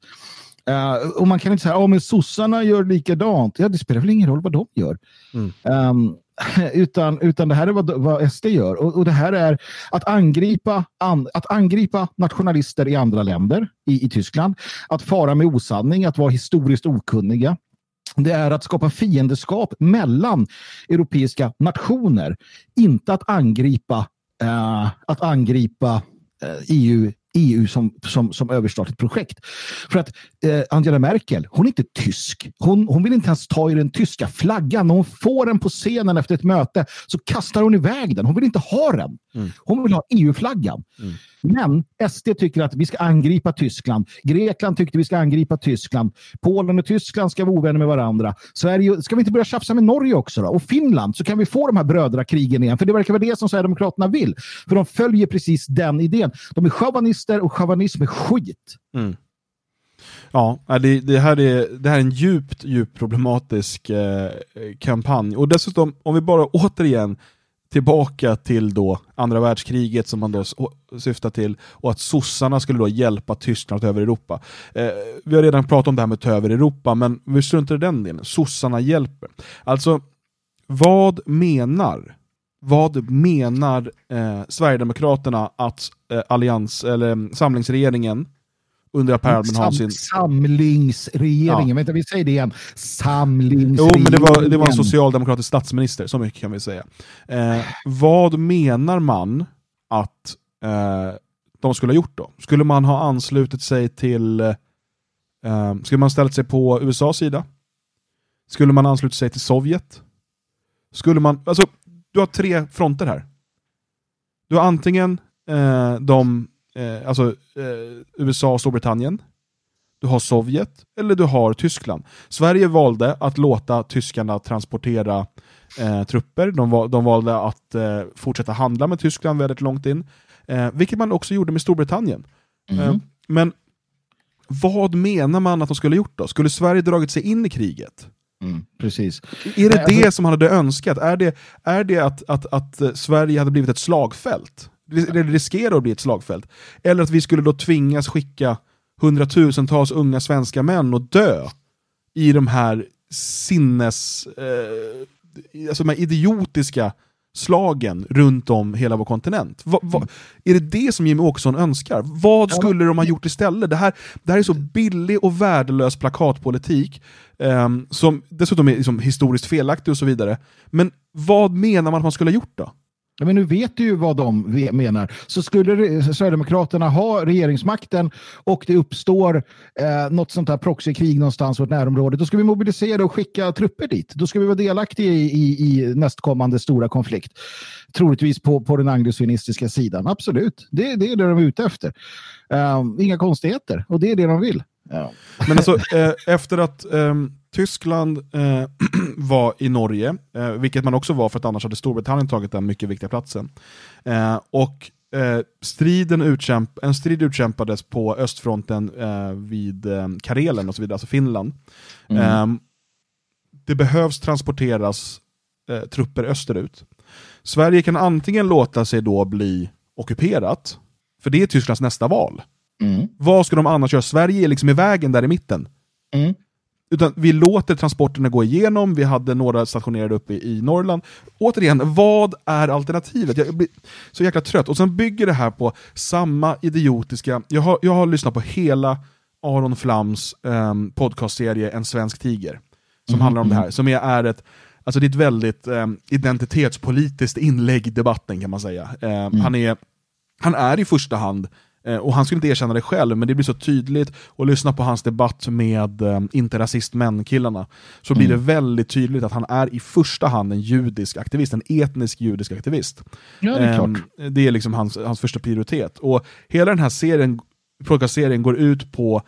Eh, och man kan inte säga att men sossarna gör likadant. Ja, det spelar väl ingen roll vad de gör. Um, utan, utan det här är vad, vad SD gör. Och, och det här är att angripa, an, att angripa nationalister i andra länder, i, i Tyskland. Att fara med osanning, att vara historiskt okunniga. Det är att skapa fiendeskap mellan europeiska nationer. Inte att angripa, eh, att angripa eh, EU EU som, som, som överstatligt projekt. För att eh, Angela Merkel, hon är inte tysk. Hon, hon vill inte ens ta i den tyska flaggan. När hon får den på scenen efter ett möte så kastar hon iväg den. Hon vill inte ha den. Hon vill ha EU-flaggan. Men SD tycker att vi ska angripa Tyskland. Grekland tyckte vi ska angripa Tyskland. Polen och Tyskland ska vara ovänner med varandra. Sverige, ska vi inte börja tjafsa med Norge också då? Och Finland, så kan vi få de här brödrakrigen igen. För det verkar vara det som Sverigedemokraterna vill. För de följer precis den idén. De är chauvinister och chauvinism är skit. Mm. Ja, det, det, här är, det här är en djupt, djupt problematisk eh, kampanj. Och dessutom, om vi bara återigen tillbaka till då andra världskriget som man då syftar till och att sossarna skulle då hjälpa Tyskland att ta över Europa. Eh, vi har redan pratat om det här med att ta över Europa, men vi struntar i den delen. Sossarna hjälper. Alltså, vad menar vad menar eh, Sverigedemokraterna att eh, allians, eller mm, samlingsregeringen under Per Albin Sam, Hansson... samlingsregeringen. Vänta, vi säger det igen. Samlingsregeringen. Jo, men det var, det var en socialdemokratisk statsminister, så mycket kan vi säga. Eh, vad menar man att eh, de skulle ha gjort då? Skulle man ha anslutit sig till... Eh, skulle man ställt sig på USAs sida? Skulle man anslutit sig till Sovjet? Skulle man... Alltså, du har tre fronter här. Du har antingen eh, de, eh, alltså, eh, USA och Storbritannien, du har Sovjet eller du har Tyskland. Sverige valde att låta tyskarna transportera eh, trupper. De, de valde att eh, fortsätta handla med Tyskland väldigt långt in. Eh, vilket man också gjorde med Storbritannien. Eh, men vad menar man att de skulle ha gjort då? Skulle Sverige dragit sig in i kriget? Mm, precis. Är det Nej, det alltså- som man hade önskat? Är det, är det att, att, att eh, Sverige hade blivit ett slagfält? Det riskerar att bli ett slagfält? Eller att vi skulle då tvingas skicka hundratusentals unga svenska män och dö i de här sinnes... Eh, alltså de här idiotiska slagen runt om hela vår kontinent. Va, va, Är det det som Jimmy Åkesson önskar? Vad skulle de ha gjort istället? Det här, det här är så billig och värdelös plakatpolitik, ehm, som dessutom är liksom historiskt felaktig och så vidare. Men vad menar man att man skulle ha gjort då? Men nu vet du ju vad de menar. Så skulle Sverigedemokraterna ha regeringsmakten och det uppstår eh, något sånt här proxykrig någonstans i vårt närområde, då ska vi mobilisera och skicka trupper dit. Då ska vi vara delaktiga i, i, i nästkommande stora konflikt. Troligtvis på, på den anglosinistiska sidan. Absolut, det, det är det de är ute efter. Eh, inga konstigheter, och det är det de vill. Ja. Men alltså, eh, efter att ehm, Tyskland eh, var i Norge, eh, vilket man också var för att annars hade Storbritannien tagit den mycket viktiga platsen, eh, och eh, striden utkämp en strid utkämpades på östfronten eh, vid eh, Karelen och så vidare, alltså Finland. Mm. Ehm, det behövs transporteras eh, trupper österut. Sverige kan antingen låta sig då bli ockuperat, för det är Tysklands nästa val. Mm. Vad ska de annars göra? Sverige är liksom i vägen där i mitten. Mm. Utan vi låter transporterna gå igenom, vi hade några stationerade uppe i, Norrland. Återigen, vad är alternativet? Jag blir så jäkla trött. Och sen bygger det här på samma idiotiska... Jag har, jag har lyssnat på hela Aron Flams um, podcastserie En svensk tiger, som Mhm, handlar om det här. mhm. Som är, ett, alltså det är ett väldigt um, identitetspolitiskt inlägg i debatten kan man säga. Um, han, är, han är i första hand Och han skulle inte erkänna det själv, men det blir så tydligt att lyssna på hans debatt med eh, Inte rasist män-killarna. Så blir Mm. det väldigt tydligt att han är i första hand en judisk aktivist, en etnisk judisk aktivist. Ja, det är Ehm, klart. det är liksom hans, hans första prioritet. Och hela den här serien, podcastserien går ut på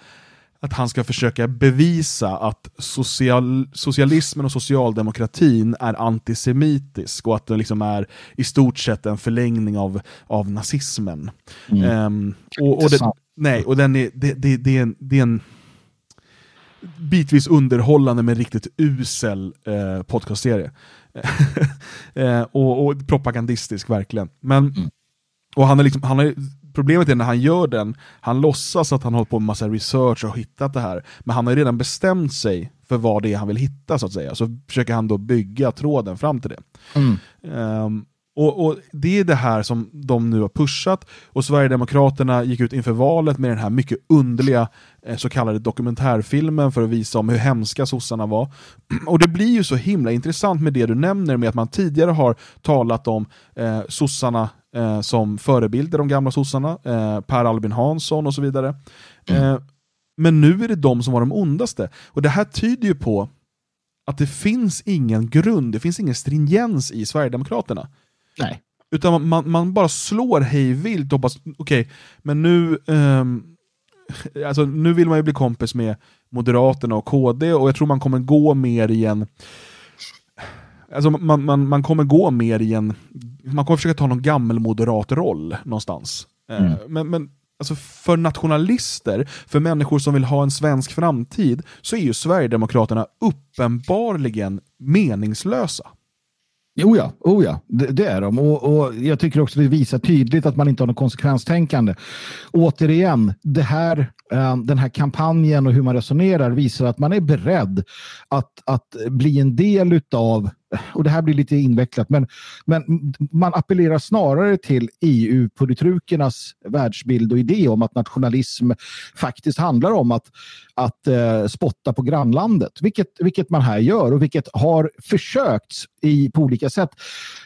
att han ska försöka bevisa att social, socialismen och socialdemokratin är antisemitisk och att den liksom är i stort sett en förlängning av, av nazismen. Mm. Ehm, och, och, det, nej, och den är, det, det, det är en, det är en bitvis underhållande men riktigt usel eh, podcastserie. eh, och, och propagandistisk verkligen. Men, och han är liksom, han är, problemet är när han gör den, han låtsas att han har hållit på med massa research och hittat det här, men han har ju redan bestämt sig för vad det är han vill hitta så att säga, så försöker han då bygga tråden fram till det. Mm. Ehm, och, och Det är det här som de nu har pushat, och Sverigedemokraterna gick ut inför valet med den här mycket underliga eh, så kallade dokumentärfilmen för att visa om hur hemska sossarna var. Och det blir ju så himla intressant med det du nämner, med att man tidigare har talat om eh, sossarna eh, som förebilder, de gamla sossarna, eh, Per Albin Hansson och så vidare. Eh, men nu är det de som var de ondaste. Och det här tyder ju på att det finns ingen grund, det finns ingen stringens i Sverigedemokraterna. Nej. Utan man, man, man bara slår hej vilt och hoppas, okej, men nu, ehm, alltså, nu vill man ju bli kompis med Moderaterna och KD och jag tror man kommer gå mer i en Alltså man, man, man kommer gå mer i en, man kommer försöka ta någon gammal moderat roll någonstans. Eh, Mm. Men, men alltså för nationalister, för människor som vill ha en svensk framtid, så är ju Sverigedemokraterna uppenbarligen meningslösa. Jo ja, oh ja. Det, det är de. Och, och jag tycker också det visar tydligt att man inte har något konsekvenstänkande. Återigen, det här, eh, den här kampanjen och hur man resonerar visar att man är beredd att, att bli en del utav och det här blir lite invecklat, men, men man appellerar snarare till EU-politrukernas världsbild och idé om att nationalism faktiskt handlar om att, att eh, spotta på grannlandet, vilket, vilket man här gör och vilket har försökts i, på olika sätt.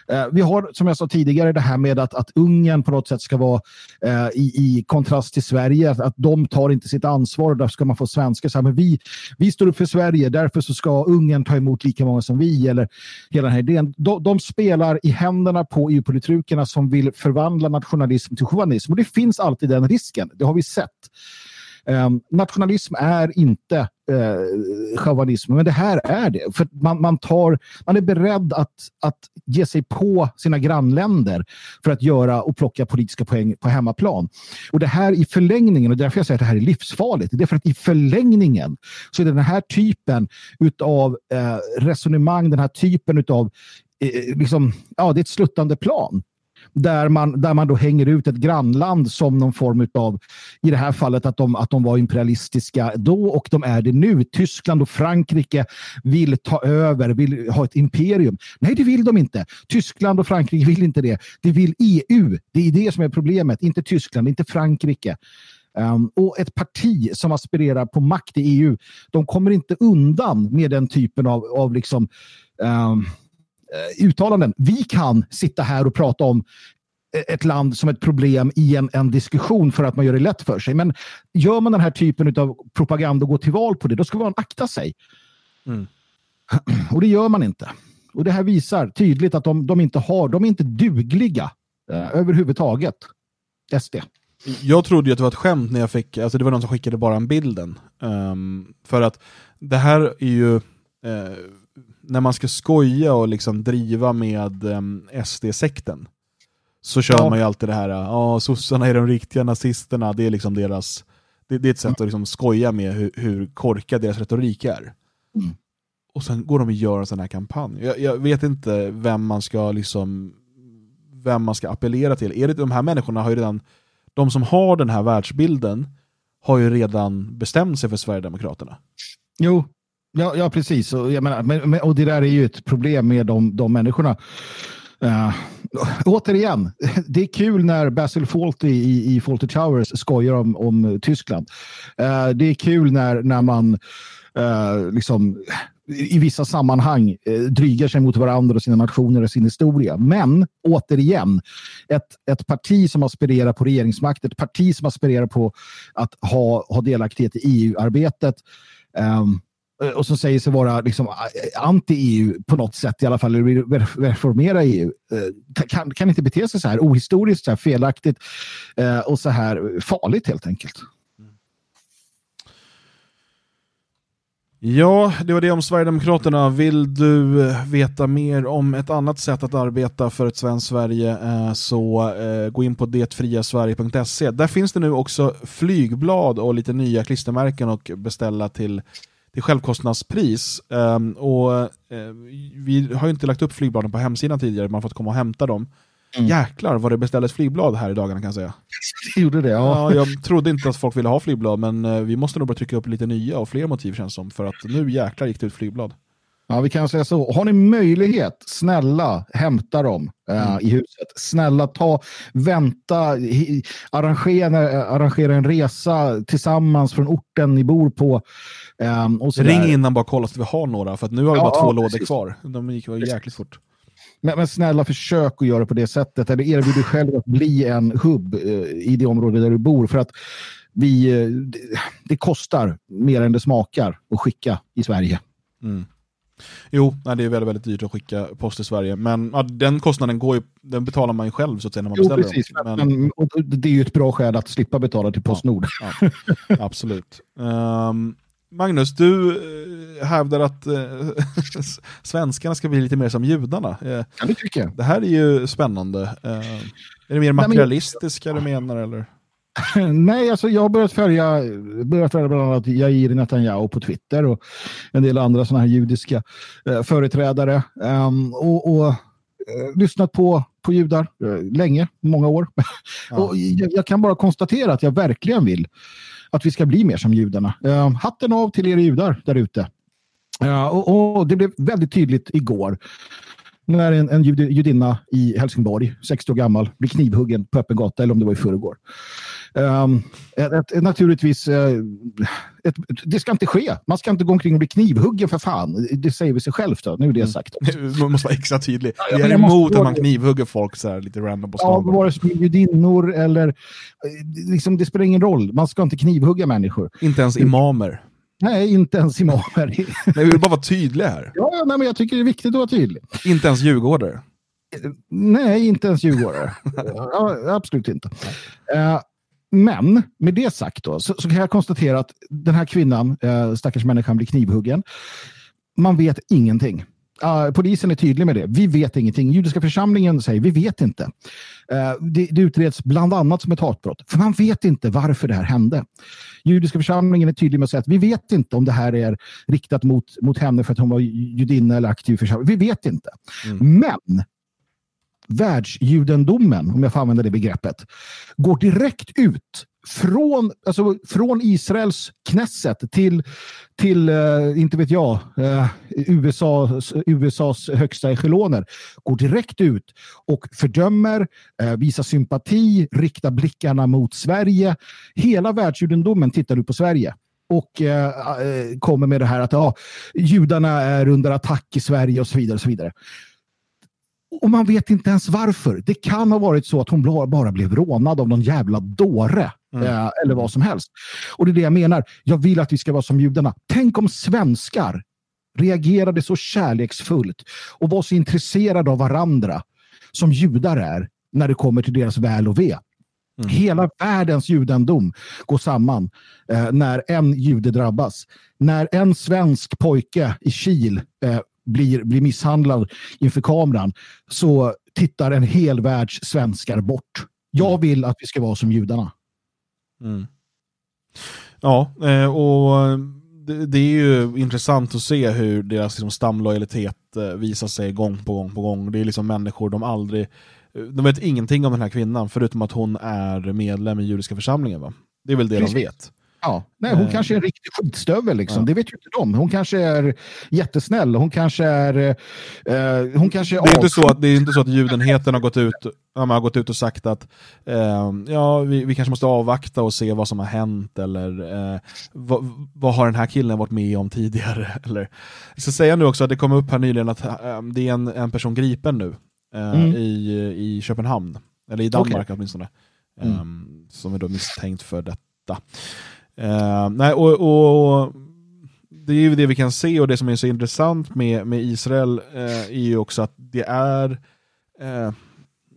Eh, vi har, som jag sa tidigare, det här med att, att Ungern på något sätt ska vara eh, i, i kontrast till Sverige, att, att de tar inte sitt ansvar och därför ska man få svenskar. Så här, men vi, vi står upp för Sverige, därför så ska Ungern ta emot lika många som vi. Eller hela den här idén. De, de spelar i händerna på EU-politrukerna som vill förvandla nationalism till chauvinism. Och det finns alltid den risken, det har vi sett. Um, nationalism är inte Eh, chauvinismen. chauvinism, men det här är det. För man, man, tar, man är beredd att, att ge sig på sina grannländer för att göra och plocka politiska poäng på hemmaplan. Och det här i förlängningen, och därför jag säger att det här är livsfarligt, det är för att i förlängningen så är det den här typen utav eh, resonemang, den här typen utav eh, eh liksom, ja, det är ett sluttande plan där man, där man då hänger ut ett grannland som någon form av, i det här fallet att de, att de var imperialistiska då och de är det nu. Tyskland och Frankrike vill ta över, vill ha ett imperium. Nej, det vill de inte. Tyskland och Frankrike vill inte det. Det vill EU. Det är det som är problemet, inte Tyskland, inte Frankrike. Um, och ett parti som aspirerar på makt i EU, de kommer inte undan med den typen av, av liksom, um, uttalanden. Vi kan sitta här och prata om eh, ett land som ett problem i en, en diskussion för att man gör det lätt för sig. Men gör man den här typen av propaganda och går till val på det, då ska man akta sig. Mm. Och det gör man inte. Och det här visar tydligt att de, de inte har, de är inte dugliga eh, överhuvudtaget. SD. Jag trodde ju att det var ett skämt när jag fick, alltså det var någon som skickade bara en bilden. Um, för att det här är ju, eh, när man ska skoja och liksom driva med um, SD-sekten, så kör Ja. man ju alltid det här, ja sossarna är de riktiga nazisterna, det är liksom deras, det, det är ett sätt att liksom skoja med hur, hur korkad deras retorik är. Mm. Och sen går de och gör en sån här kampanj. Jag, jag vet inte vem man ska liksom vem man ska appellera till. Är det, de här människorna har ju redan, de som har den här världsbilden har ju redan bestämt sig för Sverigedemokraterna. Jo, ja, ja precis. Och, jag menar, men, men, och det där är ju ett problem med de, de människorna. Uh, återigen, det är kul när Basil Fawlty i, i Fawlty Towers skojar om, om Tyskland. Uh, det är kul när, när man uh, liksom i vissa sammanhang uh, drygar sig mot varandra och sina nationer och sin historia. Men återigen, ett, ett parti som aspirerar på regeringsmakt, ett parti som aspirerar på att ha, ha delaktighet i EU-arbetet ehm, Eh, och som säger sig vara liksom, eh, anti-EU på något sätt i alla fall, eller reformera EU, eh, kan, kan inte bete sig så här ohistoriskt, så här felaktigt och så här farligt helt enkelt. Ja, det var det om Sverigedemokraterna. Vill du veta mer om ett annat sätt att arbeta för ett svenskt Sverige så gå in på detfriasverige.se. Där finns det nu också flygblad och lite nya klistermärken att beställa till, till självkostnadspris. Ehm, och eh, Vi har ju inte lagt upp flygbladen på hemsidan tidigare, man har fått komma och hämta dem. Mm. Jäklar vad det beställdes flygblad här i dagarna kan jag säga. Det gjorde det, ja. Ja, jag trodde inte att folk ville ha flygblad, men eh, vi måste nog börja trycka upp lite nya och fler motiv känns som, för att nu jäklar gick det ut flygblad. Ja, vi kan säga så. Har ni möjlighet, snälla hämta dem eh, Mm. i huset. Snälla ta, vänta, hi- arrangera, eh, arrangera en resa tillsammans från orten ni bor på. ehm, och så Ring där. innan bara kolla så att vi har några, för att nu har vi Ja, bara två ja, lådor precis. kvar. De gick ju jäkligt fort. Men, men snälla försök att göra på det sättet. Eller erbjud dig själv att bli en hubb eh, i det område där du bor. För att vi, eh, det, det kostar mer än det smakar att skicka i Sverige. Mm. Jo, nej, det är väldigt, väldigt dyrt att skicka post till Sverige, men ja, den kostnaden går ju, den betalar man ju själv så att säga när man Jo, beställer precis. dem. Men, men, det är ju ett bra skäl att slippa betala till Postnord. Ja, absolut. Ehm, Magnus, du eh, hävdar att eh, svenskarna ska bli lite mer som judarna. Eh, ja, det tycker jag. Det här är ju spännande. Eh, är det mer men- materialistiska du menar? Eller? Nej, alltså jag har börjat följa, börjat följa bland annat Jair Netanyahu på Twitter och en del andra sådana här judiska eh, företrädare. Ehm, och och eh, lyssnat på, på judar eh, länge, många år. och jag, jag kan bara konstatera att jag verkligen vill att vi ska bli mer som judarna. Ehm, hatten av till er judar där ute. Ja, och, och det blev väldigt tydligt igår när en, en judinna i Helsingborg, 60 år gammal, blir knivhuggen på öppen gata, eller om det var i förrgår. Um, ett, ett, naturligtvis, eh, ett, det ska inte ske. Man ska inte gå omkring och bli knivhuggen för fan. Det säger vi sig självt. Då. Nu är det sagt. Man måste vara extra tydlig. Ja, är emot att man knivhugger folk så här, lite random på Ja, stan. vare sig det är judinnor eller... eh, Liksom, det spelar ingen roll. Man ska inte knivhugga människor. Inte ens imamer. Nej, inte ens imamer. Nej, vi vill bara vara tydliga här. ja, ja, nej, men jag tycker det är viktigt att vara tydlig. Inte ens djurgårdare. Nej, inte ens djurgårdare. ja, absolut inte. Eh, men med det sagt då, så, så kan jag konstatera att den här kvinnan, uh, stackars människan, blir knivhuggen. Man vet ingenting. Uh, polisen är tydlig med det. Vi vet ingenting. Judiska församlingen säger vi vet inte. Eh, det, det utreds bland annat som ett hatbrott. För man vet inte varför det här hände. Judiska församlingen är tydlig med att säga att vi vet inte om det här är riktat mot, mot henne för att hon var judinna eller aktiv församling. Vi vet inte. Men världsjudendomen, om jag får använda det begreppet, går direkt ut från, alltså, från Israels Knesset till, till eh, inte vet jag, eh, USAs, USAs högsta echeloner, går direkt ut och fördömer, eh, visar sympati, riktar blickarna mot Sverige. Hela världsjudendomen tittar du på Sverige och eh, eh, kommer med det här att ja, judarna är under attack i Sverige och så vidare. Och så vidare. Och man vet inte ens varför. Det kan ha varit så att hon bara blev rånad av någon jävla dåre. Eh, eller vad som helst. Och det är det jag menar. Jag vill att vi ska vara som judarna. Tänk om svenskar reagerade så kärleksfullt och var så intresserade av varandra som judar är när det kommer till deras väl och ve. Hela världens judendom går samman eh, när en jude drabbas. När en svensk pojke i Kil eh, blir, blir misshandlad inför kameran så tittar en hel världs svenskar bort. Jag vill att vi ska vara som judarna. Mm. Ja, eh, och det, är ju intressant att se hur deras liksom, stamlojalitet eh, visar sig gång på gång på gång. Det är liksom människor de aldrig... De vet ingenting om den här kvinnan förutom att hon är medlem i judiska församlingen. Va? Det är väl det Precis. de vet. Ja, nej, hon Eh. kanske är en riktig skitstövel. Liksom. Ja. Det vet ju inte de. Hon kanske är jättesnäll. Hon kanske är... Eh, hon kanske är Det är inte så att, det är inte så att judenheten har gått ut, ja, man har gått ut och sagt att eh, ja, vi, vi kanske måste avvakta och se vad som har hänt eller eh, vad, vad har den här killen varit med om tidigare? Eller, jag ska säga nu också att det kom upp här nyligen att eh, det är en, en person gripen nu eh, Mm. i, i Köpenhamn, eller i Danmark Okej. åtminstone, Mm. eh, som är då misstänkt för detta. Eh, nej, och, och det är ju det vi kan se och det som är så intressant med, med Israel eh, är ju också att det är eh,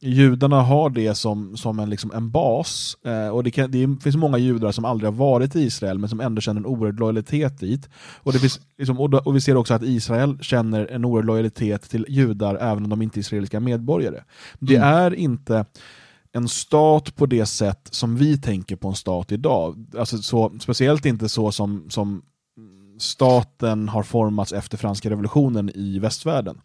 judarna har det som, som en, liksom en bas eh, och det, kan, det finns många judar som aldrig har varit i Israel men som ändå känner en oerhörd lojalitet dit. Och, det finns, liksom, och, då, och vi ser också att Israel känner en oerhörd lojalitet till judar även om de inte är israeliska medborgare. Det Mm. är inte en stat på det sätt som vi tänker på en stat idag. Alltså så, speciellt inte så som, som staten har formats efter franska revolutionen i västvärlden.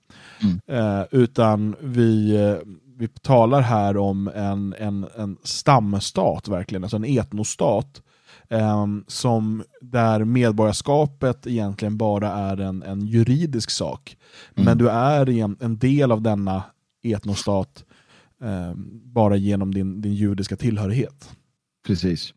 Eh, utan vi, eh, vi talar här om en, en, en stamstat, verkligen, alltså en etnostat. eh, som där medborgarskapet egentligen bara är en, en juridisk sak. Men du är en, en del av denna etnostat eh, bara genom din, din judiska tillhörighet. Precis.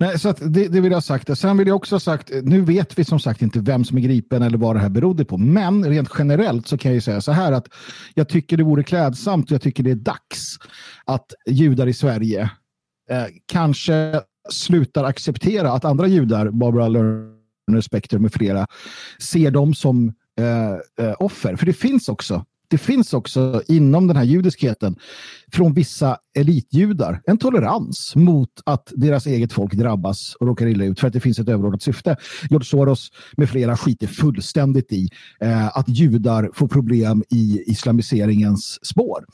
Nej, så att det, det vill jag ha sagt. Sen vill jag också ha sagt, eh, nu vet vi som sagt inte vem som är gripen eller vad det här berodde på. Men rent generellt så kan jag ju säga så här att jag tycker det vore klädsamt och jag tycker det är dags att judar i Sverige eh, kanske slutar acceptera att andra judar, Barbara Lerner, Spectrum med flera, ser dem som eh, eh offer. För det finns också det finns också inom den här judiskheten från vissa elitjudar en tolerans mot att deras eget folk drabbas och råkar illa ut för att det finns ett överordnat syfte. George Soros med flera skiter fullständigt i eh, att judar får problem i islamiseringens spår.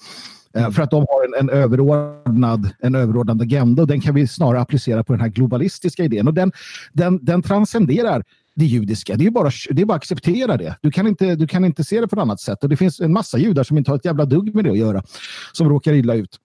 Mm. För att de har en, en, överordnad, en överordnad agenda och den kan vi snarare applicera på den här globalistiska idén. Och den, den, den transcenderar det judiska. Det är bara, det är bara att acceptera det. Du kan, inte, du kan inte se det på ett annat sätt. Och det finns en massa judar som inte har ett jävla dugg med det att göra. Som råkar illa ut.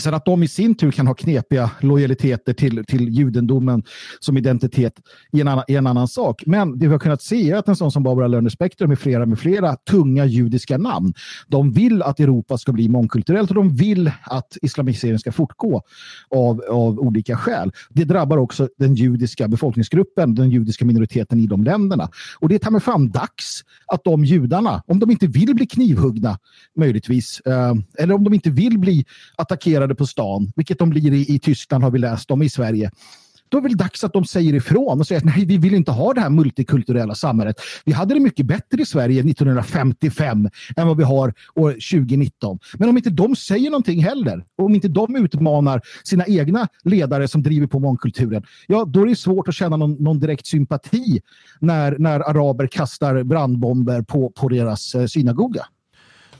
Sen att de i sin tur kan ha knepiga lojaliteter till, till judendomen som identitet i en, annan, i en annan sak. Men det vi har kunnat se är att en sån som Barbara Lerner Spektrum med flera, med flera tunga judiska namn, de vill att Europa ska bli mångkulturellt och de vill att islamiseringen ska fortgå av, av olika skäl. Det drabbar också den judiska befolkningsgruppen, den judiska minoriteten i de länderna. Och det är ta mig fan dags att de judarna, om de inte vill bli knivhuggna möjligtvis, eh, eller om de inte vill bli attackerade på stan, vilket de blir i, i Tyskland har vi läst om i Sverige, då är det väl dags att de säger ifrån och säger att nej, vi vill inte ha det här multikulturella samhället. Vi hade det mycket bättre i Sverige 1955 än vad vi har år 2019. Men om inte de säger någonting heller, och om inte de utmanar sina egna ledare som driver på mångkulturen, ja, då är det svårt att känna någon, någon direkt sympati när, när araber kastar brandbomber på, på deras eh, synagoga.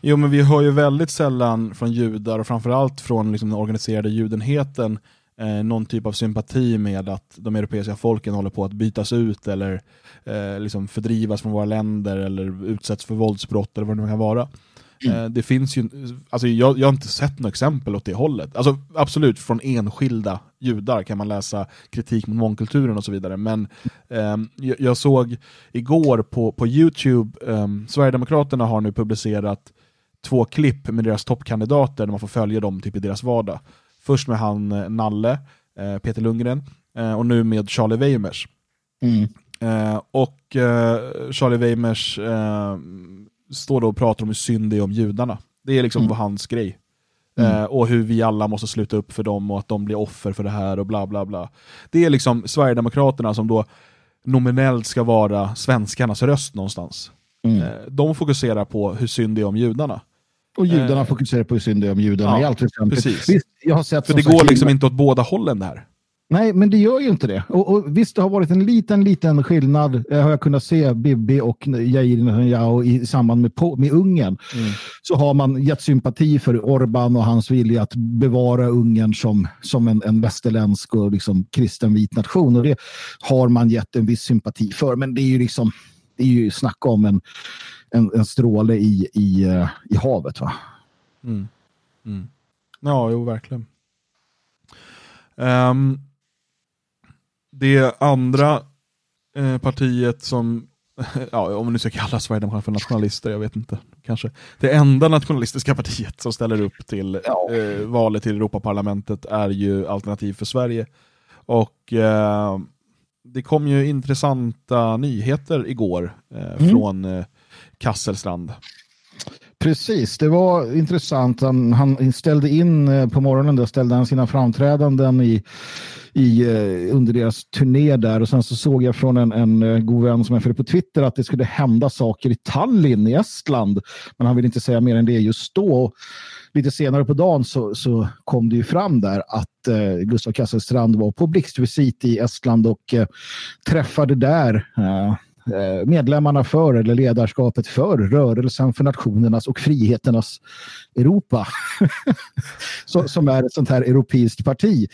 Jo, men vi hör ju väldigt sällan från judar och framförallt från liksom den organiserade judenheten eh, någon typ av sympati med att de europeiska folken håller på att bytas ut eller eh, liksom fördrivas från våra länder eller utsätts för våldsbrott eller vad det nu kan vara. Eh, det finns ju, alltså jag, jag har inte sett något exempel åt det hållet. Alltså, absolut, från enskilda judar kan man läsa kritik mot mångkulturen och så vidare. Men ehm, jag, såg igår på, på Youtube, ehm, Sverigedemokraterna har nu publicerat två klipp med deras toppkandidater där man får följa dem typ i deras vardag. Först med han eh, Nalle, eh, Peter Lundgren, eh, och nu med Charlie Weimers. Mm. Eh, och eh, Charlie Weimers eh, står då och pratar om hur synd det är om judarna. Det är liksom Mm. vad hans grej. Mm. Och hur vi alla måste sluta upp för dem och att de blir offer för det här och bla bla bla. Det är liksom Sverigedemokraterna som då nominellt ska vara svenskarnas röst någonstans. Mm. Eh, de fokuserar på hur synd det är om judarna. Och judarna Eh, fokuserar på hur synd det är om judarna ja, i allt väsentligt. precis. Visst, jag har sett För det går liksom inte åt båda hållen det här. Nej, men det gör ju inte det. Och, och visst, det har varit en liten, liten skillnad, eh, har jag kunnat se Bibi och Jair Netanyahu i samband med, med Ungern. Så har man gett sympati för Orban och hans vilja att bevara Ungern som, som en, en västerländsk och liksom kristen vit nation. Och det har man gett en viss sympati för. Men det är ju liksom, det är ju snacka om en, en, en stråle i, i, eh, i havet. Va? Mm. Mm. Ja, jo, verkligen. Ehm, det andra eh, partiet som, ja, om vi nu ska kalla Sverigedemokraterna för nationalister, jag vet inte, kanske. Det enda nationalistiska partiet som ställer upp till eh, valet till Europaparlamentet är ju Alternativ för Sverige. Och eh, det kom ju intressanta nyheter igår eh, Mm. från eh, Kasselstrand. Precis, det var intressant. Han, han ställde in eh, på morgonen, där ställde han sina framträdanden i, i, eh, under deras turné där och sen så såg jag från en, en eh, god vän som jag följer på Twitter att det skulle hända saker i Tallinn i Estland. Men han vill inte säga mer än det just då. Och Lite senare på dagen så, så kom det ju fram där att eh, Gustav Kasselstrand var på blixtvisit i Estland och eh, träffade där eh, Eh, medlemmarna för eller ledarskapet för rörelsen för nationernas och friheternas Europa. Som är ett sånt här europeiskt parti.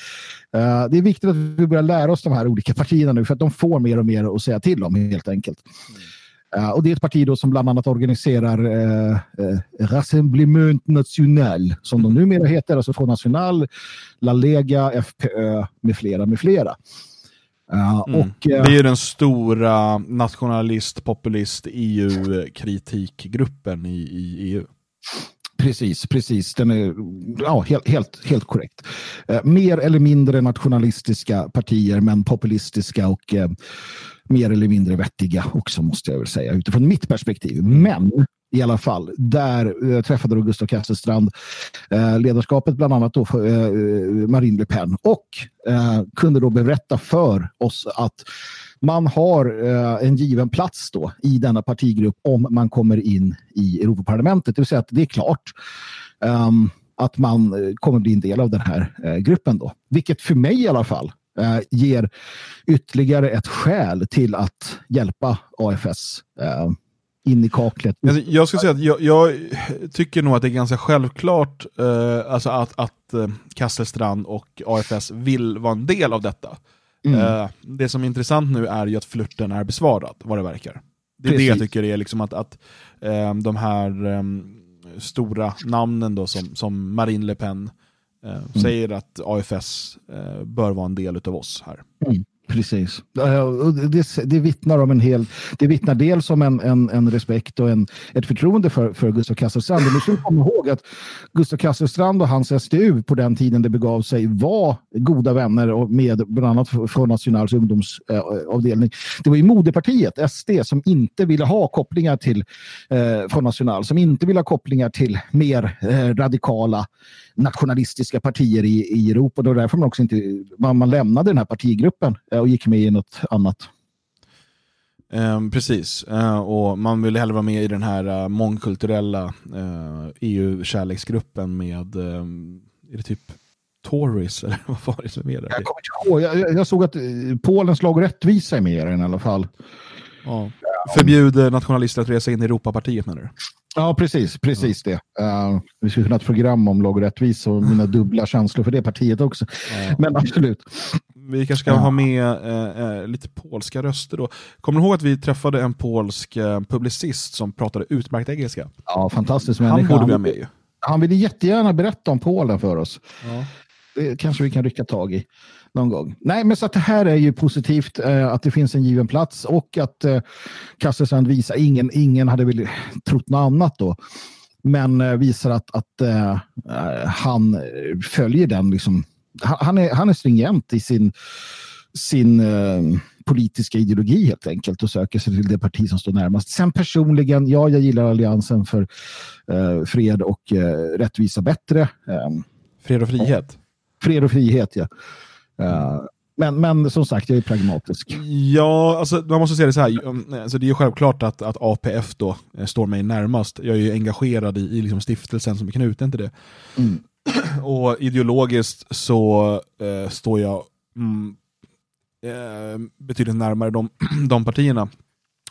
Eh, det är viktigt att vi börjar lära oss de här olika partierna nu för att de får mer och mer att säga till om helt enkelt. Eh, och det är ett parti då som bland annat organiserar eh, Rassemblement National som de numera heter, alltså Front National, La Lega, FPÖ med flera med flera. Uh, Mm. och, det är ju den stora nationalist, populist, EU-kritikgruppen i, i EU. Precis, precis. Den är ja, helt, helt, helt korrekt. Eh, mer eller mindre nationalistiska partier, men populistiska och eh, mer eller mindre vettiga också, måste jag väl säga, utifrån mitt perspektiv. Men i alla fall, där eh, träffade då Gustav Kasselstrand eh, ledarskapet bland annat då för eh, eh, Marine Le Pen och eh, kunde då berätta för oss att man har eh, en given plats då i denna partigrupp om man kommer in i Europaparlamentet. Det vill säga att det är klart ehm, att man eh, kommer bli en del av den här eh, gruppen då. Vilket för mig i alla fall eh, ger ytterligare ett skäl till att hjälpa AFS eh, in i kaklet. Alltså, jag ska säga att jag, jag tycker nog att det är ganska självklart eh, alltså att, att eh, Kasselstrand och AFS vill vara en del av detta. Mm. Eh, det som är intressant nu är ju att flirten är besvarad, vad det verkar. Det är det jag Precis. tycker är liksom att, att eh, de här eh, stora namnen då som, som Marine Le Pen eh, säger att AFS bör vara en del av oss här. Mm, precis. Det, det vittnar om en hel... Det vittnar dels om en, en, en respekt och en, ett förtroende för, för Gustav Kasselstrand. Men Nu ska vi komma ihåg att Gustav Kasselstrand och hans SDU på den tiden det begav sig var goda vänner och med bland annat från Nationals ungdomsavdelning. Eh, det var ju moderpartiet, SD, som inte ville ha kopplingar till eh, från National, som inte ville ha kopplingar till mer eh, radikala nationalistiska partier i, i Europa. Det var därför man också inte man, man lämnade den här partigruppen eh, och gick med i något annat. Ehm, precis, Eh, och man vill hellre vara med i den här uh, mångkulturella eh, EU-kärleksgruppen med, ehm, är det typ Tories eller vad var det som är där? Jag kommer inte ihåg. Jag, jag- jag såg att eh, Polens lag och rättvisa är med i den i alla fall. Ja. Förbjuder nationalister att resa in i Europapartiet menar du? Ja, precis. Precis det. Eh, vi skulle kunna ha ett program om lag och rättvisa och mina dubbla känslor för det partiet också. Men absolut. Vi kanske ska ha med eh, eh, lite polska röster då. Kommer du ihåg att vi träffade en polsk eh, publicist som pratade utmärkt engelska? Ja, fantastisk Han människa. borde vi ha med ju. Han ville jättegärna berätta om Polen för oss. Ja. Det kanske vi kan rycka tag i någon gång. Nej, men så att det här är ju positivt eh, att det finns en given plats och att eh, Kasselstrand visar, ingen, ingen hade väl trott något annat då, men eh, visar att, att eh, eh, han följer den liksom. Han, är, han är stringent i sin, sin eh, politiska ideologi helt enkelt och söker sig till det parti som står närmast. Sen personligen, ja, jag gillar Alliansen för eh, fred och eh, rättvisa bättre. Eh, Fred och frihet? Fred och frihet, ja. Eh, men, men som sagt, jag är pragmatisk. Ja, alltså, man måste säga det så här. um, Alltså, det är självklart att, att APF då eh, står mig närmast. Jag är ju engagerad i, i liksom stiftelsen som är knuten till det. Mm. Och ideologiskt så eh, står jag mm, eh, betydligt närmare de, de partierna.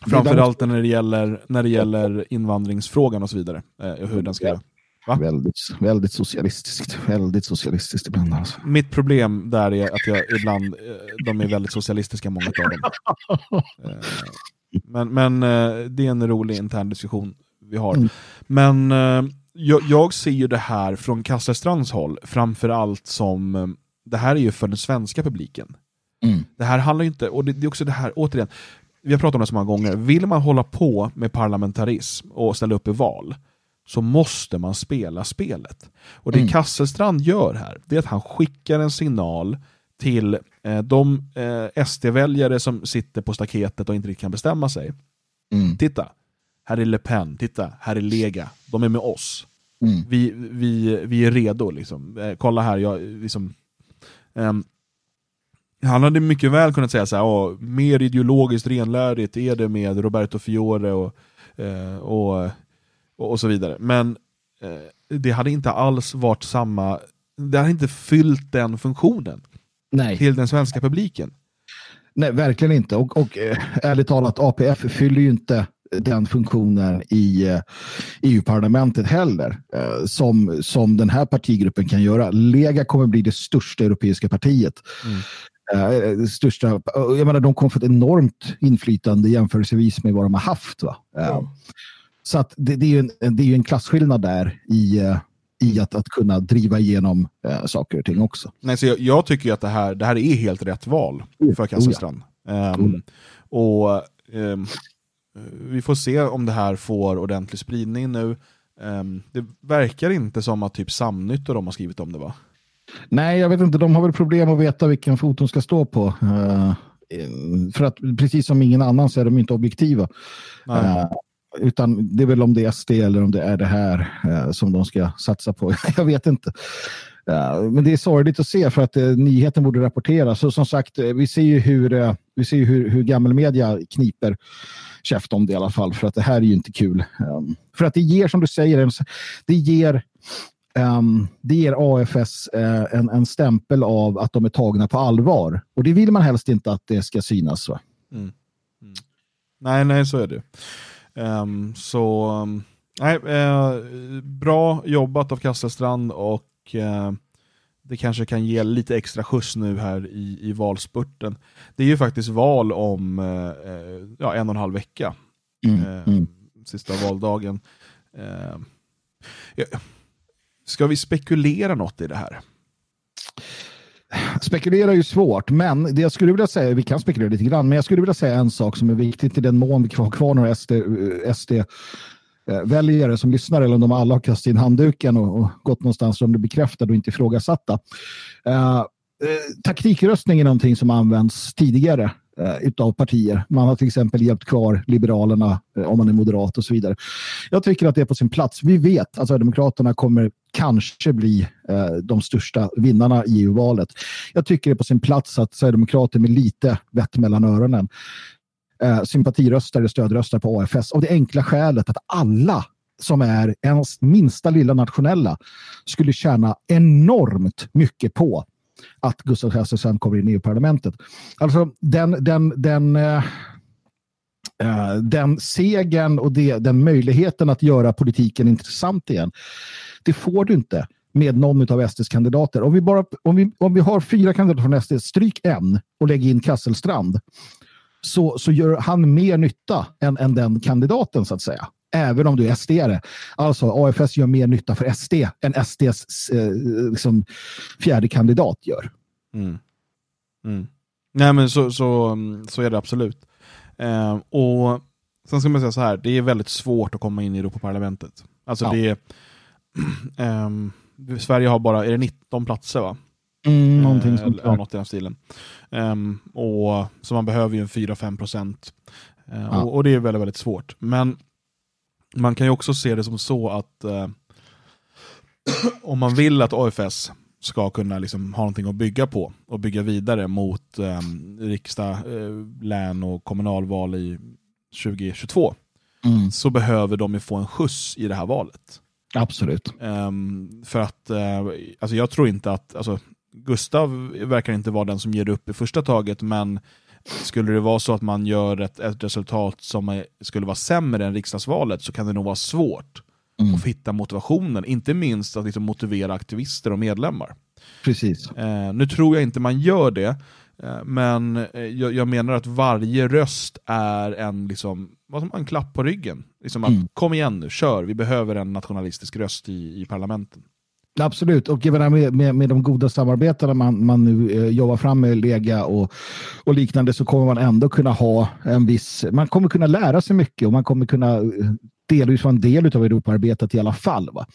Framförallt när det gäller, när det gäller invandringsfrågan och så vidare. Eh, hur den ska... Va? Väldigt, väldigt socialistiskt. Väldigt socialistiskt ibland. Alltså. Mitt problem där är att jag ibland, eh, de är väldigt socialistiska många av dem. Eh, Men, men eh, det är en rolig intern diskussion vi har. Mm. Men jag, jag ser ju det här från Kasselstrands håll, framförallt som, eh, det här är ju för den svenska publiken. Mm. Det här handlar ju inte, och det, det är också det här, återigen, vi har pratat om det så många gånger, vill man hålla på med parlamentarism och ställa upp i val, så måste man spela spelet. Och det Mm. Kasselstrand gör här, det är att han skickar en signal till eh, de eh, SD-väljare som sitter på staketet och inte riktigt kan bestämma sig. Mm. Titta, här är Le Pen, titta, här är Lega, de är med oss. Mm. Vi, vi, vi är redo. Liksom. Eh, kolla här, jag, liksom, ehm, han hade mycket väl kunnat säga så här, "Åh, mer ideologiskt renlärigt är det med Roberto Fiore och, eh, och, och, och så vidare. Men eh, det hade inte alls varit samma, det hade inte fyllt den funktionen Nej. till den svenska publiken. Nej, verkligen inte. Och, och eh, ärligt talat, APF fyller ju inte den funktionen i eh, EU-parlamentet heller, eh, som, som den här partigruppen kan göra. Lega kommer bli det största europeiska partiet. Eh, det största, jag menar, de kommer få ett enormt inflytande jämförelsevis med vad de har haft. Va? Eh, Så att det, det, är ju en, det är en klasskillnad där i, eh, i att, att kunna driva igenom eh, saker och ting också. Nej, så jag, jag tycker att det här, det här är helt rätt val för Kasselstrand. Ehm, och ehm, vi får se om det här får ordentlig spridning nu. Ehm, det verkar inte som att typ Samnytt och de har skrivit om det va? Nej, jag vet inte. De har väl problem att veta vilken fot de ska stå på. Eh, för att precis som ingen annan så är de inte objektiva. Eh, utan det är väl om det är SD eller om det är det här eh, som de ska satsa på. jag vet inte. Eh, men det är sorgligt att se för att eh, nyheten borde rapporteras. Så som sagt, eh, vi ser ju hur, eh, vi ser ju hur, hur gammelmedia kniper käft om det i alla fall. För att det här är ju inte kul. Um, för att det ger, som du säger, det ger Um, det ger AFS uh, eh, en, en stämpel av att de är tagna på allvar. Och det vill man helst inte att det ska synas. Va? Mm. Mm. Nej, nej, så är det. Um, så, um, nej, uh, bra jobbat av Kasselstrand och uh, det kanske kan ge lite extra skjuts nu här i, i valspurten. Det är ju faktiskt val om eh, ja, en och en halv vecka. Mm, Eh, mm. Sista valdagen. Eh, ja, ska vi spekulera något i det här? Spekulera är ju svårt, men det jag skulle vilja säga, vi kan spekulera lite grann, men jag skulle vilja säga en sak som är viktigt i den mån vi har kvar några SD, eh, SD Eh, väljare som lyssnar eller om de alla har kastat in handduken och, och gått någonstans som de blir bekräftade och inte ifrågasatta. Eh, eh, taktikröstning är någonting som används tidigare eh, utav partier. Man har till exempel hjälpt kvar Liberalerna eh, om man är moderat och så vidare. Jag tycker att det är på sin plats. Vi vet alltså att Sverigedemokraterna kommer kanske bli eh, de största vinnarna i EU-valet. Jag tycker det är på sin plats att Sverigedemokrater med lite vett mellan öronen eh, sympatiröstar och stödröstar på AFS av det enkla skälet att alla som är ens minsta lilla nationella skulle tjäna enormt mycket på att Gustav Kasselsen kommer in i EU-parlamentet. Alltså den, den, den, eh, eh, den segern och det, den möjligheten att göra politiken intressant igen, det får du inte med någon av SDs kandidater. Om vi, bara, om, vi, om vi har fyra kandidater från SD, stryk en och lägg in Kasselstrand, så, så gör han mer nytta än, än den kandidaten så att säga. Även om du är SD-are. Alltså AFS gör mer nytta för SD än SDs eh, liksom, fjärde kandidat gör. Mm. Mm. Nej men så, så, så är det absolut. Eh, och Sen ska man säga så här, det är väldigt svårt att komma in i Europaparlamentet. Alltså Ja. det är, ehm, Sverige har bara, är det 19 platser va? Mm, någonting Eh, sånt eller- något i den stilen. Ehm, och, så man behöver ju en 4-5 procent. Eh, Ja. och, och det är väldigt, väldigt svårt. Men man kan ju också se det som så att eh, om man vill att AFS ska kunna liksom ha någonting att bygga på och bygga vidare mot eh, riksdag, eh, län och kommunalval i 2022 Mm. så behöver de ju få en skjuts i det här valet. Absolut. Ehm, för att eh, alltså jag tror inte att, alltså, Gustav verkar inte vara den som ger upp i första taget, men skulle det vara så att man gör ett, ett resultat som är, skulle vara sämre än riksdagsvalet så kan det nog vara svårt att hitta motivationen, inte minst att liksom motivera aktivister och medlemmar. Precis. Eh, nu tror jag inte man gör det, eh, men eh, jag, jag menar att varje röst är en, liksom, vad som, en klapp på ryggen. Liksom att, Mm. Kom igen nu, kör, vi behöver en nationalistisk röst i, i parlamenten. Absolut, och jag menar med, med, med de goda samarbetena man, man nu eh, jobbar fram med Lega och, och liknande så kommer man ändå kunna ha en viss, man kommer kunna lära sig mycket och man kommer kunna eh, delvis vara en del av Europaarbetet i alla fall. Va?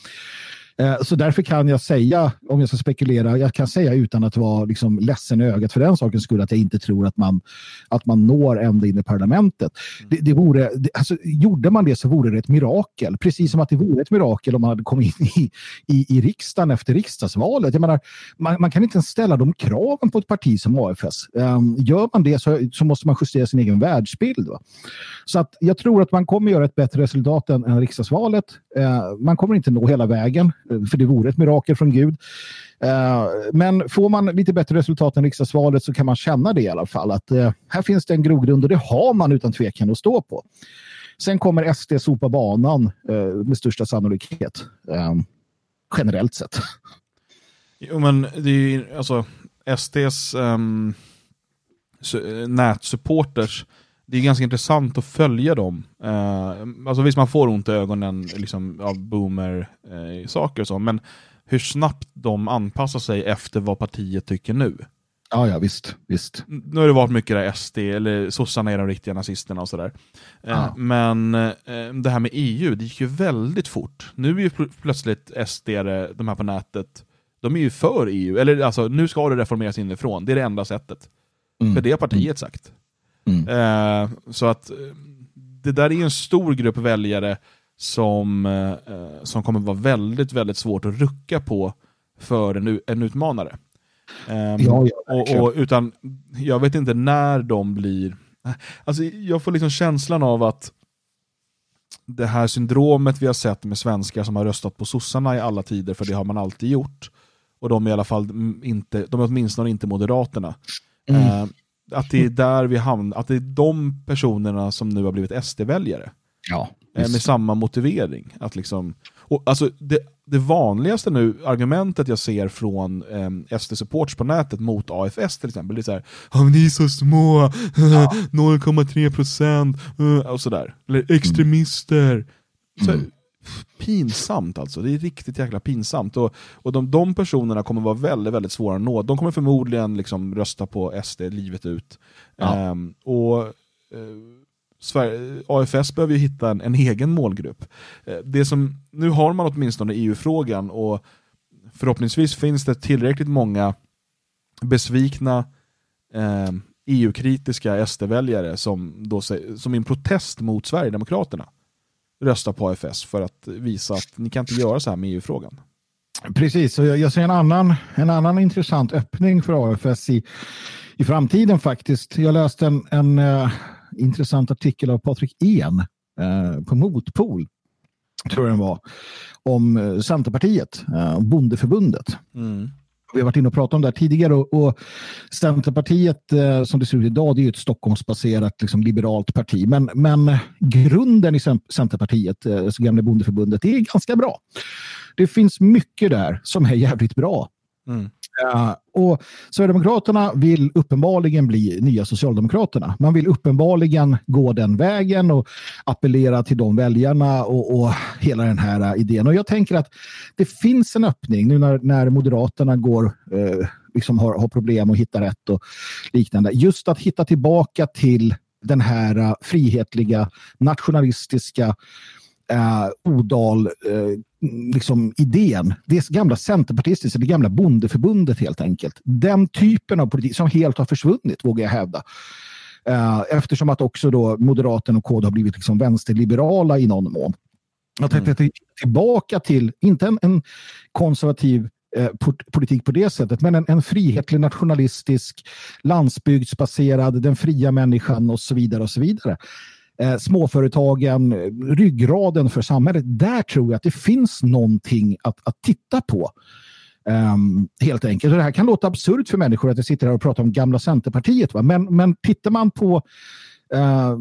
Eh, Så därför kan jag säga, om jag ska spekulera, jag kan säga utan att vara liksom ledsen i ögat för den sakens skull att jag inte tror att man, att man når ända in i parlamentet. Det, det vore, det, alltså, gjorde man det så vore det ett mirakel. Precis som att det vore ett mirakel om man hade kommit in i, i, i riksdagen efter riksdagsvalet. Jag menar, man, man kan inte ens ställa de kraven på ett parti som AFS. Um, gör man det så, så måste man justera sin egen världsbild. Va? Så att jag tror att man kommer göra ett bättre resultat än, än riksdagsvalet. Eh, man kommer inte nå hela vägen, eh, för det vore ett mirakel från Gud. Eh, men får man lite bättre resultat än riksdagsvalet så kan man känna det i alla fall. Att här finns det en grogrund och det har man utan tvekan att stå på. Sen kommer SD sopa banan med största sannolikhet. Generellt sett. Jo, men det är ju alltså SDs um, ehm, nätsupporters. Det är ganska intressant att följa dem. Uh, alltså visst, man får ont i ögonen liksom, av boomer-saker och så, men hur snabbt de anpassar sig efter vad partiet tycker nu. Ja, ja visst. visst. Nu har det varit mycket där SD, eller sossarna är de riktiga nazisterna och sådär. Eh, Ja. Men eh, det här med EU, det gick ju väldigt fort. Nu är ju pl- plötsligt SD, de här på nätet, de är ju för EU. Eller alltså, nu ska det reformeras inifrån. Det är det enda sättet. Mm. För det har partiet sagt. Eh, så att eh, det där är en stor grupp väljare som, eh, som kommer vara väldigt, väldigt svårt att rucka på för en, en utmanare. Ehm, Ja, ja, och, och, utan jag vet inte när de blir... Alltså, jag får liksom känslan av att det här syndromet vi har sett med svenskar som har röstat på sossarna i alla tider, för det har man alltid gjort, och de är i alla fall mm, inte, de är åtminstone inte Moderaterna. Mm. Eh, att det är där vi hamnar, att det är de personerna som nu har blivit SD-väljare. Ja, Eh, med samma motivering. Att liksom, och alltså det, det vanligaste nu, argumentet jag ser från eh, SD-supports på nätet mot AFS till exempel, det är så här, "Ja, men ni är så små, 0,3 procent, eh, och sådär. Eller extremister. Så, Pinsamt alltså, det är riktigt jäkla pinsamt. Och, och de, de personerna kommer vara väldigt, väldigt svåra att nå. De kommer förmodligen liksom rösta på SD livet ut. Ja. Ehm, och eh, Sverige, AFS behöver ju hitta en, en egen målgrupp. Eh, Det som, nu har man åtminstone EU-frågan och förhoppningsvis finns det tillräckligt många besvikna eh, EU-kritiska SD-väljare som, då, som en protest mot Sverigedemokraterna röstar på AFS för att visa att ni kan inte göra så här med EU-frågan. Precis, och jag, jag ser en annan, en annan intressant öppning för AFS i, i framtiden faktiskt. Jag läste en, en eh, intressant artikel av Patrik En eh, på Motpol, tror jag den var, om eh, Centerpartiet, eh, Bondeförbundet. Vi har varit inne och pratat om det här tidigare och, och Centerpartiet eh, som det ser ut idag det är ju ett Stockholmsbaserat liksom, liberalt parti. Men, men grunden i Centerpartiet, eh, alltså gamla bondeförbundet, det är ganska bra. Det finns mycket där som är jävligt bra. Mm. Eh, och Sverigedemokraterna vill uppenbarligen bli nya Socialdemokraterna. Man vill uppenbarligen gå den vägen och appellera till de väljarna och, och hela den här eh, idén. Och jag tänker att det finns en öppning nu när, när Moderaterna går, eh, liksom har, har problem att hitta rätt och liknande. Just att hitta tillbaka till den här eh, frihetliga, nationalistiska eh, Odal eh, liksom idén. Det gamla centerpartistiska, det gamla bondeförbundet helt enkelt. Den typen av politik som helt har försvunnit, vågar jag hävda. Eh, eftersom att också då Moderaterna och KD har blivit liksom vänsterliberala i någon mån. Att mm. tillbaka till, inte en, en konservativ eh, politik på det sättet, men en, en frihetlig nationalistisk, landsbygdsbaserad, den fria människan och så vidare. och så vidare eh, småföretagen, eh, ryggraden för samhället. Där tror jag att det finns någonting att, att titta på. Ehm, helt enkelt. Och det här kan låta absurt för människor att jag sitter här och pratar om gamla Centerpartiet. Va? Men, men tittar man på eh,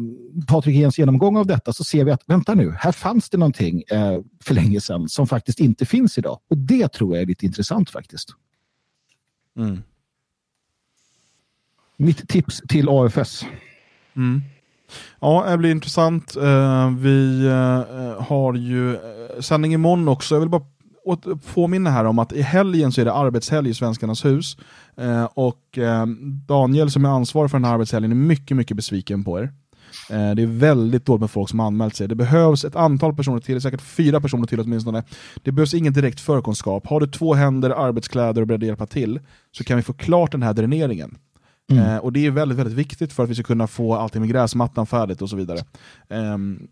Patrik Jens genomgång av detta så ser vi att vänta nu, här fanns det någonting eh, för länge sedan som faktiskt inte finns idag. Och det tror jag är lite intressant faktiskt. Mm. Mitt tips till AFS. Mm. Ja, det blir intressant. Eh, vi eh, har ju eh, sändning imorgon också. Jag vill bara påminna här om att i helgen så är det arbetshelg i Svenskarnas hus. Och Daniel som är ansvarig för den här arbetshelgen är mycket, mycket besviken på er. Det är väldigt dåligt med folk som har anmält sig. Det behövs ett antal personer till, säkert fyra personer till åtminstone. Det behövs ingen direkt förkunskap. Har du två händer, arbetskläder och beredd att hjälpa till så kan vi få klart den här dräneringen. Mm. Eh, och det är väldigt, väldigt viktigt för att vi ska kunna få allting med gräsmattan färdigt och så vidare. Ehm,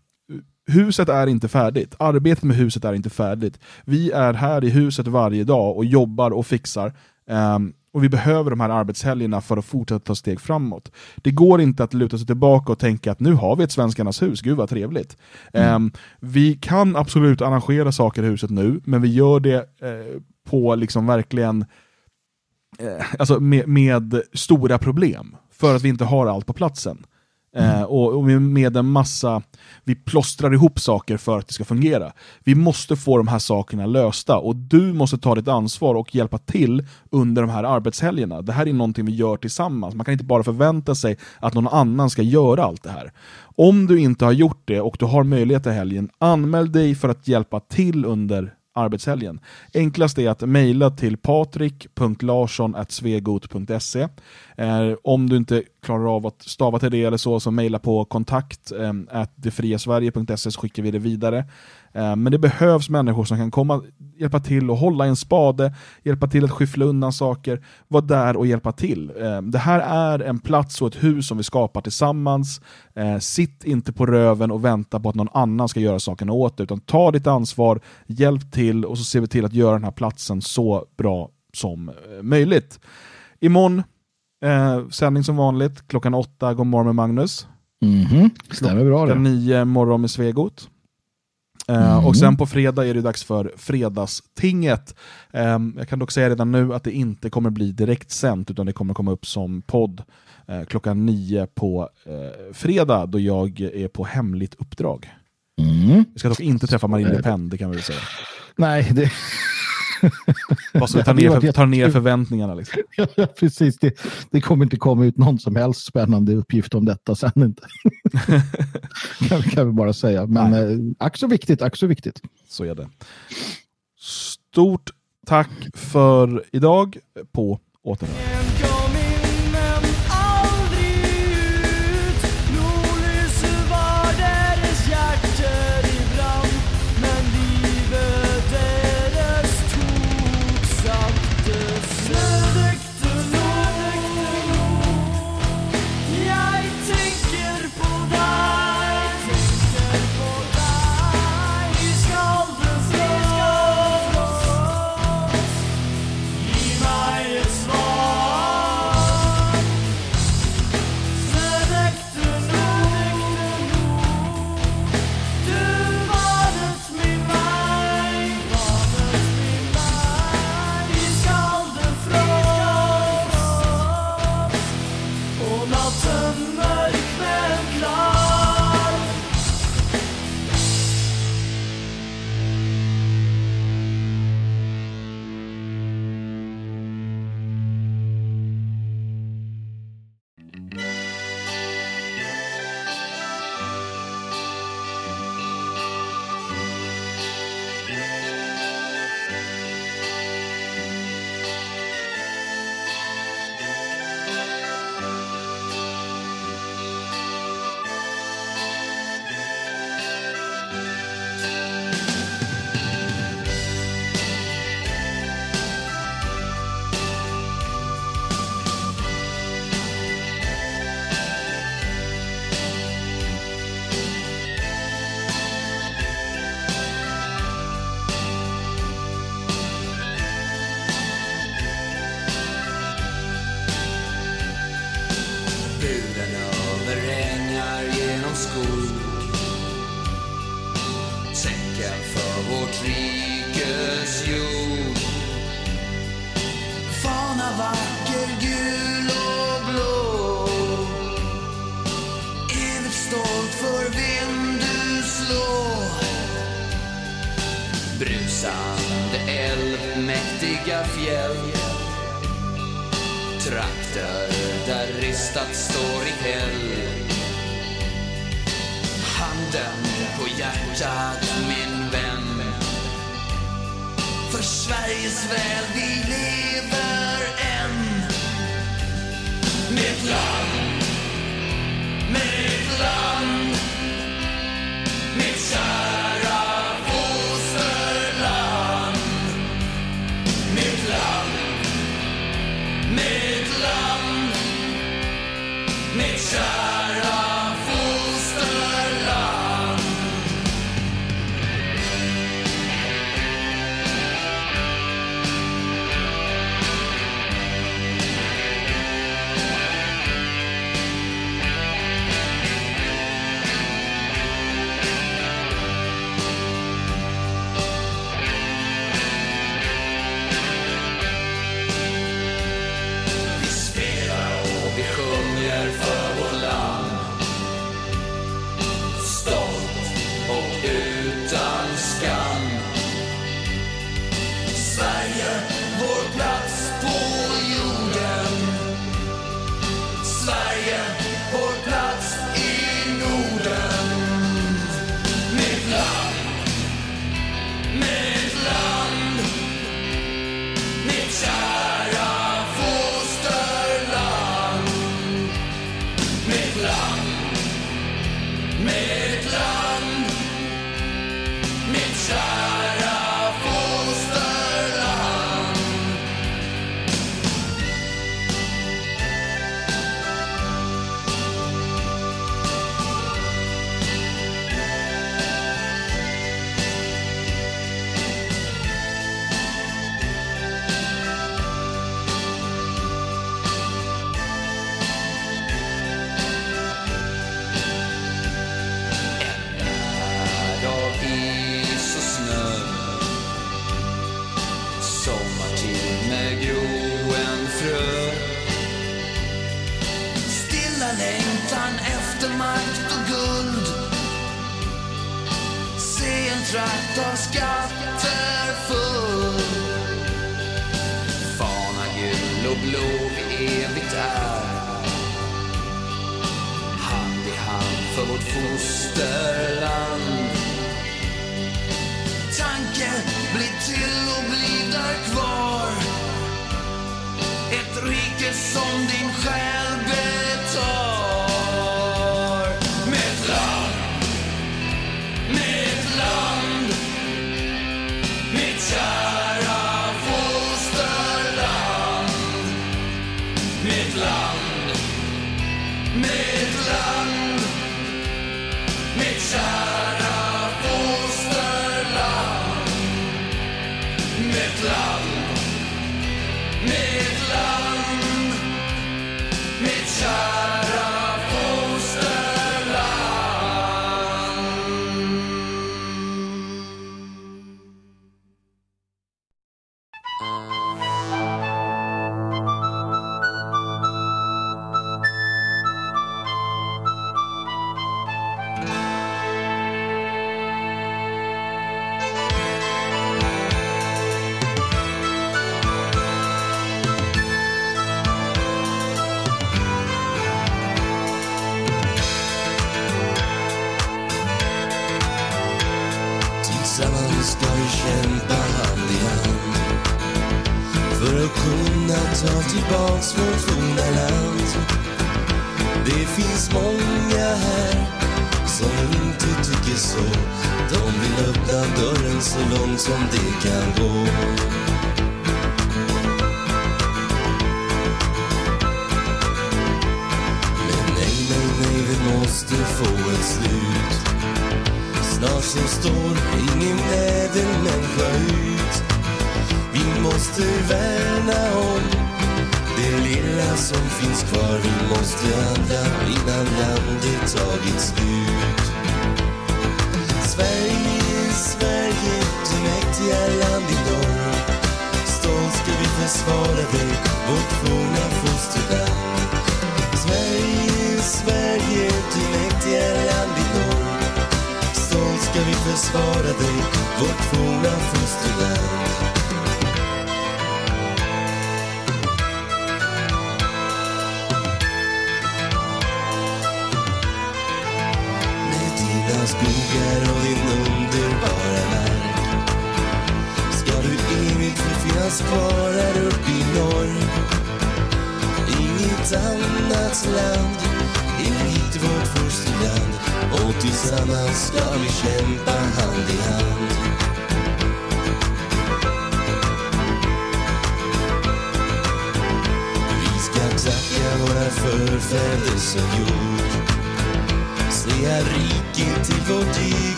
huset är inte färdigt. Arbetet med huset är inte färdigt. Vi är här i huset varje dag och jobbar och fixar. Ehm, och vi behöver de här arbetshelgerna för att fortsätta ta steg framåt. Det går inte att luta sig tillbaka och tänka att nu har vi ett Svenskarnas hus, gud vad trevligt. Ehm, vi kan absolut arrangera saker i huset nu, men vi gör det eh, på liksom verkligen eh, alltså med, med stora problem, för att vi inte har allt på platsen. Eh, och, och med- en massa, vi plåstrar ihop saker för att det ska fungera. Vi måste få de här sakerna lösta och du måste ta ditt ansvar och hjälpa till under de här arbetshelgerna. Det här är någonting vi gör tillsammans. Man kan inte bara förvänta sig att någon annan ska göra allt det här. Om du inte har gjort det och du har möjlighet i helgen, anmäl dig för att hjälpa till under arbetshelgen. Enklast är att mejla till patrik.larsson.svegot.se eh, Om du inte klarar av att stava till det eller så, så mejla på kontakt eh, detfriasverige.se så skickar vi det vidare. Eh, men det behövs människor som kan komma, hjälpa till och hålla i en spade, hjälpa till att skyffla undan saker, vara där och hjälpa till. Eh, det här är en plats och ett hus som vi skapar tillsammans. Eh, sitt inte på röven och vänta på att någon annan ska göra sakerna åt dig, utan ta ditt ansvar, hjälp till och så ser vi till att göra den här platsen så bra som eh, möjligt. Imorgon, eh, sändning som vanligt, klockan åtta, morgon med Magnus. Mhm, stämmer bra det. Klockan nio, morgon med Svegot. Mm. Och sen på fredag är det dags för Fredagstinget. Eh, jag kan dock säga redan nu att det inte kommer bli direktsänt utan det kommer komma upp som podd eh, klockan nio på eh, fredag då jag är på hemligt uppdrag. Mm. Jag ska dock inte träffa Marine Le Pen, det kan vi väl säga. Nej, det... Så vi tar ner, för, tar ner förväntningarna. Liksom. Ja, precis. Det, det kommer inte komma ut någon som helst spännande uppgift om detta sen. Inte. kan, kan vi bara säga. Men eh, ack så viktigt, ack så viktigt. Så är det. Stort tack för idag. På återhörande.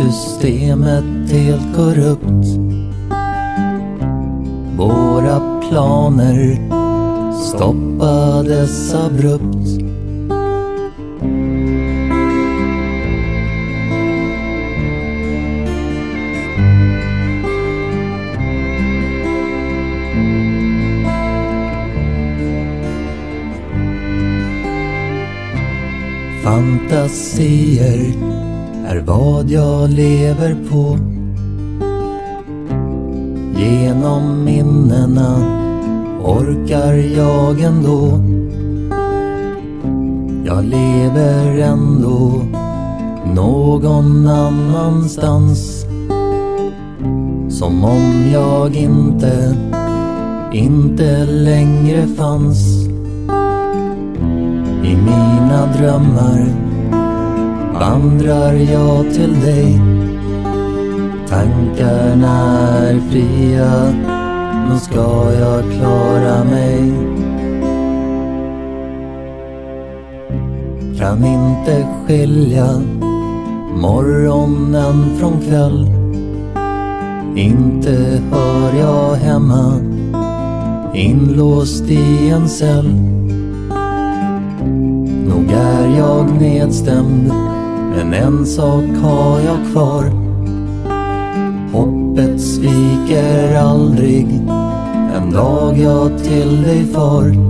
Systemet helt korrupt. Våra planer stoppades abrupt. Inte längre fanns. I mina drömmar vandrar jag till dig. Tankarna är fria, nu ska jag klara mig. Kan inte skilja morgonen från kväll. Inte hör jag hemma, inlåst i en cell. Nog är jag nedstämd, men en sak har jag kvar. Hoppet sviker aldrig, en dag jag till dig far.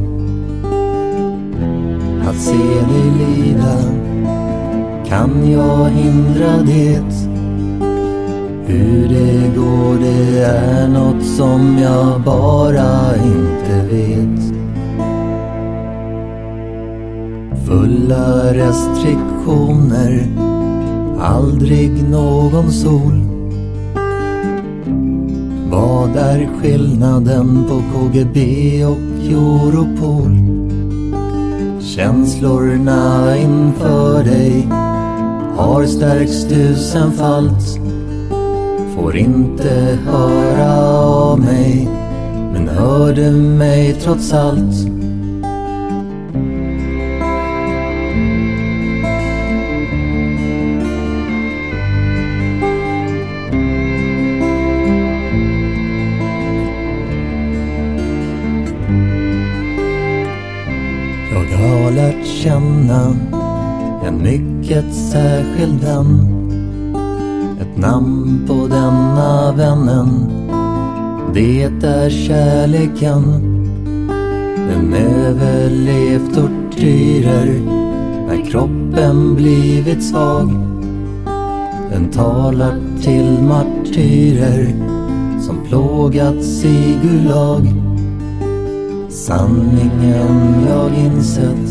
Se dig lida kan jag hindra det? Hur det går det är något som jag bara inte vet. Fulla restriktioner, aldrig någon sol. Vad är skillnaden på KGB och Europol? Känslorna inför dig har stärkts tusenfalt. Får inte höra av mig, men hör du mig trots allt? Har lärt känna en mycket särskild vän. Ett namn på denna vännen, det är kärleken. Den överlevt tortyrer när kroppen blivit svag. Den talar till martyrer som plågats i Gulag. Sanningen jag insett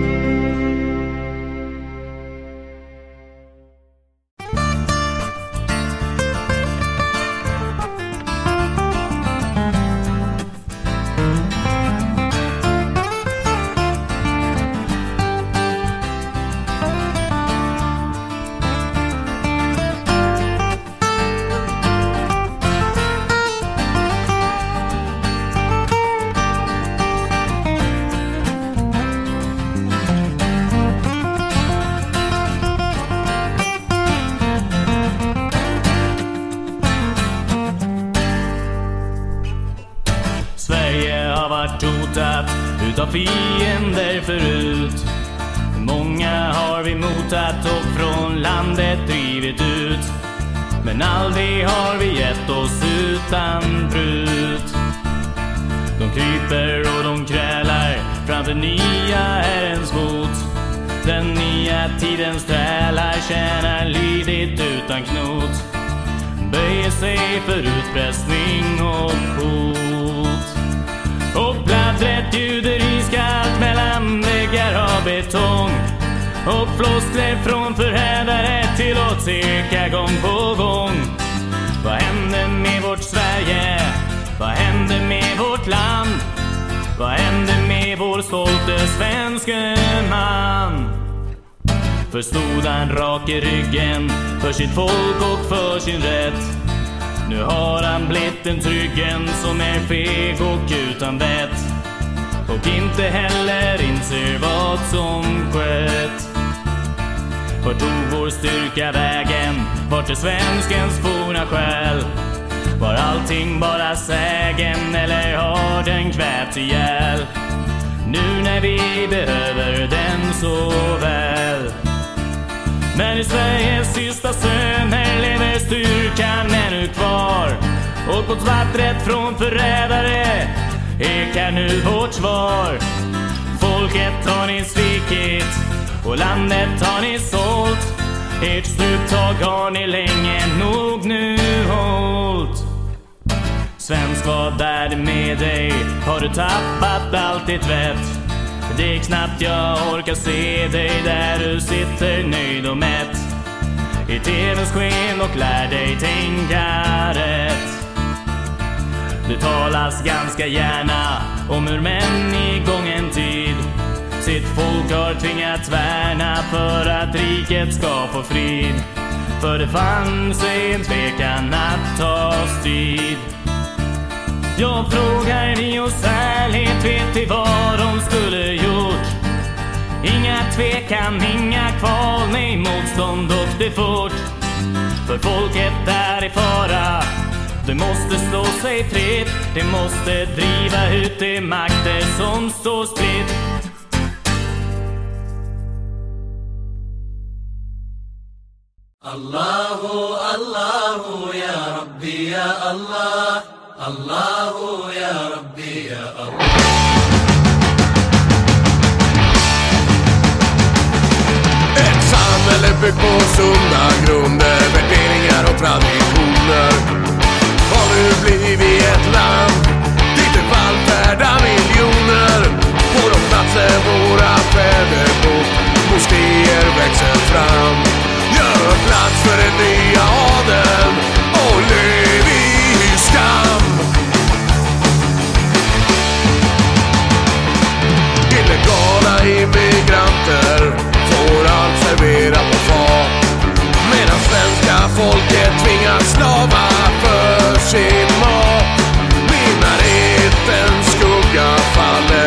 Nu vårt svar. Folket har ni svikit och landet har ni sålt. Ert struptag har ni länge nog nu hållt. Svensk, vad är det med dig? Har du tappat allt ditt vett? Det är knappt jag orkar se dig där du sitter nöjd och mätt i TVns sken och lär dig tänka rätt. Du talas ganska gärna om hur män i gången tid sitt folk har tvingats värna för att riket ska få frid. För det fanns en tvekan att ta strid. Jag frågar i oss ärlighet, vet vi vad de skulle gjort? Inga tvekan, inga kval, nej motstånd och det fort. För folket är i fara, det måste slå sig fritt. Det måste driva ut de makter som står spritt. الله الله يا ربي يا الله الله يا ربي يا الله Ett samhälle byggt på sunda grunder, värderingar och traditioner växer våra fäder bort, moskéer växer fram. Gör plats för den nya adeln och lev i skam. Illegala immigranter får allt serverat på fat. Medan svenska folket tvingas slava för sin mat. Vinnarrättens skugga faller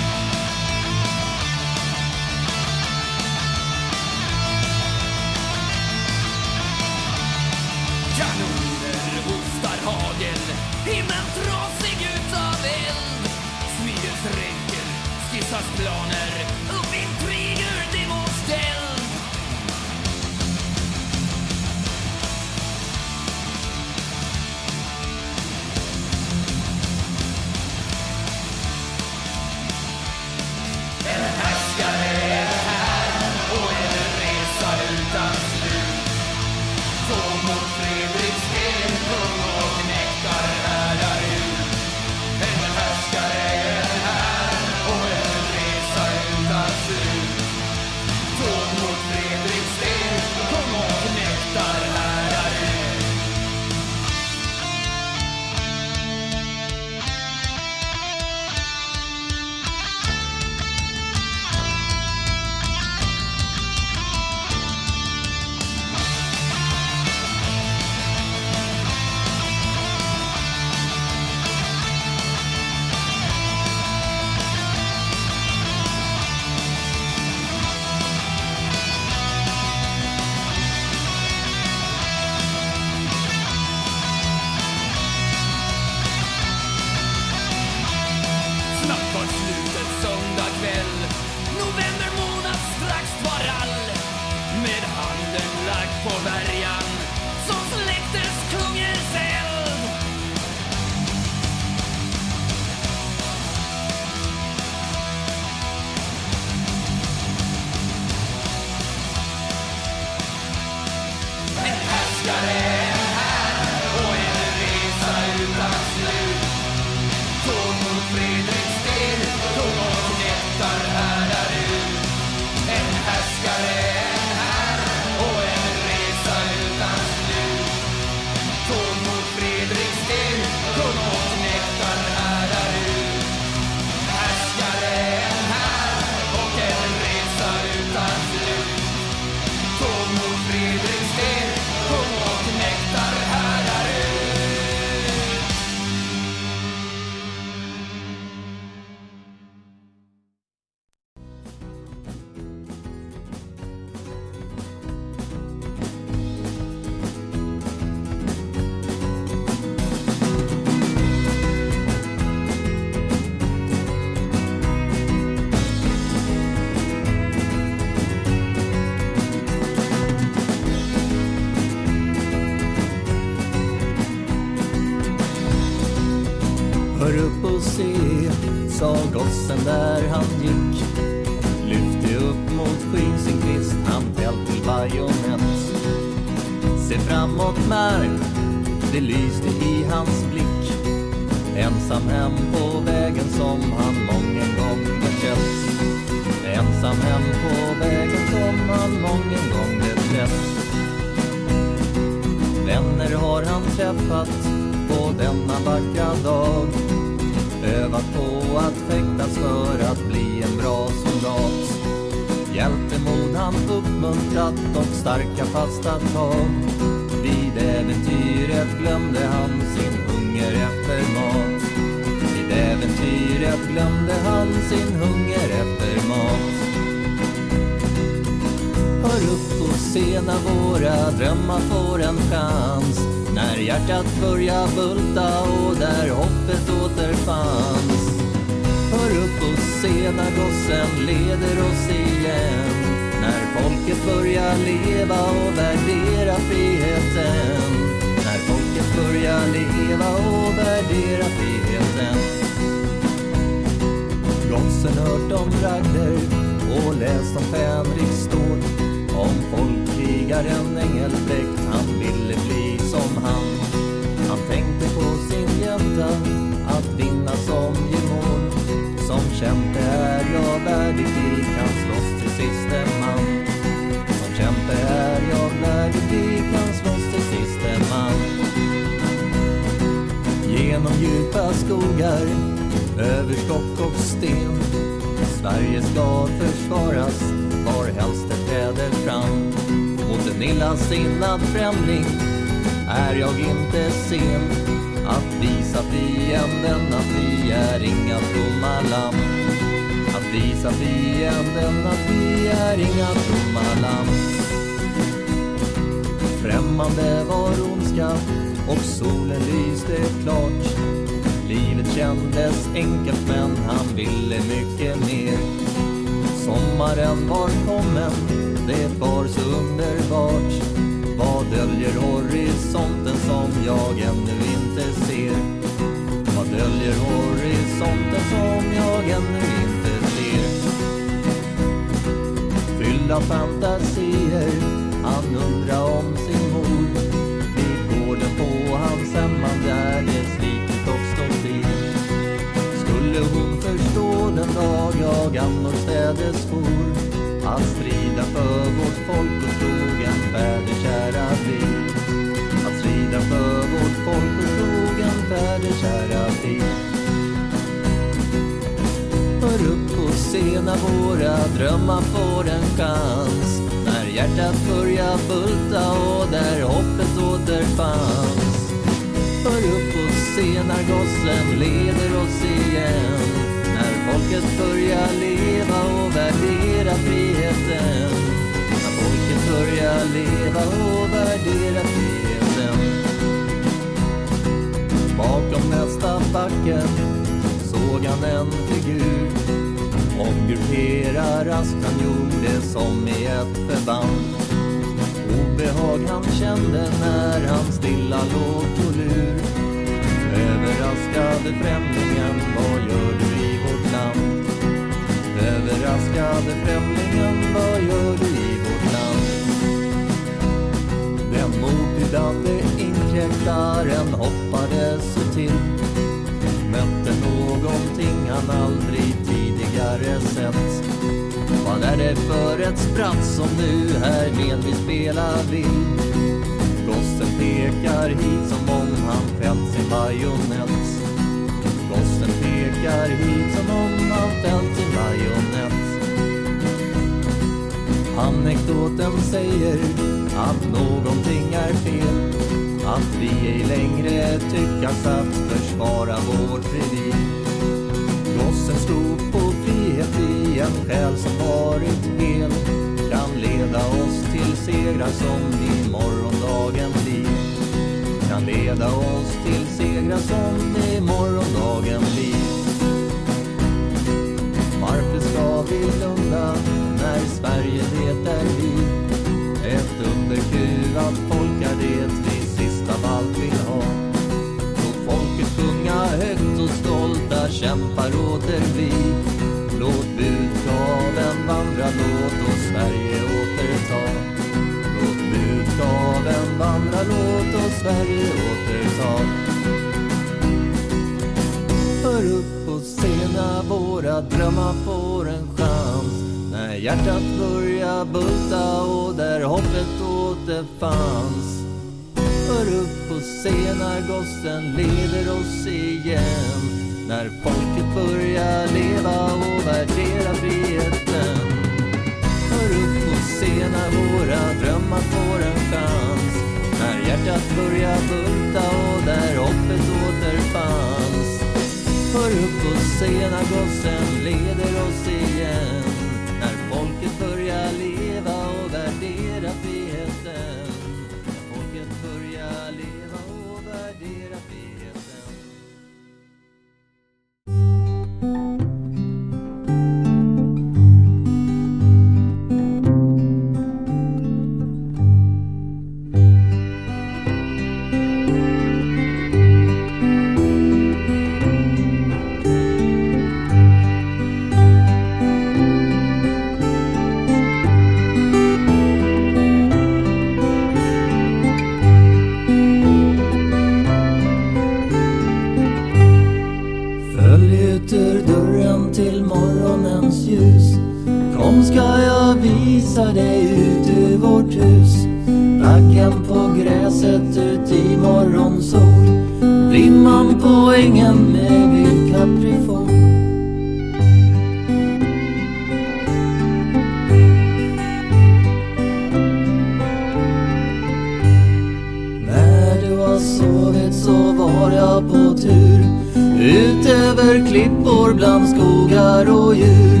över klippor bland skogar och djur.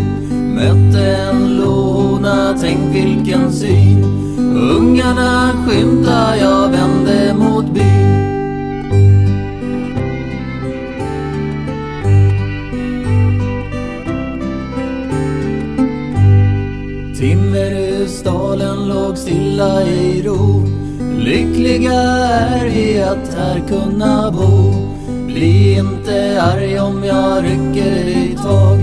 Mötte en låna, tänk vilken syn. Ungarna skymta, jag vände mot byn. Timmerhusdalen låg stilla i ro. Lyckliga är vi att här kunna bo. Bli inte arg om jag rycker i tag.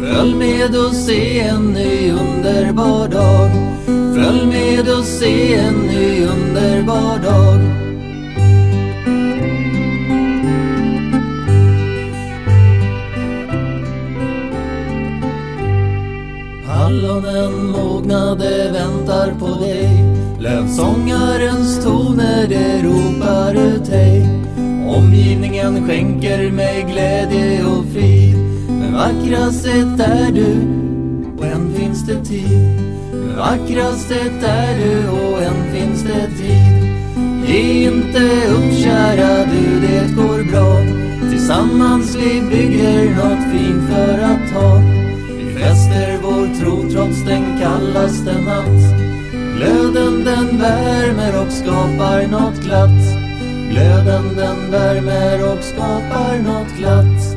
Följ med och se en ny underbar dag. Följ med och se en ny underbar dag. Hallonen mognade väntar på dig Lövsångarens toner det ropar ut hej Omgivningen skänker mig glädje och frid. Men vackrast är du och än finns det tid. Men vackrast är du och än finns det tid. Ge inte upp kära du, det går bra. Tillsammans vi bygger något fint för att ha. Vi fäster vår tro trots den kallaste natt. Glöden den värmer och skapar något glatt. Glöden den värmer och skapar något glatt.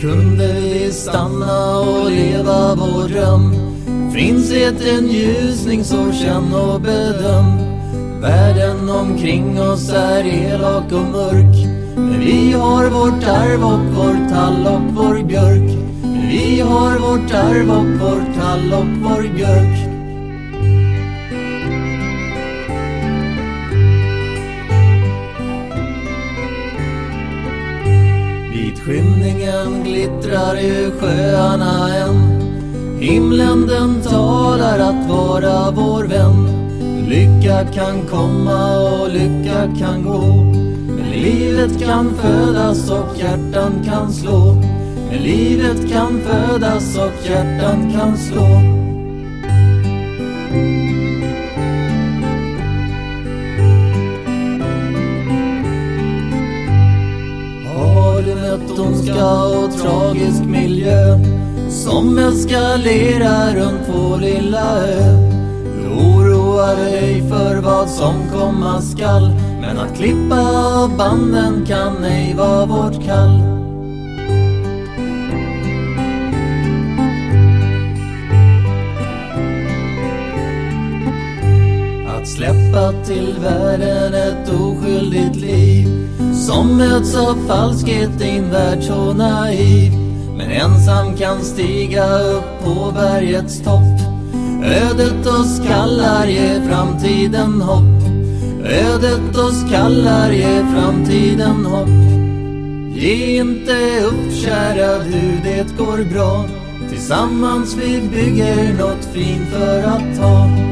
Kunde vi stanna och leva vår dröm. Finns det en ljusning så känn och bedöm. Världen omkring oss är elak och mörk. Men vi har vårt arv och vår tall och vår björk vi har vårt arv och vår tall och vår björk Vid skymningen glittrar ju sjöarna än. Himlen den talar att vara vår vän. Lycka kan komma och lycka kan gå. Men livet kan födas och hjärtan kan slå. Men livet kan födas och hjärtan kan slå. Har du mött ondska och tragisk miljö som eskalerar runt vår lilla ö? Oroa oroar dig för vad som komma skall Men att klippa av banden kan ej vara vårt kall. Skapat till världen ett oskyldigt liv. Som möts av falskhet din värld så naiv. Men ensam kan stiga upp på bergets topp. Ödet oss kallar, ge framtiden hopp. Ödet oss kallar, ge framtiden hopp. Ge inte upp kära du, det går bra. Tillsammans vi bygger något fint för att ta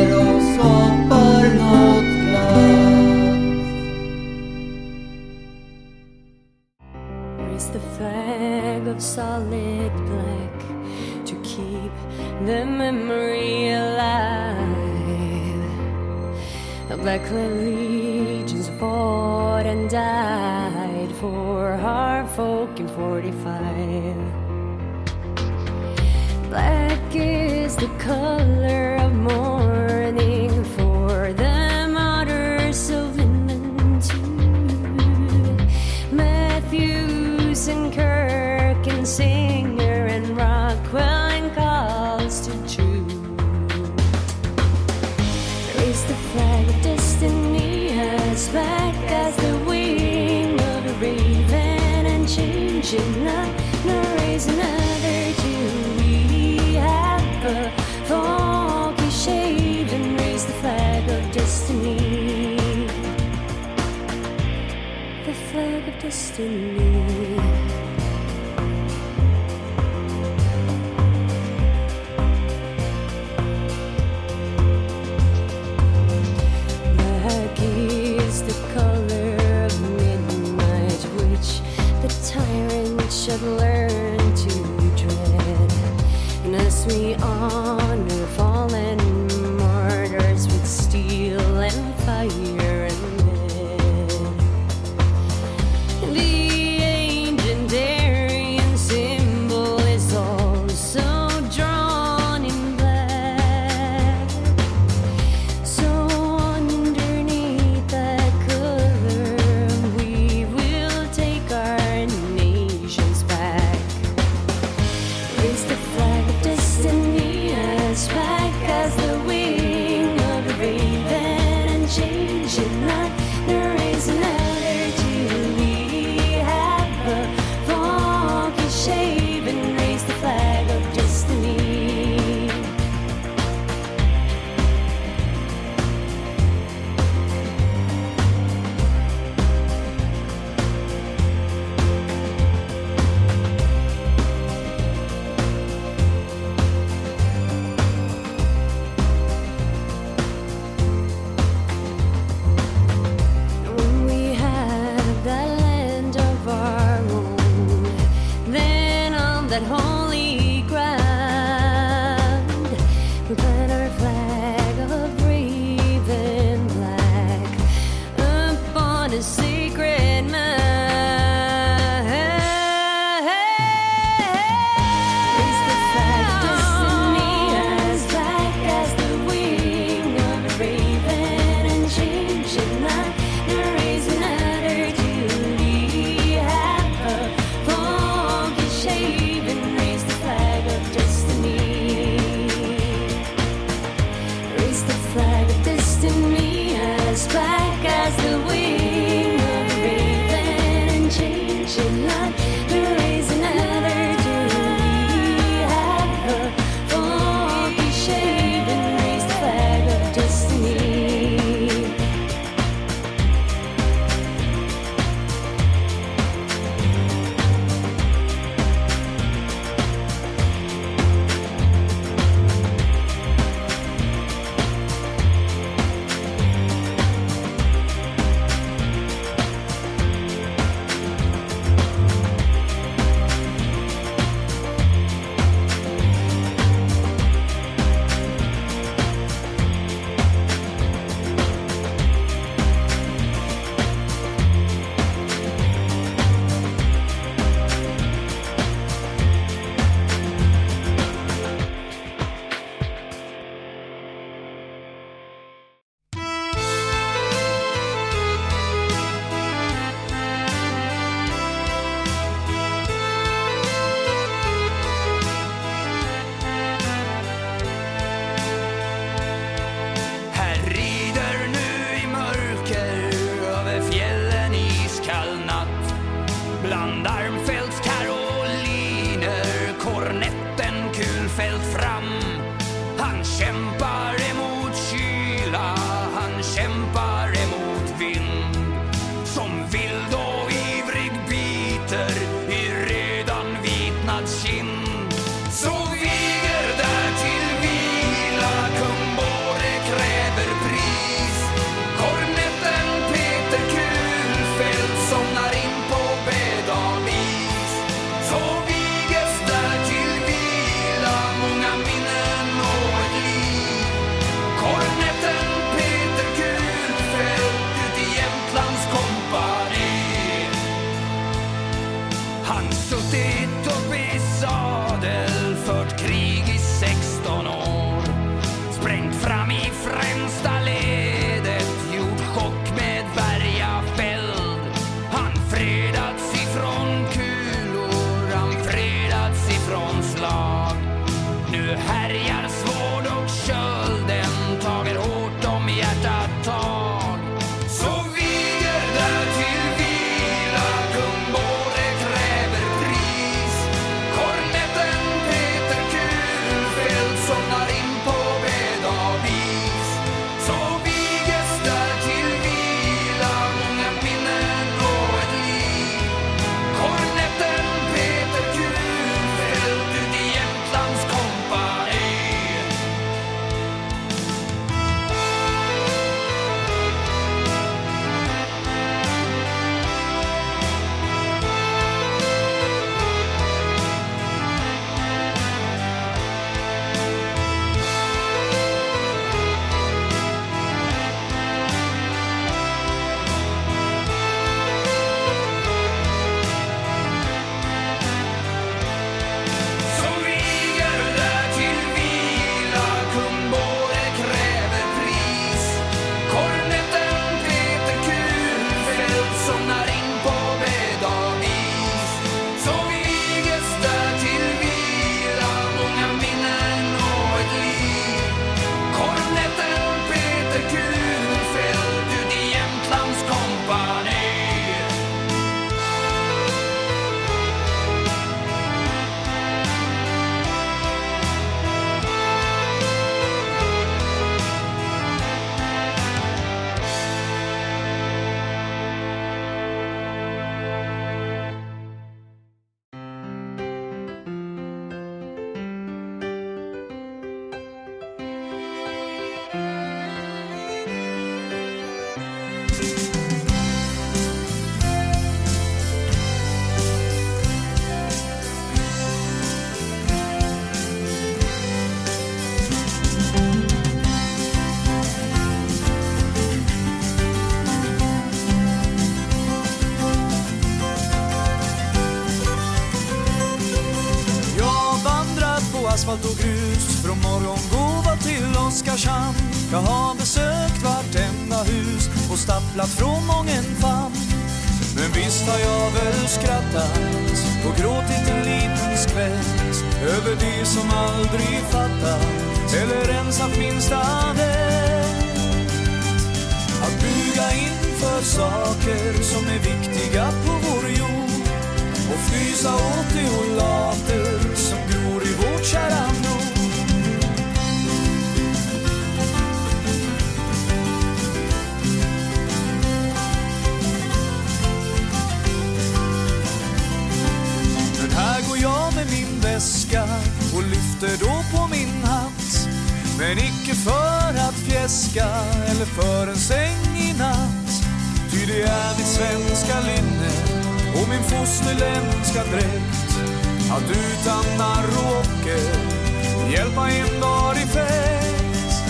The legions fought and died for our folk in 45. Black is the color of mourning in. Jag har besökt vartenda hus och stapplat från mången famn. Men visst har jag väl skrattat och gråtit en liten skvätt över det som aldrig fattat eller ens haft minsta vett. Att buga inför saker som är viktiga på vår jord och fnysa väska eller för en säng i natt. Ty det är mitt svenska linne och min fosterländska dräkt. Att utan narr och ocker hjälpa envar i fest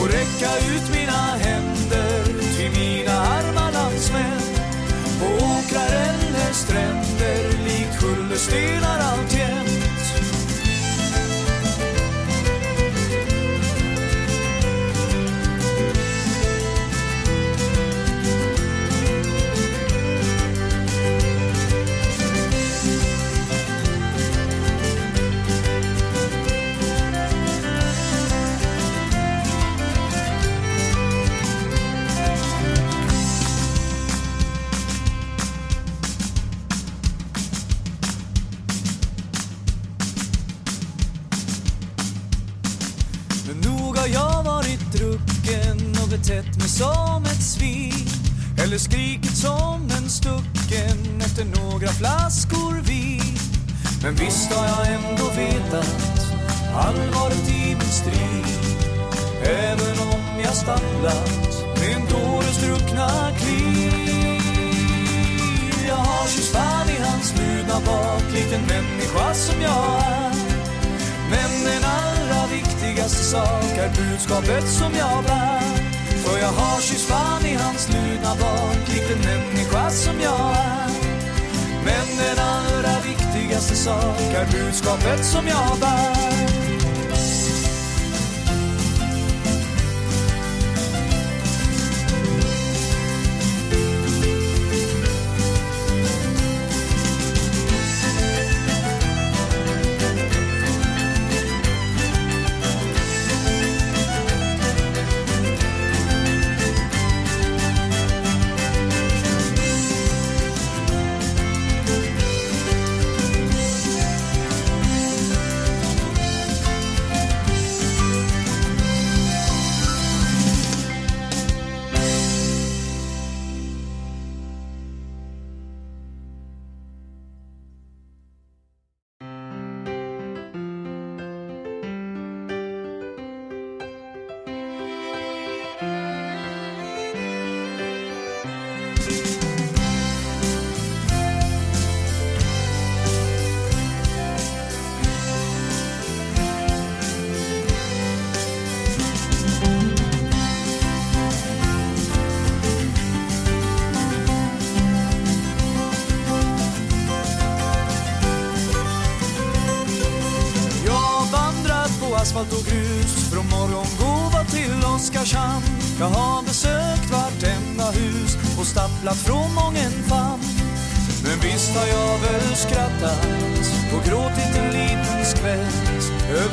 Och räcka ut mina händer till mina arma landsmän. På åkrar eller stränder likt kullerstenar alltjämt.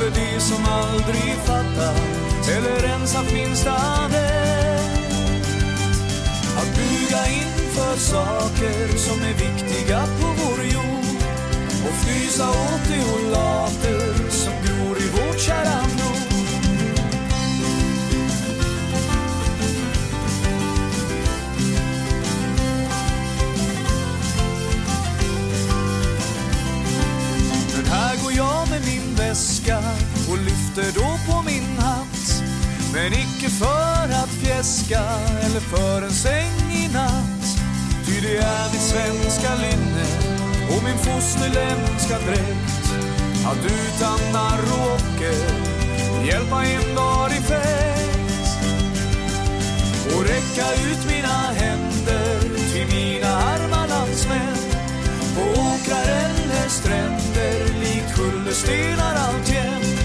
För de som aldrig fattat eller ens haft minsta vett. Att buga inför saker som är viktiga på vår jord. Och frysa åt de olater för att fjäska eller för en säng i natt. Ty det är mitt svenska linne och min fosterländska dräkt. Att utan narr hjälpa en dag i fäst och räcka ut mina händer till mina arma landsmän. På åkrar eller stränder likt kullerstenar alltjämt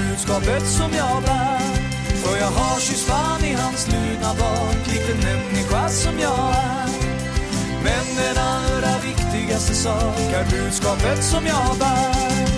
budskapet som jag bär. För jag har kysst fan i hans luna barn, likt en människa som jag är. Men den allra viktigaste sak är budskapet som jag bär.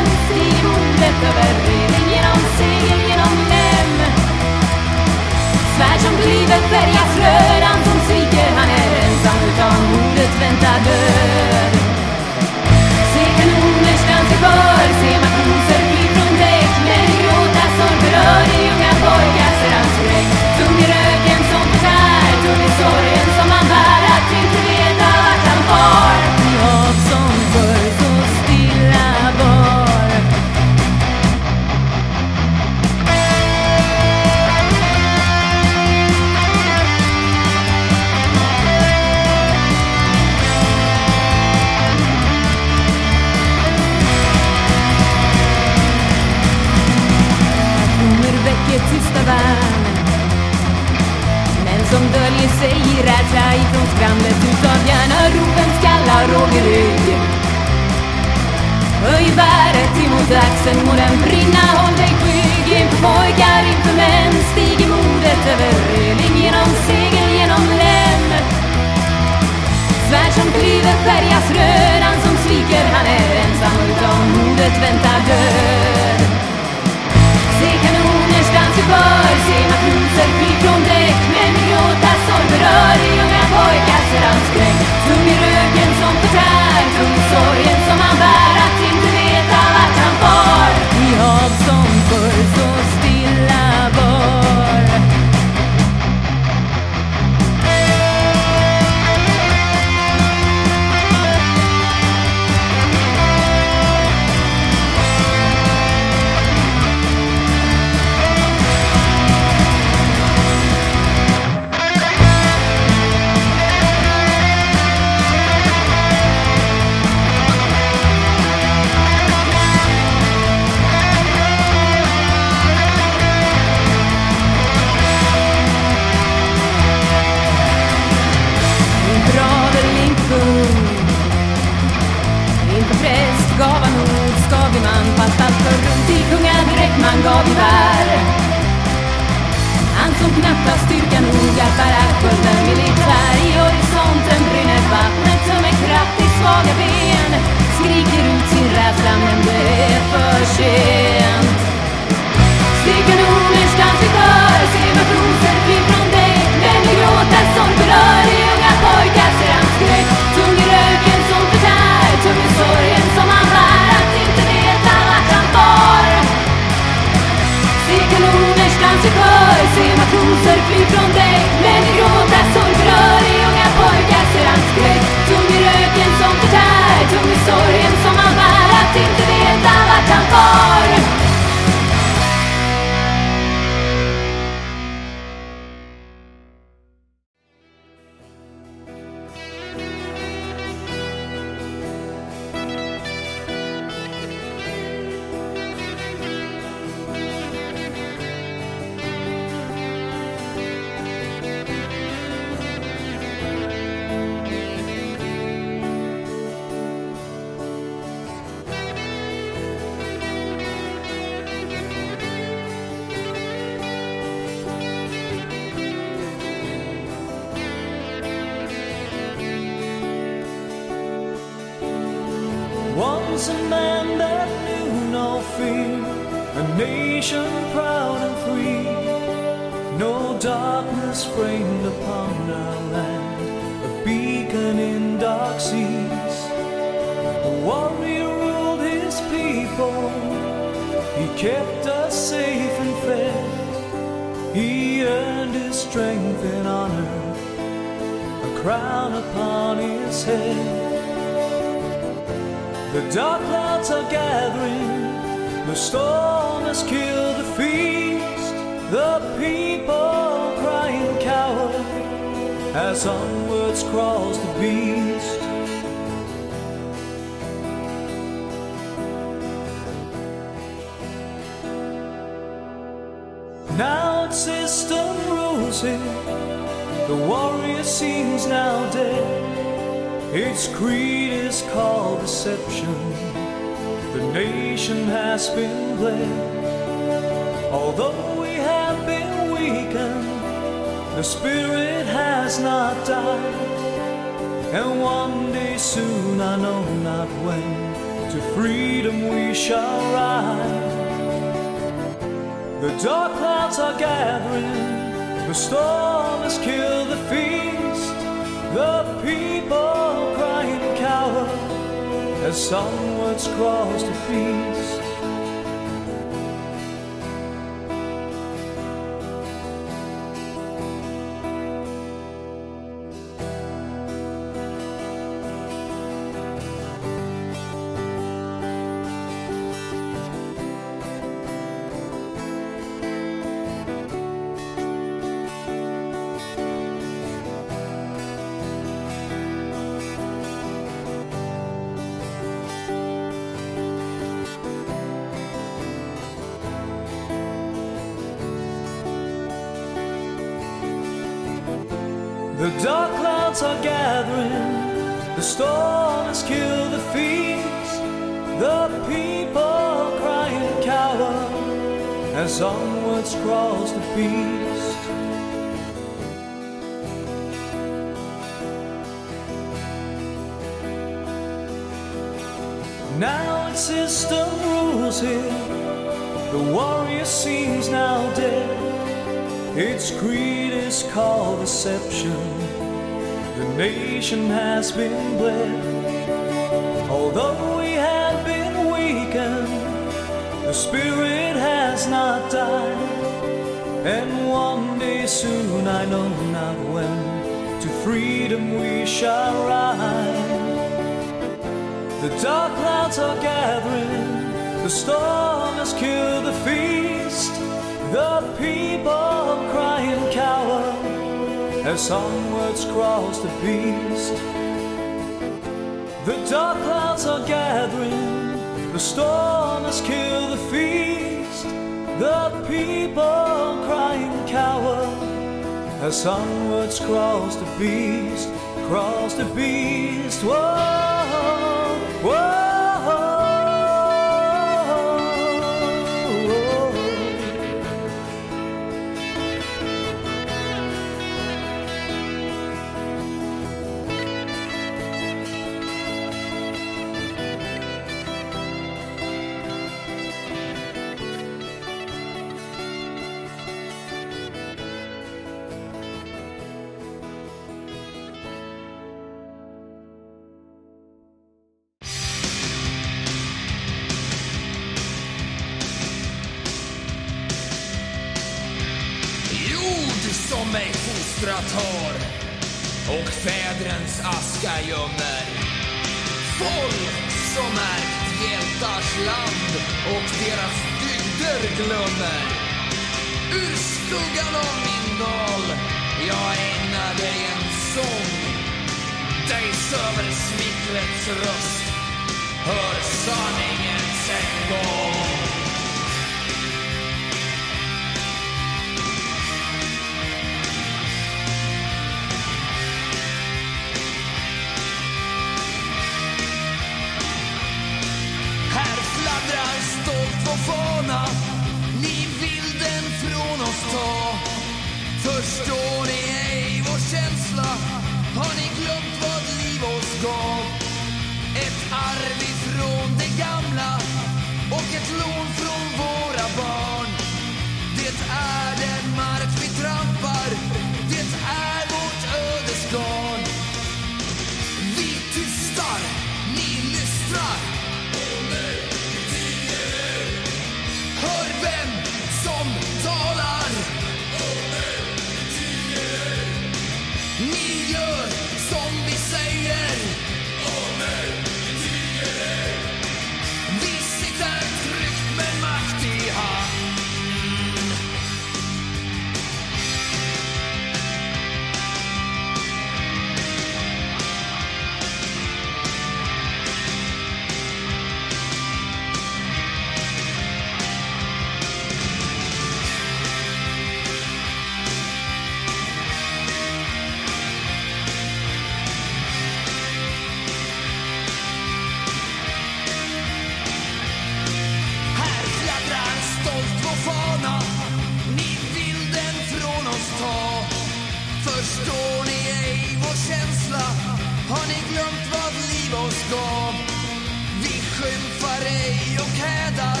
Träffar ej och hädar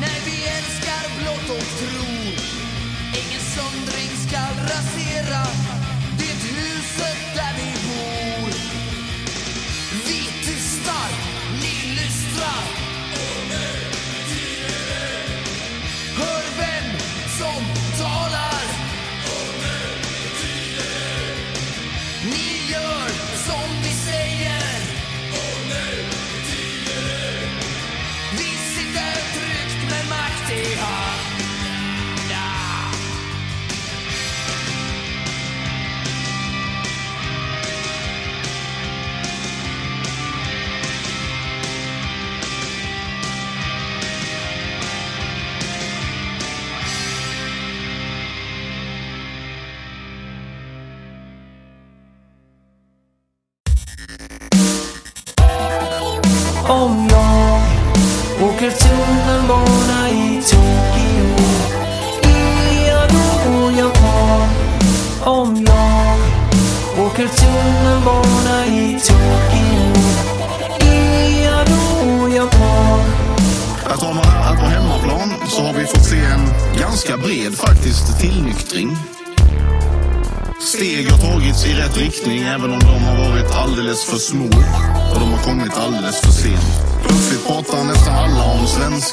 När vi älskar blott och tror Ingen söndring skall rasera Det huset där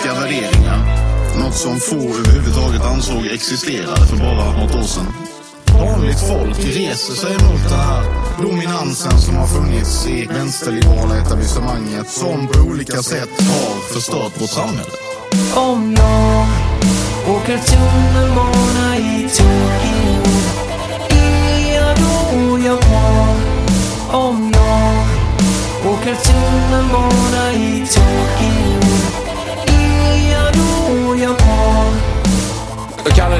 politiska värderingar. Något som få överhuvudtaget ansåg existerade för bara något år sedan. Vanligt folk reser sig mot den här dominansen som har funnits i vänsterliberala etablissemanget som på olika sätt har förstört vårt samhälle. Om jag åker tunnelbana i Tokyo Är jag då japan? Om jag åker tunnelbana i Tokyo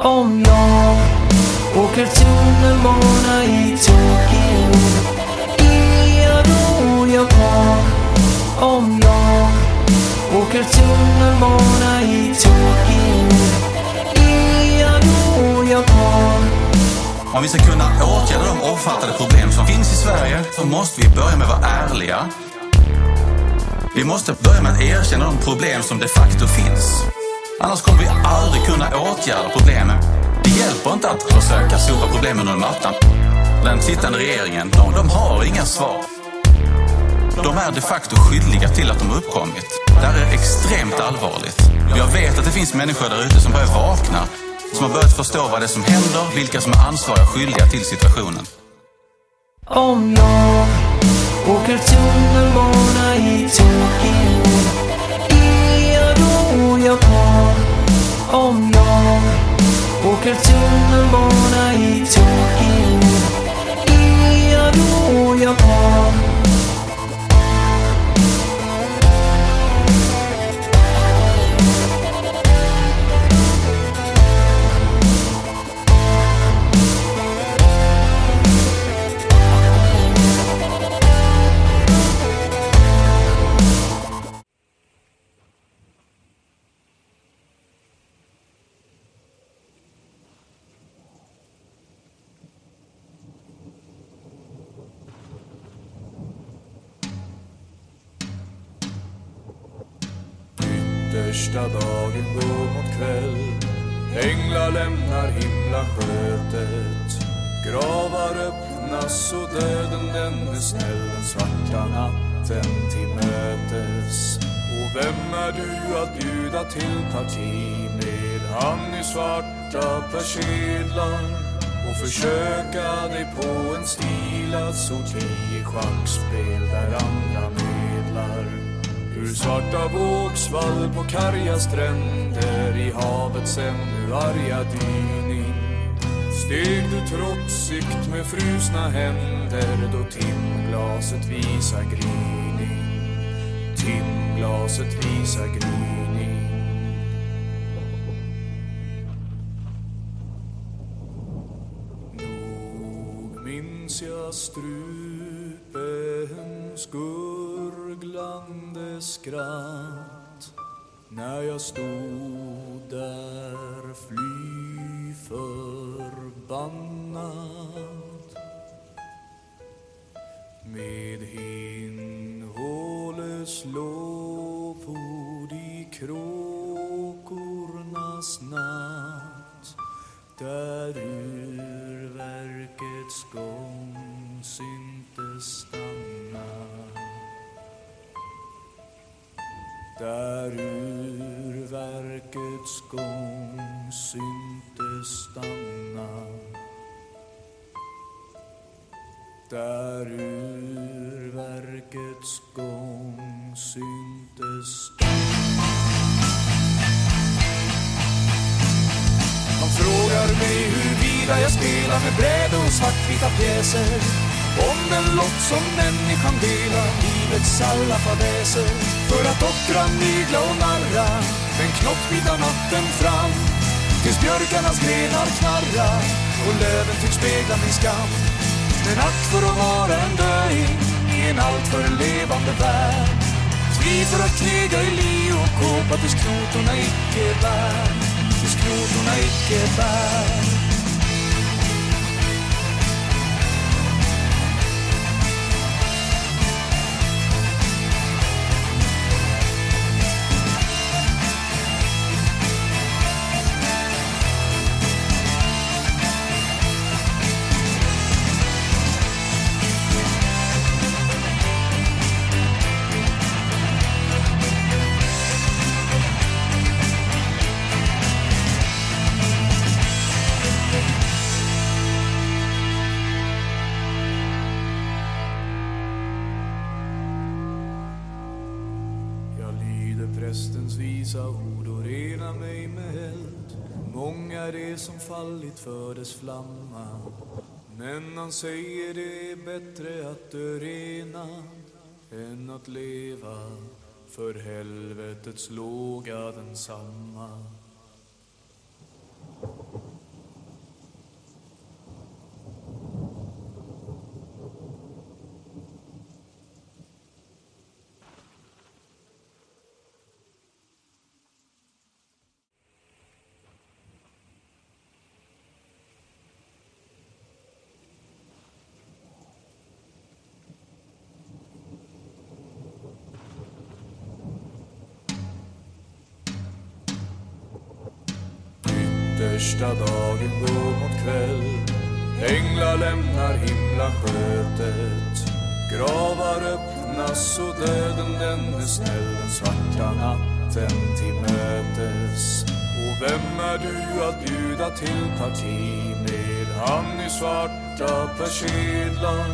Om jag åker tunnelbana i Tokyo Är jag då japan? Om jag åker tunnelbana i Tokyo Är jag då Om vi ska kunna åtgärda de omfattande problem som finns i Sverige så måste vi börja med att vara ärliga. Vi måste börja med att erkänna de problem som de facto finns. Annars kommer vi aldrig kunna åtgärda problemen. Det hjälper inte att försöka sopa problemen under mattan. Den sittande regeringen, de, de har inga svar. De är de facto skyldiga till att de har uppkommit. Det här är extremt allvarligt. Jag vet att det finns människor där ute som börjar vakna, som har börjat förstå vad det är som händer, vilka som är ansvariga och skyldiga till situationen. Om jag åker tunnelbana i Tokyo Är jag då jag kommer? Om jag åker tunnelbana i Tokyo Är jag då japan? Den snäll Den svarta natten till mötes. Och vem är du att bjuda till parti Med? Han i svarta persedlar och försöka dig på en stilad sorti i schackspel där andra medlar. Ur svarta vågsvall på karga stränder i havets ännu arga dyning Steg du trotsigt med frusna händer då timglaset visar gryning. Timglaset visar gryning. Nog minns jag strupens gurglande skratt när jag stod där fly förbannad. Med hinnhåles lovord i kråkornas natt. Där urverkets gång syntes stanna. Där urverkets gång syntes stanna. Där urverkets gång syntes Han frågar mig huruvida jag spelar med bräde och svartvita pjäser. Om den lott som människan delar livets alla fadäser. För att ockra, mygla och narra den knottvita natten fram. Tills björkarnas grenar knarra och löven tycks spegla min skam. Men ack för att vara en döing i en alltför levande värld. Tvi för att knega i li och kåpa tills knotorna icke bär. Tills knotorna icke bär. Fallit för dess flamma. Men han säger det är bättre att dö renad än att leva för helvetets låga densamma. Första dagen går mot kväll. Änglar lämnar himlaskötet Gravar öppnas och döden den är snäll Den svarta natten till mötes. Och vem är du att bjuda till parti med? Han i svarta persedlar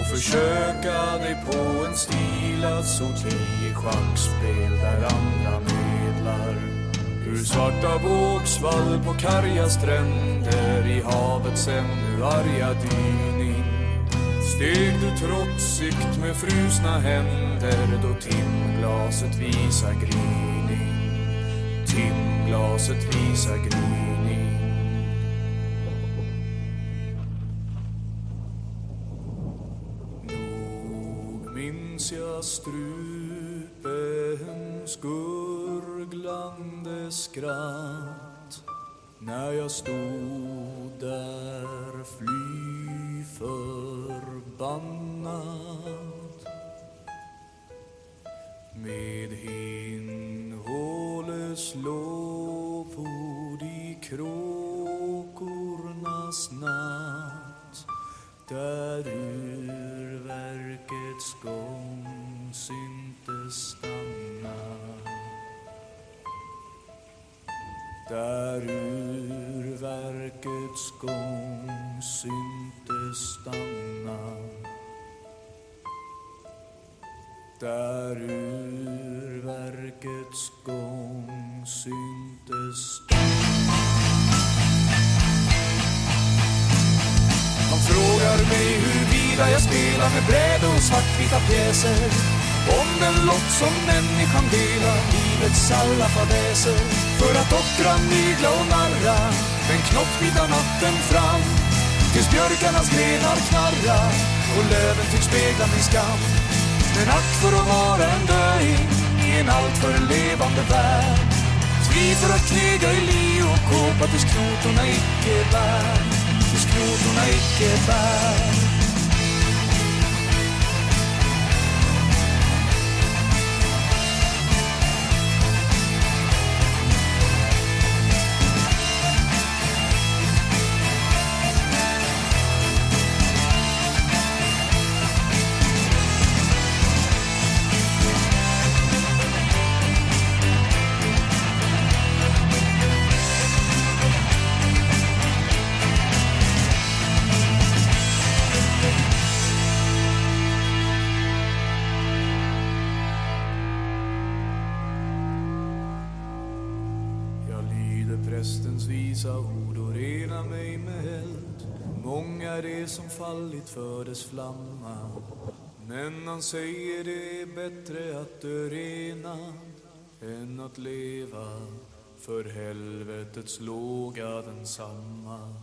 och försöka dig på en stilad sorti i schackspel där andra med Ur svarta vågsvall på karga stränder i havets ännu arga dyning Steg du trotsigt med frusna händer då timglaset visar gryning Timglaset visar gryning Nog minns jag strupens guld, gurglande skratt när jag stod där fly förbannad. Med hinnhåles lovord i kråkornas natt där urverkets gång där ur verkets gång syntes stanna. Där ur verkets gång syntes Han frågar mig huruvida jag spelar med bräd och svartvita pjäser. Om den lott som människan delar livets alla fadäser För att ockra, mygla och narra den knoppvita natten fram. Tills björkarnas grenar knarra och löven tycks spegla min skam. Men ack för att vara en döing i en alltför levande värld. Tvi för att knega i li och kåpa tills knotorna icke bär tills knotorna icke bär. Fallit för dess flamma. Men han säger det är bättre att dö renad än att leva. För helvetets låga densamma.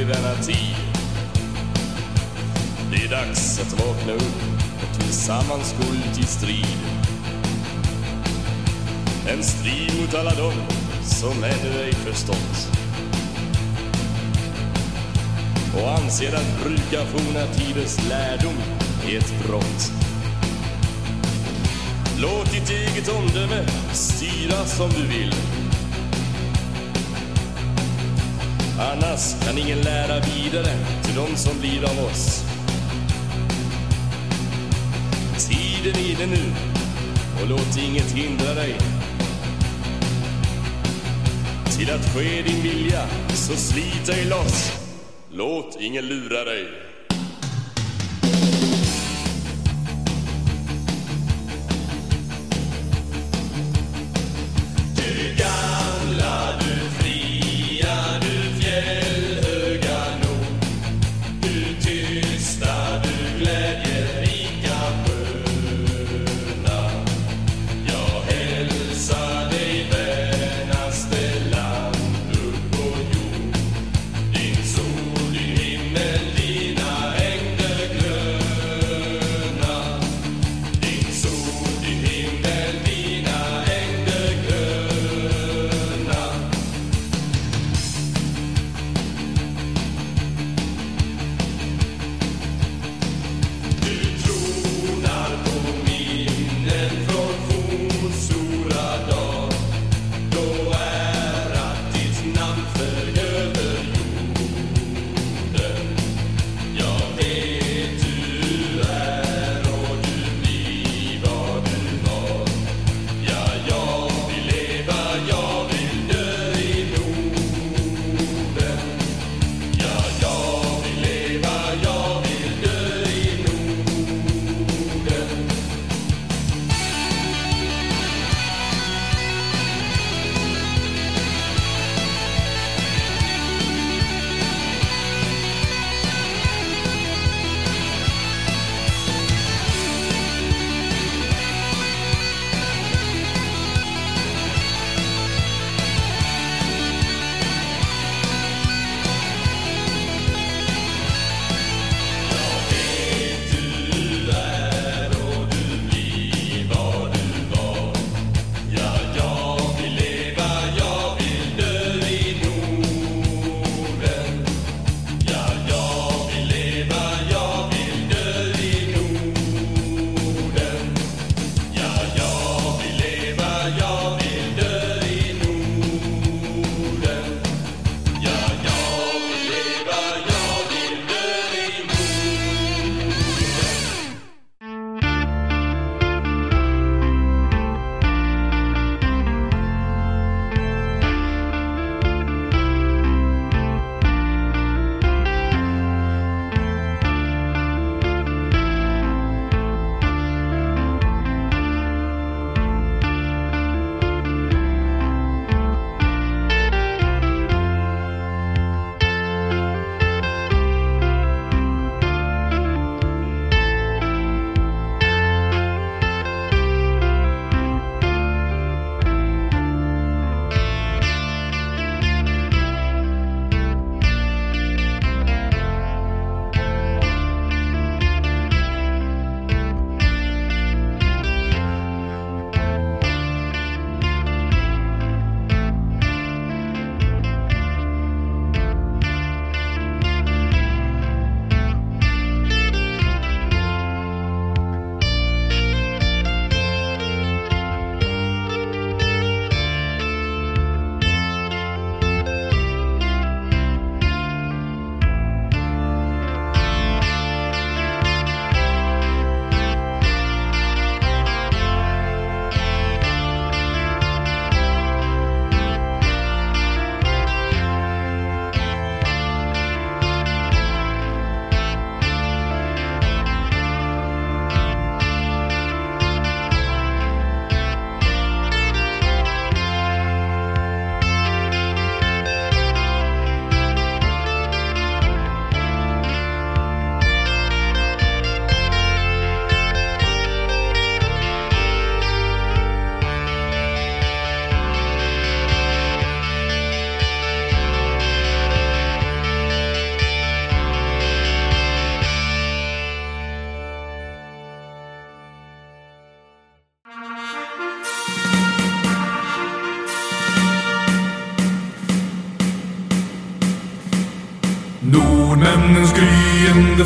I denna tid. Det är dags att vakna upp och tillsammans gå ut i strid. En strid mot alla dem som ännu ej förstått och anser att bruka forna tiders lärdom är ett brott. Låt ditt eget omdöme styra som du vill. Annars kan ingen lära vidare till de som blir av oss. Tiden är inne nu och låt inget hindra dig. Till att ske din vilja, så slit dig loss. Låt ingen lura dig.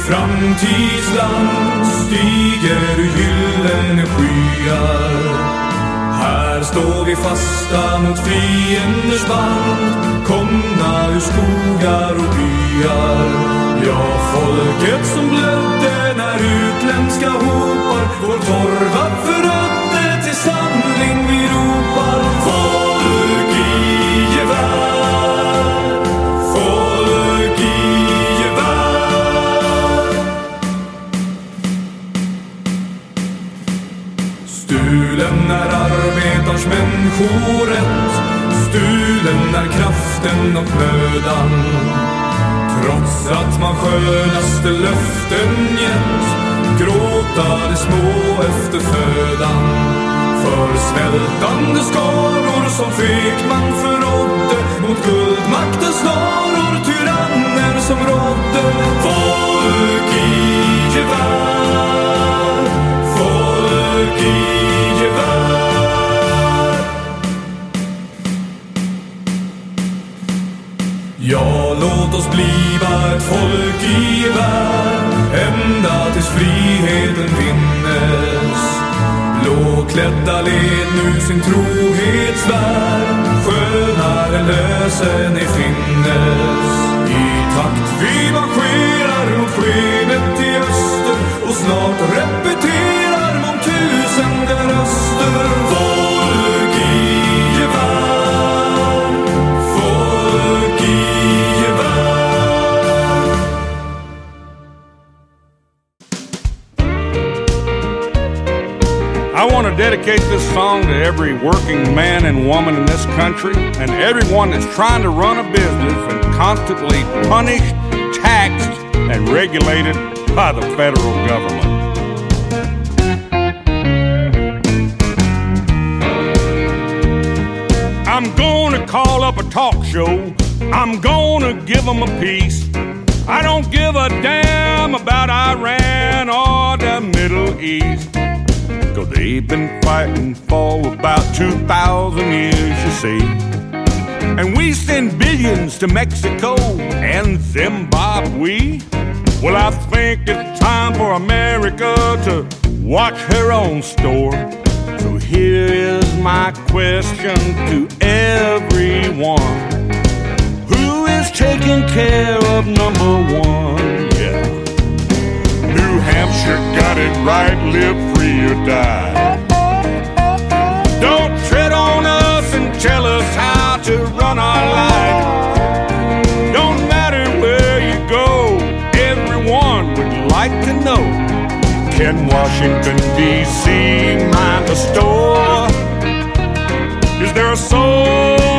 Framtidsland stiger gyllene skyar. Här står vi fasta mot fienders band, komna ur skogar och byar. Ja, folket som blödde när utländska hopar vår torva förödde arbetarns Stulen är kraften och mödan. Trots att man skönaste löften gett Gråta de små efter födan. För svältande skaror som fegt man förrådde Mot guldmaktens snaror, tyranner som rådde. Folk i gevär Folk i gevär. Ja, låt oss bliva ett folk i värld ända tills friheten vinnes. Blåklädda led nu sin trohetsvärld skönare lösen ej finnes. I takt vi marscherar mot skenet i öster och snart repeterar mångtusende röster. Dedicate this song to every working man and woman in this country and everyone that's trying to run a business and constantly punished, taxed, and regulated by the federal government. I'm gonna call up a talk show. I'm gonna give them a piece. I don't give a damn about Iran or the Middle East. They've been fighting for about 2,000 years, you see. And we send billions to Mexico and Zimbabwe. Well, I think it's time for America to watch her own store. So here is my question to everyone Who is taking care of number one? Hampshire got it right, live free or die. Don't tread on us and tell us how to run our life. Don't matter where you go, everyone would like to know. Can Washington, D.C. mind the store? Is there a soul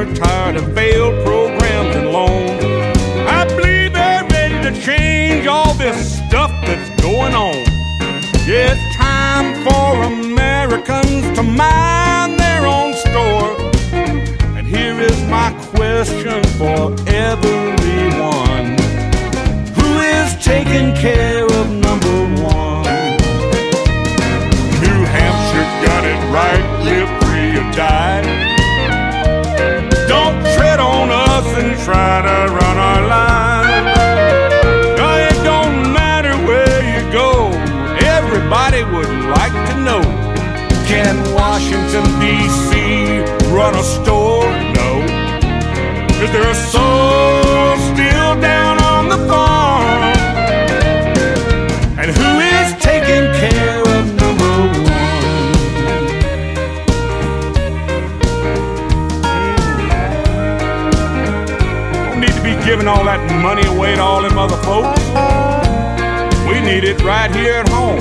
are tired of failed programs and loans. I believe they're ready to change all this stuff that's going on. Yeah, it's time for Americans to mind their own store. And here is my question for everyone Who is taking care of number one? New Hampshire got it right, live free or die. Try to run our line. No, it don't matter where you go, everybody would like to know. Can Washington, D.C. run a store? No. Is there a soul giving all that money away to all them other folks. We need it right here at home.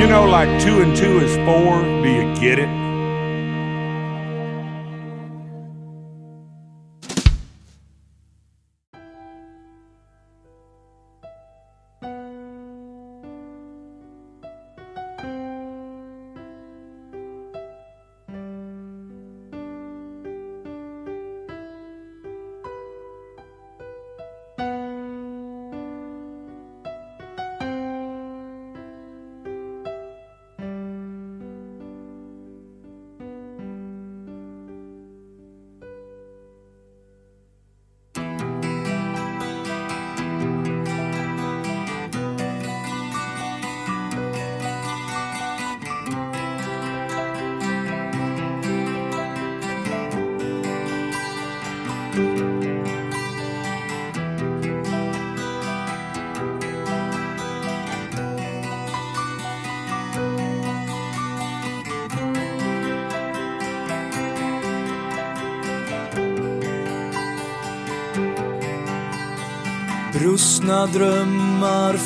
You know, like two and two is four. Do you get it?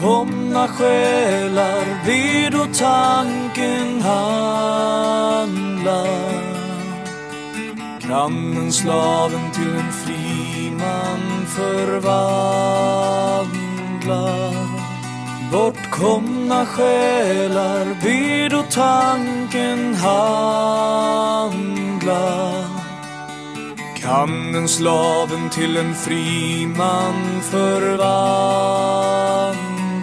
Bortkomna själar vid då tanken handlar. Kan en slaven till en fri man förvandla Bortkomna själar vid då tanken handla kan en slaven till en fri man förvandla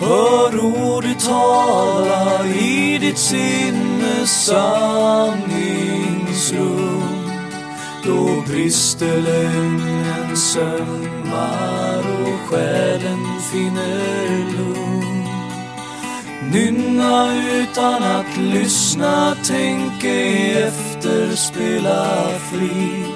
Hör ordet tala i ditt sinnes sanningsrum Då brister lögnen sömmar och själen finner lugn Nynna utan att lyssna, tänk ej efter, spela fri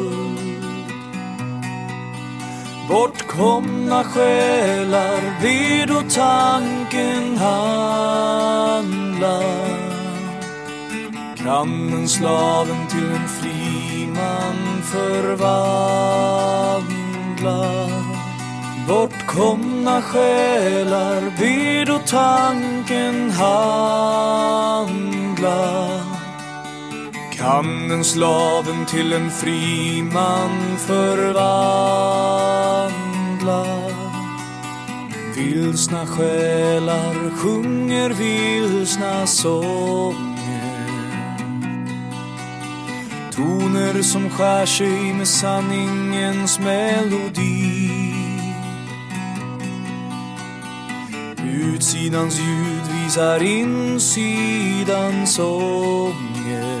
Bortkomna själar blir då tanken handla Kan en slaven till en fri man förvandla Bortkomna själar blir då tanken handla kan den slaven till en fri man förvandla Vilsna själar sjunger vilsna sånger. Toner som skär sig med sanningens melodi. Utsidans ljud visar insidans ånger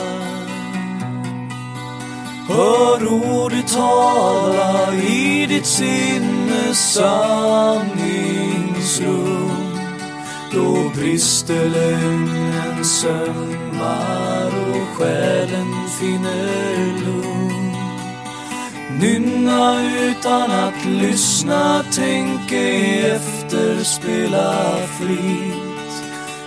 Hör ordet tala i ditt sinnes sanningsrum Då brister lögnen sömmar och själen finner lugn. Nynna utan att lyssna, tänk ej efter, spela fritt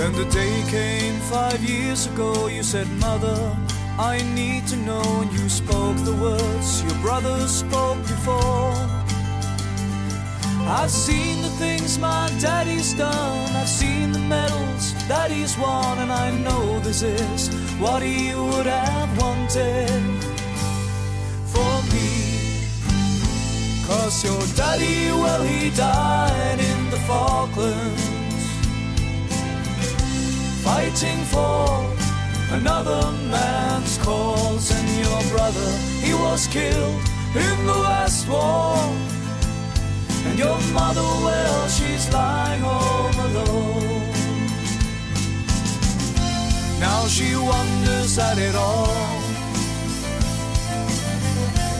Then the day came five years ago. You said, Mother, I need to know. And you spoke the words your brother spoke before. I've seen the things my daddy's done. I've seen the medals that he's won. And I know this is what he would have wanted for me. Cause your daddy, well, he died in the Falklands. Fighting for another man's cause. And your brother, he was killed in the last war. And your mother, well, she's lying home alone. Now she wonders at it all.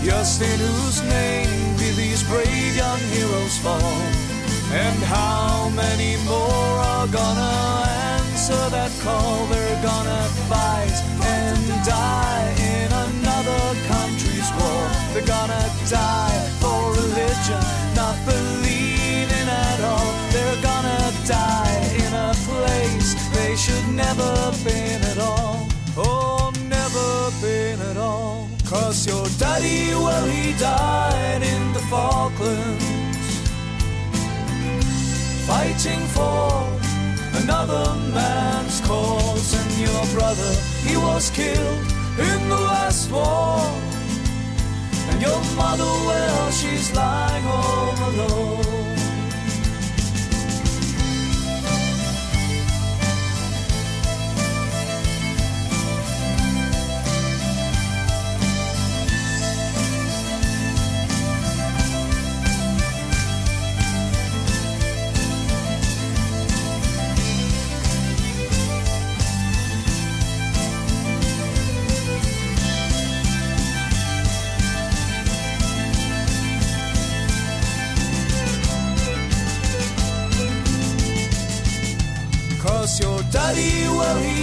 Just in whose name did these brave young heroes fall? And how many more are gonna answer that call? They're gonna fight and die in another country's war. They're gonna die for religion, not believing at all. They're gonna die in a place they should never been at all. Oh, never been at all. Cause your daddy, well, he died in the Falklands. Fighting for another your brother, he was killed in the last war. And your mother, well, she's lying home alone.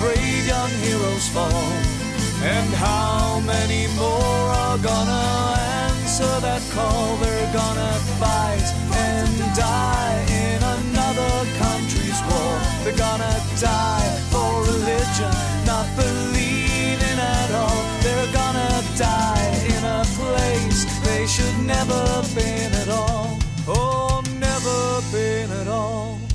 brave young heroes fall? And how many more are gonna answer that call? They're gonna fight and die in another country's war. They're gonna die for religion, not believing at all. They're gonna die in a place they should never been at all. Oh, never been.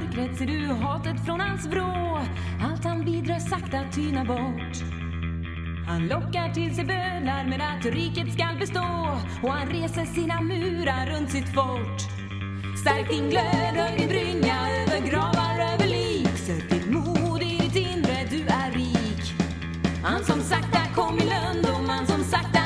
mörkret ser du hatet från hans vrå. Allt han bidrar sakta tyna bort. Han lockar till sig bönar med att riket skall bestå och han reser sina murar runt sitt fort. Stärk din glöd, höj din brynja över gravar, över lik. Sök ditt mod i ditt inre, du är rik. Han som sakta kom i lönndom, han som sakta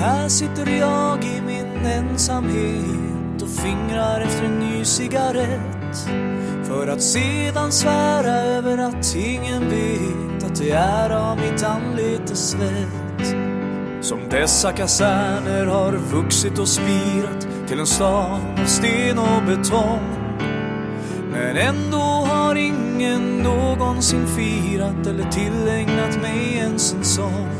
Här sitter jag i min ensamhet och fingrar efter en ny cigarett för att sedan svära över att ingen vet att det är av mitt anletes svett som dessa kaserner har vuxit och spirat till en stad av sten och betong. Men ändå har ingen någonsin firat eller tillägnat mig ens en sång.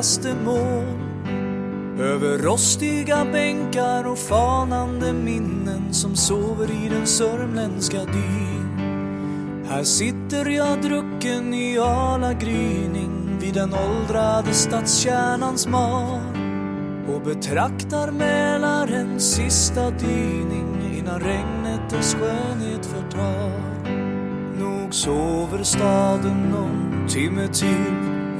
Mörkaste moln. Över rostiga bänkar och fanande minnen som sover i den sörmländska dyn. Här sitter jag drucken i ala gryning vid den åldrade stadskärnans mar och betraktar Mälarens sista dyning innan regnet dess skönhet förtar. Nog sover staden någon timme till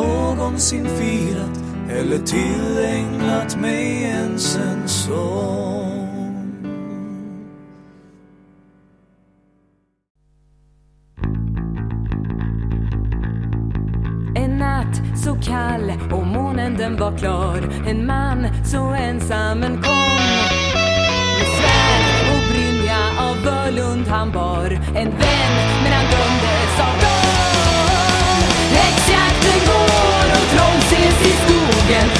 någonsin firat eller tillägnat mig ens en sång. En natt så kall och månen den var klar. En man så ensam men kom. Med svärd och brynja av Völund han bar. En vän men han dömdes av i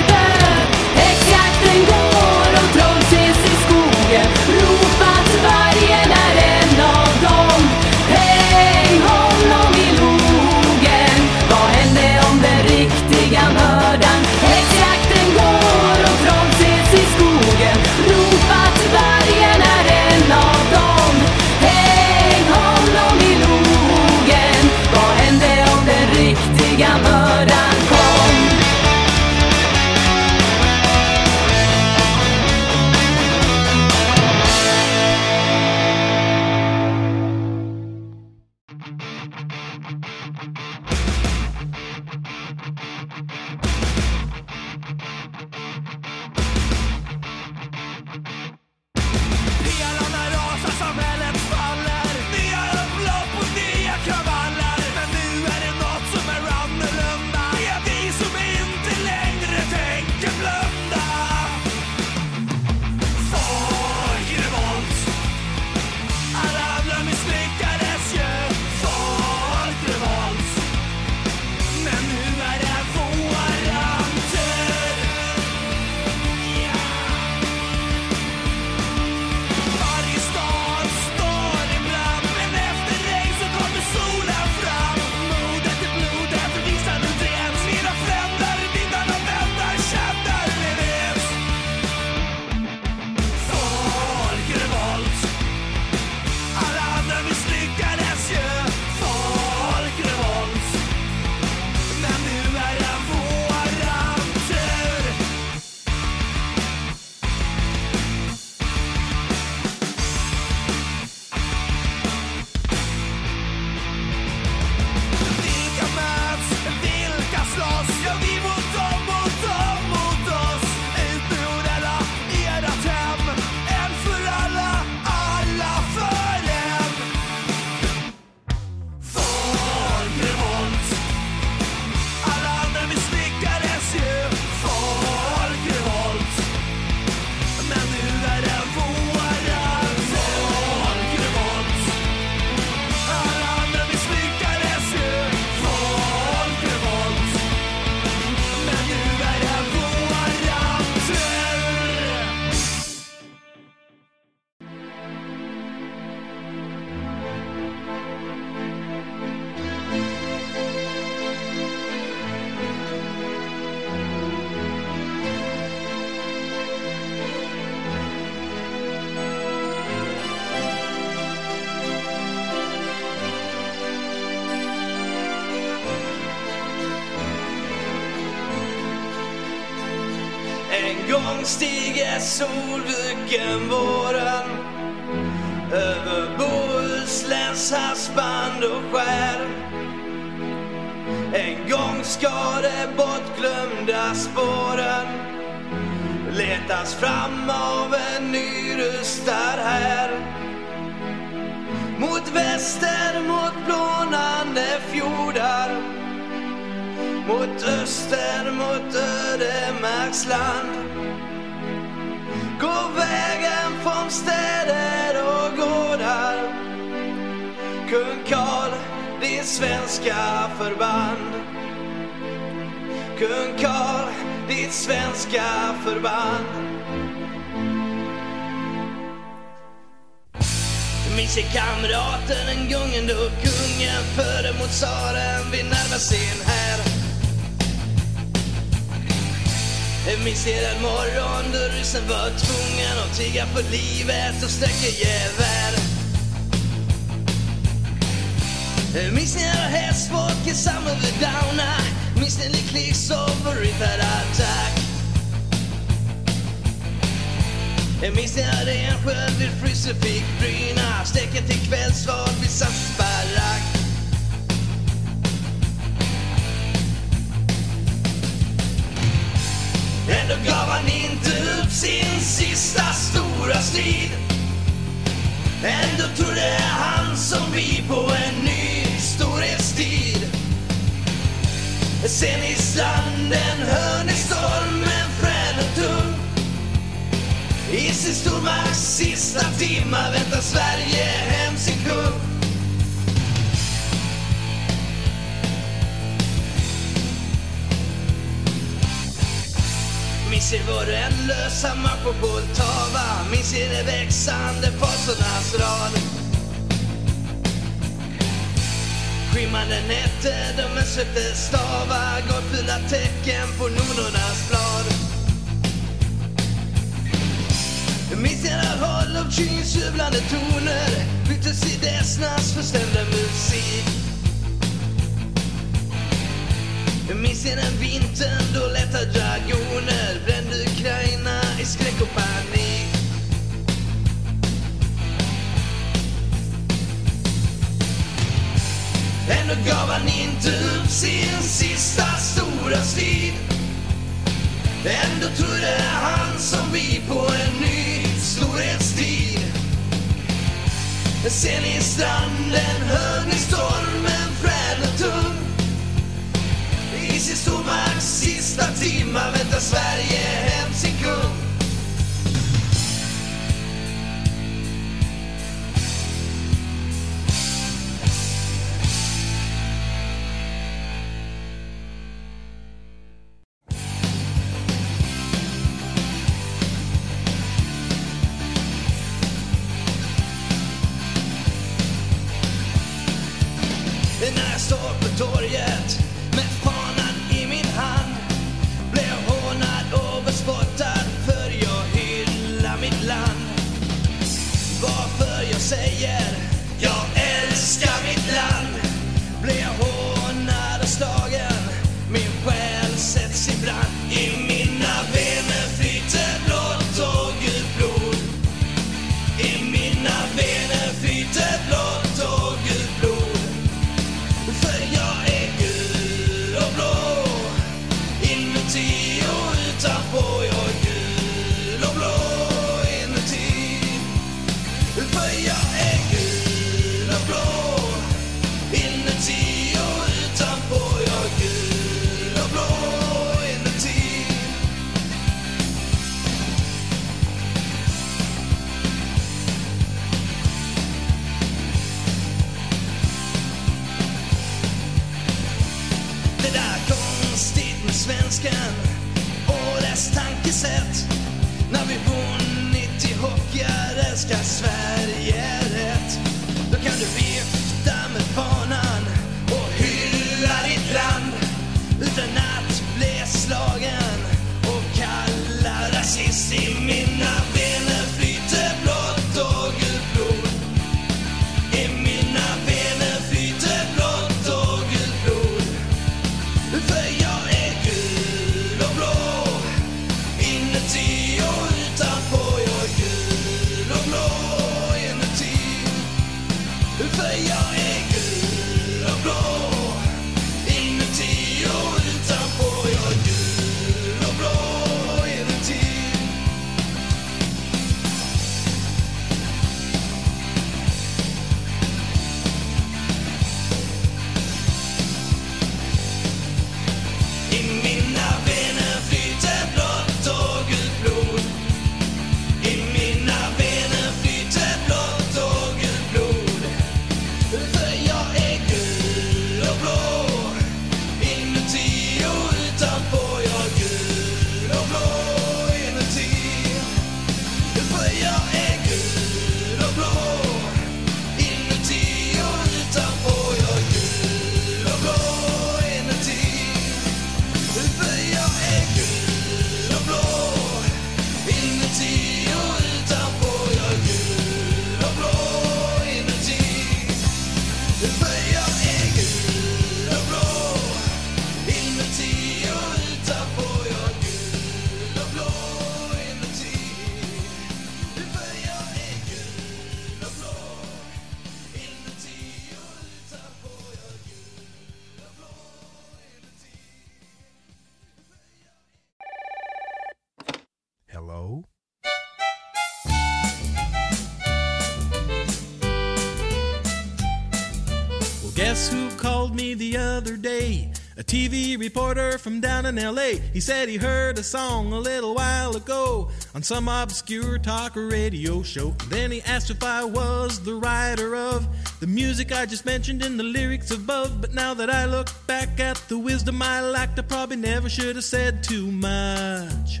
TV reporter from down in LA. He said he heard a song a little while ago on some obscure talk radio show. Then he asked if I was the writer of the music I just mentioned in the lyrics above. But now that I look back at the wisdom I lacked, I probably never should have said too much.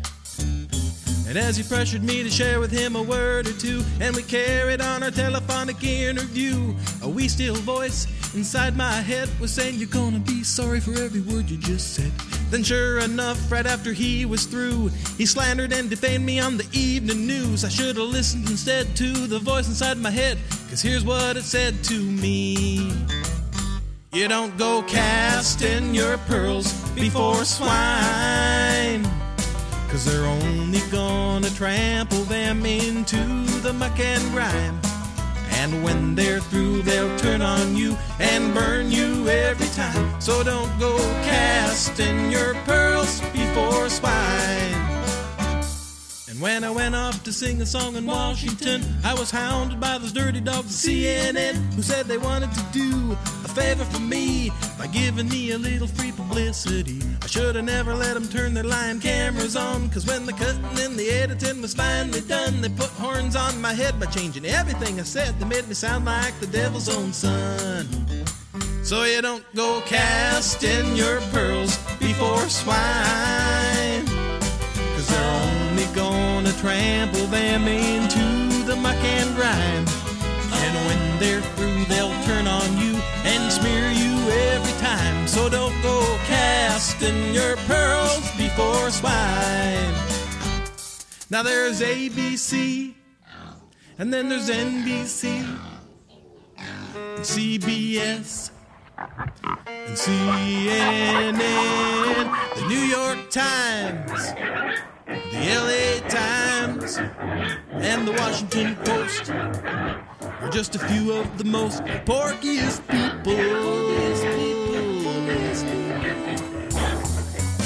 And as he pressured me to share with him a word or two, and we carried on our telephonic interview, a wee still voice inside my head was saying, You're gonna be sorry for every word you just said. Then, sure enough, right after he was through, he slandered and defamed me on the evening news. I should have listened instead to the voice inside my head, cause here's what it said to me. You don't go casting your pearls before swine. Cause they're only gonna trample them into the muck and grime. And when they're through, they'll turn on you and burn you every time. So don't go casting your pearls before swine. And when I went off to sing a song in Washington, I was hounded by those dirty dogs at CNN who said they wanted to do a favor for me by giving me a little free publicity. I should have never let them turn their lying cameras on, cause when the cutting and the editing was finally done, they put horns on my head by changing everything I said. They made me sound like the devil's own son. So you don't go casting your pearls before swine. Cause they're only gonna trample them into the muck and grime. And when they're through, they'll turn on you and smear you every time. So don't go casting your pearls before swine. Now there's ABC, and then there's NBC, and CBS, CNN, the New York Times, the LA Times, and the Washington Post are just a few of the most porkiest people.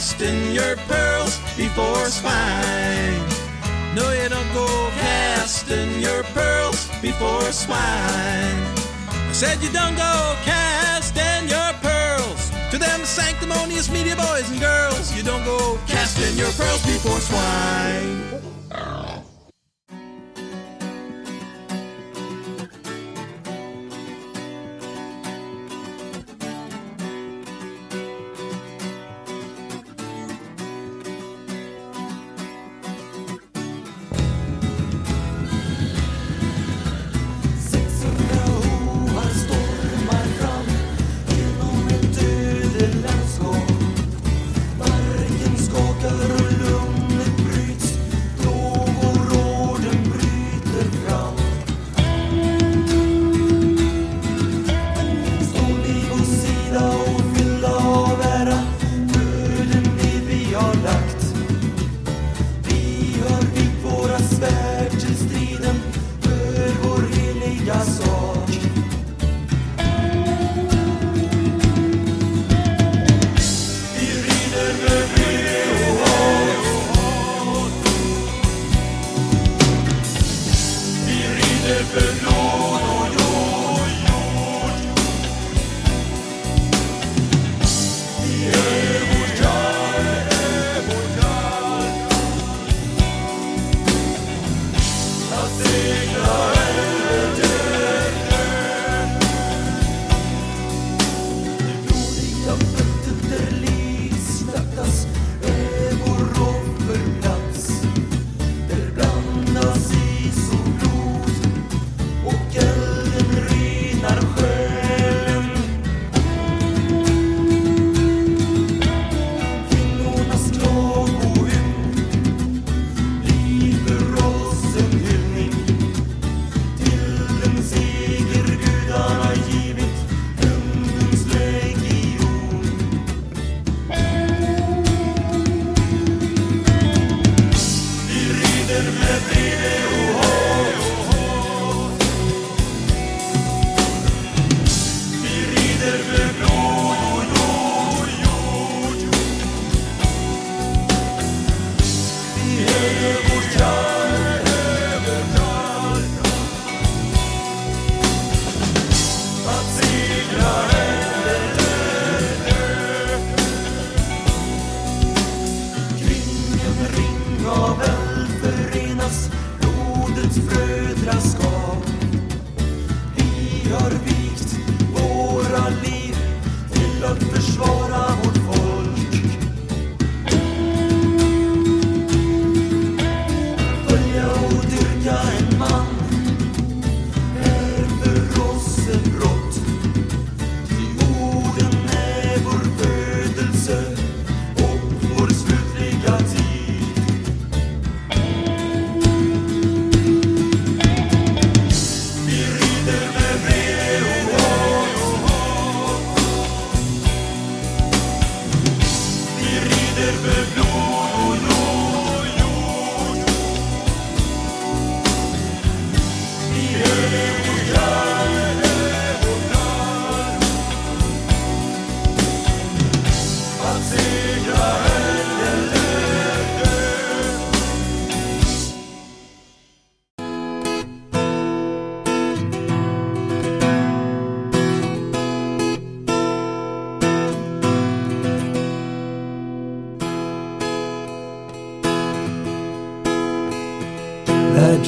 Casting your pearls before swine. No, you don't go casting your pearls before swine. I said you don't go casting your pearls to them sanctimonious media boys and girls. You don't go casting your pearls before swine.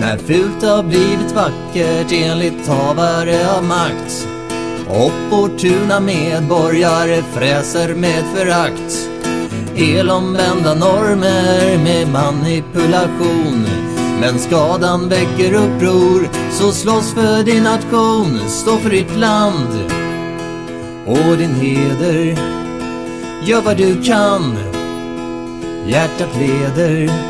när fult har blivit vackert enligt havare av makt. Opportuna medborgare fräser med förakt. Elomvända normer med manipulation. Men skadan väcker uppror, så slåss för din nation, stå för ditt land. Och din heder. Gör vad du kan, hjärtat leder.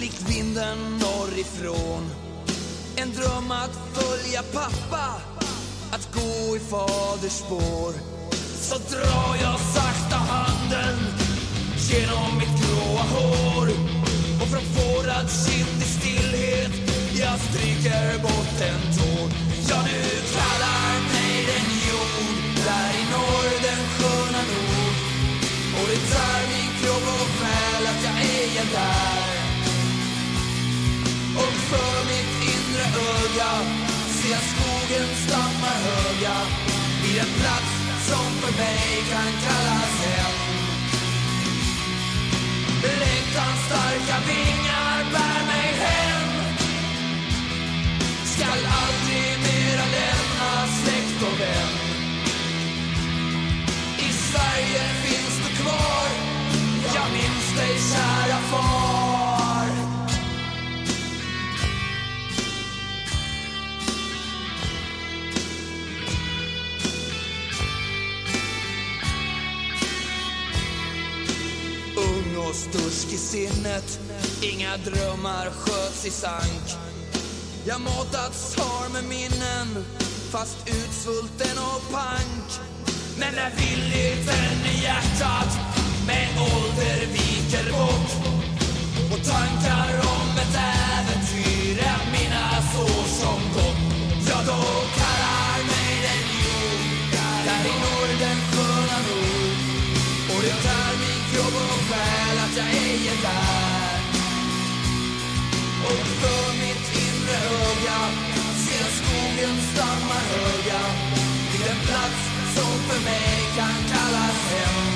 Likt vinden norrifrån. En dröm att följa pappa, att gå i faders spår. Så drar jag sakta handen genom mitt gråa hår. Och från fårad kind i stillhet jag stryker bort en tår. Ja, nu kallar mig den jord, där i norr den sköna nord. Och det tär min kropp och själ att jag ej är där. För mitt inre öga. Ser jag skogens stammar höga. Vid en plats som för mig kan kallas hem. Längtans starka vingar. Och stursk i sinnet, inga drömmar sköts i sank. Jag matats har med minnen, fast utsvulten och pank. Men när villigheten i hjärtat med ålder viker bort och tankar om ett äventyr är mina år som gått, ja då kallar mig den jord där i norr den sköna nord och det där min kropp och själ att jag ej är där. Och för mitt inre öga ser jag skogens stammar höga till en plats som för mig kan kallas hem.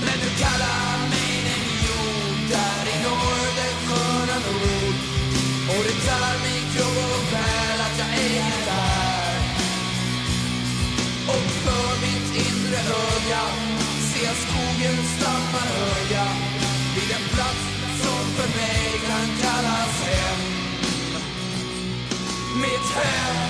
Men du kallar mig Mitt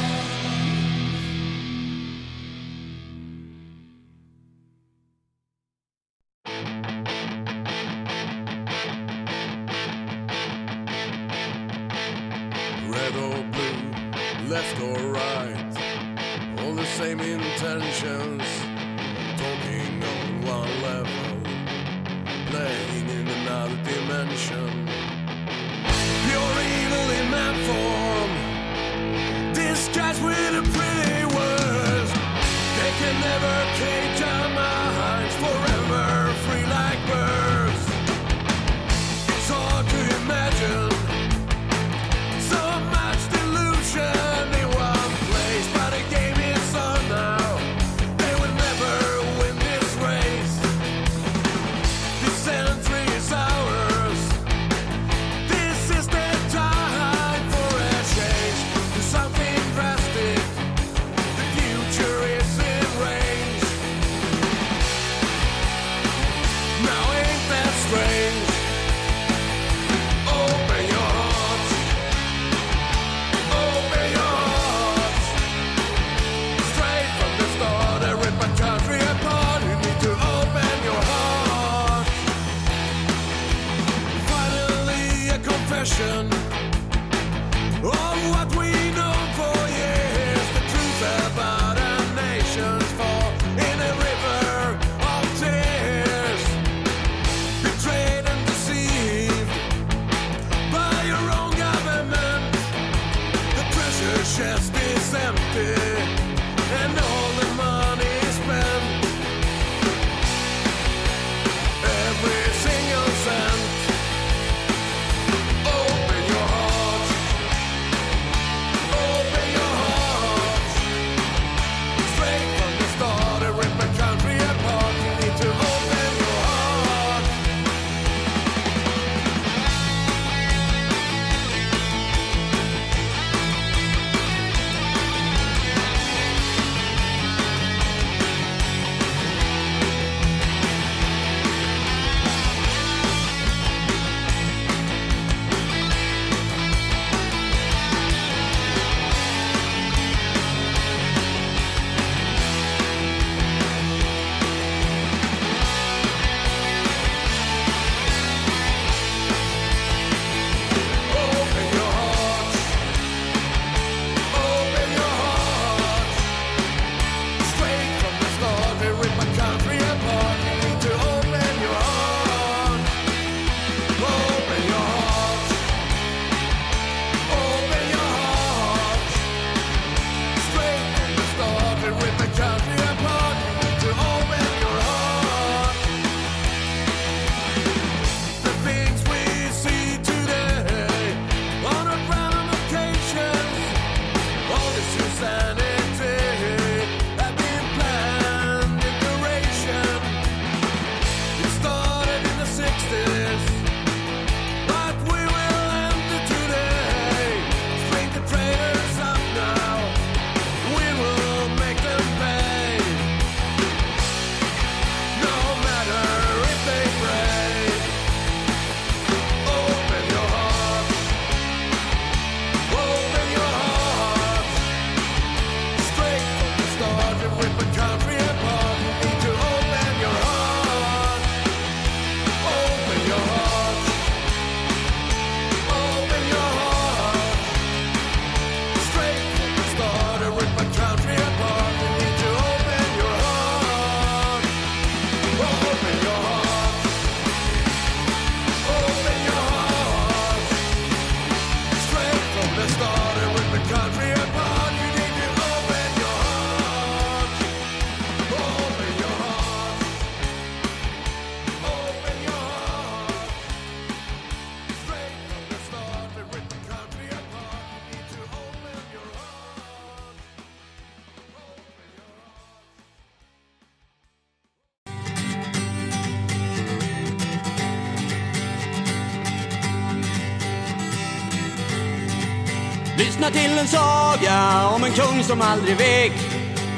till en saga om en kung som aldrig vek.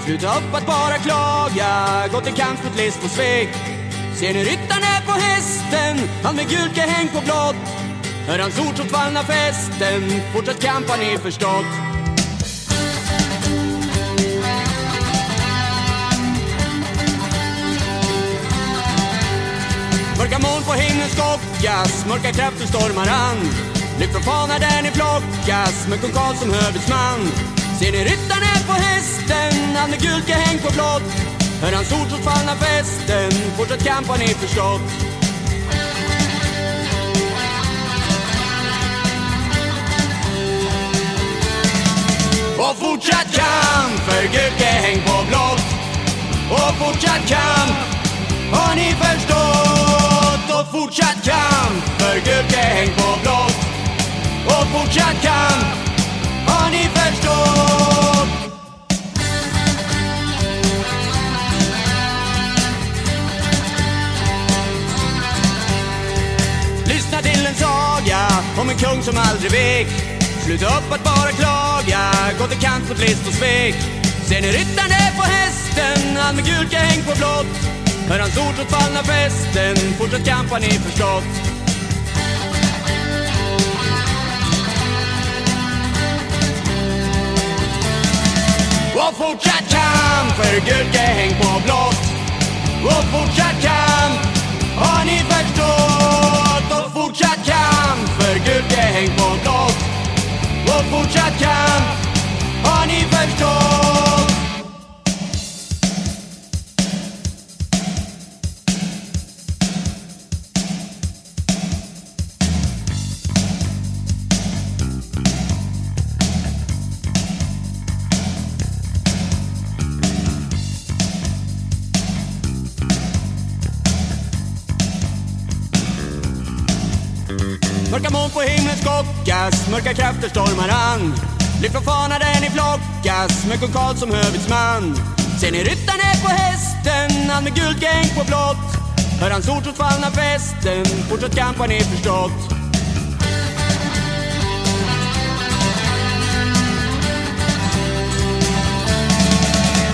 Sluta upp att bara klaga, gå till kamp mot list och svek. Ser ni ryttaren är på hästen, han med gult häng på blått. Hör hans ord som tvallna fästen. fortsätt kamp har ni förstått. Mörka moln på himlen skockas, mörka krafter stormar an. Lyft från fanan där ni plockas med kung Karl som hövitsman. Ser ni ryttaren är på hästen, han med gult häng på blått. Hör hans ord som fallna fästen. fortsätt kamp har ni förstått. Och fortsatt kamp för gult häng på blått. Och fortsatt kamp har ni förstått? Och fortsatt kamp för gult häng på blått. Fortsatt kamp har ni förstått? Lyssna till en saga om en kung som aldrig vek. Sluta upp att bara klaga, gå till kant mot list och svek. Ser ni ryttaren är på hästen, han med gult häng på blått. Hör hans ord åt fallna festen, fortsätt kamp har ni förstått. Fortsatt kamp för gult häng på blått. Och fortsatt kamp har ni förstått. Och fortsatt kamp för gult häng på blått. Och fortsatt kamp mörka stormar han, Lyft från fanan där ni flockas, med kung Karl som hövitsman. Ser ni ryttaren är på hästen, han med gult gäng på blått. Hör hans ord som fallna festen, fortsatt kamp har ni förstått.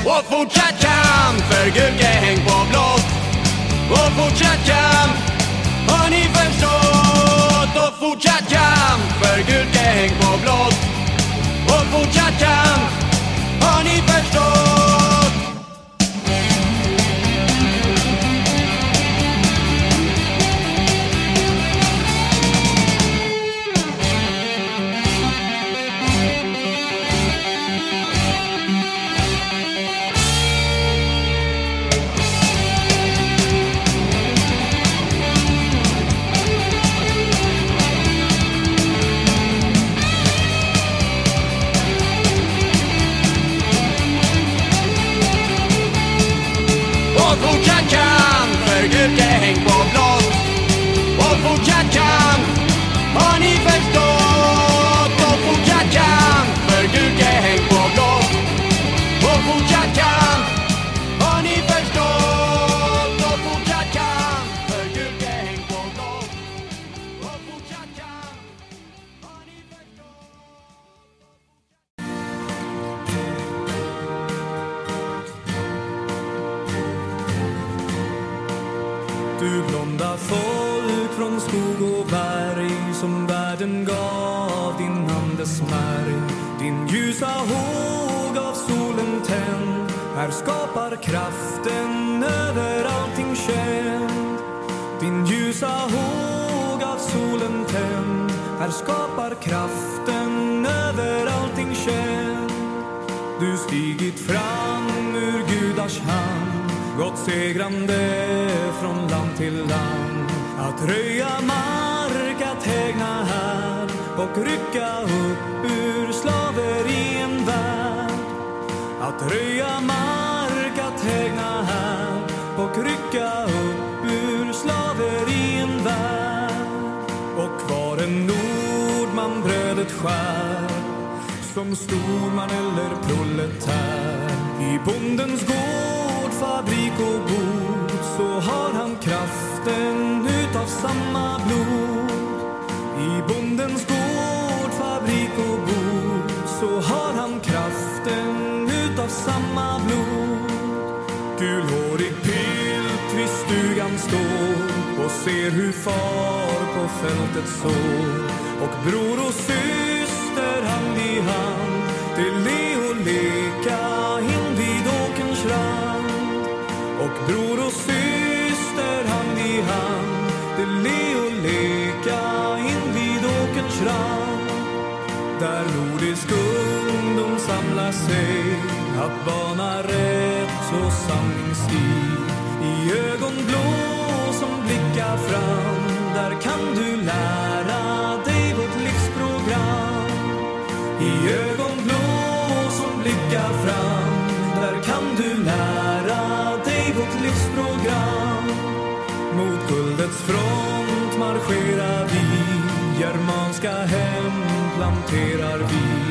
Och fortsatt kamp för gult gäng på blått. Och fortsatt kamp fortsatt kamp för gult häng på blått. Och fortsatt kamp har ni förstått? Kraften över allting känd Din ljusa håg av solen tänd. Här skapar kraften över allting känd Du stigit fram ur gudars hand. Gått segrande från land till land. Att röja mark, att hägna här. Och rycka upp ur slaver i en värld. Att röja mark, högna hand och rycka upp ur slaverin värld. Och var en nordman brödet skär som storman eller proletär. I bondens gård, fabrik och bord så har han kraften utav samma blod. I bondens gård, fabrik och bod så har han kraften utav samma blod. Gulhårig piltrig stugan står och ser hur far på fältet står och bror och syster hand i hand till le och leka in vid åkerns rand. Och bror och syster hand i hand till le och leka in vid åkerns rand. Där nordisk ungdom samlar sig att bana rätt och samla sanningsstig i ögonblå som blickar fram. Där kan du lära dig vårt livsprogram. I ögonblå som blickar fram. Där kan du lära dig vårt livsprogram. Mot guldets front marscherar vi. Germanska hem planterar vi.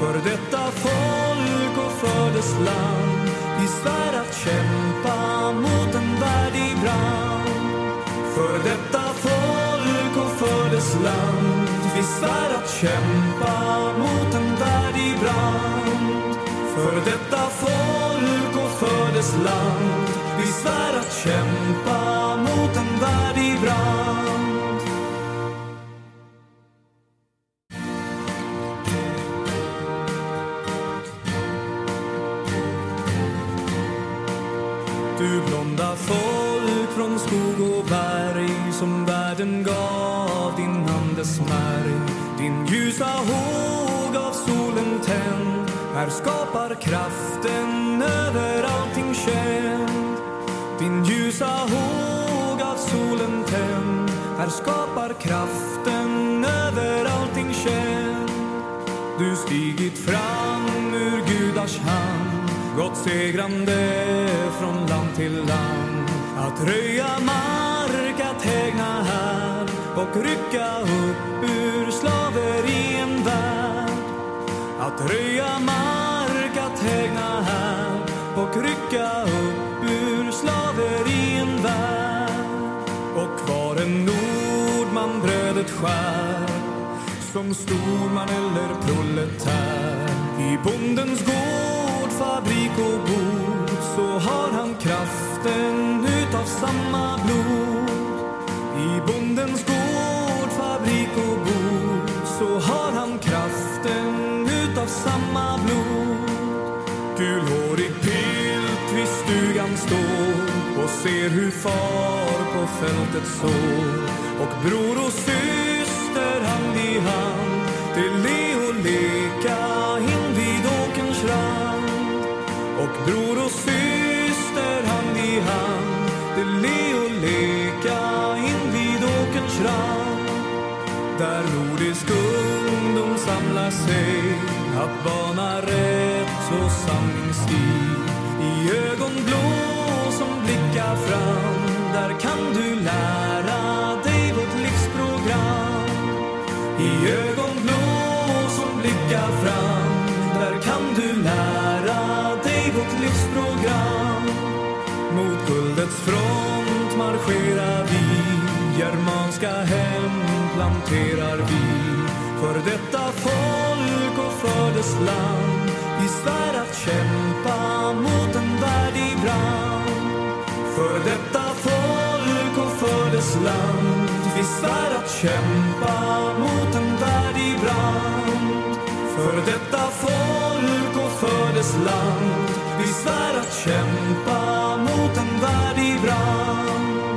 För detta folk och för dess land. Vi svär att kämpa mot en värdig brand. För detta folk och för dess land. Vi svär att kämpa mot en värdig brand. För detta folk och för dess land. Vi svär att kämpa mot en värdig brand. Rycka upp ur slaverien värld. Att röja mark, att hägna här och rycka upp ur slaverien värld. Och var en nordman brödet skär som storman eller proletär. I bondens gård, fabrik och bod så har han kraften utav samma blod. I bondens gård, så har han kraften utav samma blod. Gulhårig pilt vid stugan står och ser hur far på fältet sår. Och bror och syster hand i hand till sig att bana rätt och sanningsstig i ögonblå som blickar fram där kan du lära dig vårt livsprogram. I ögonblå som blickar fram där kan du lära dig vårt livsprogram. Mot guldets front marscherar vi Germanska hem planterar vi. För detta folk och fördes land. Vi svär att kämpa mot en värld i brand. För detta folk och för dess land. Vi svär att kämpa mot en värld i brand. För detta folk och för dess land. Vi svär att kämpa mot en värld i brand.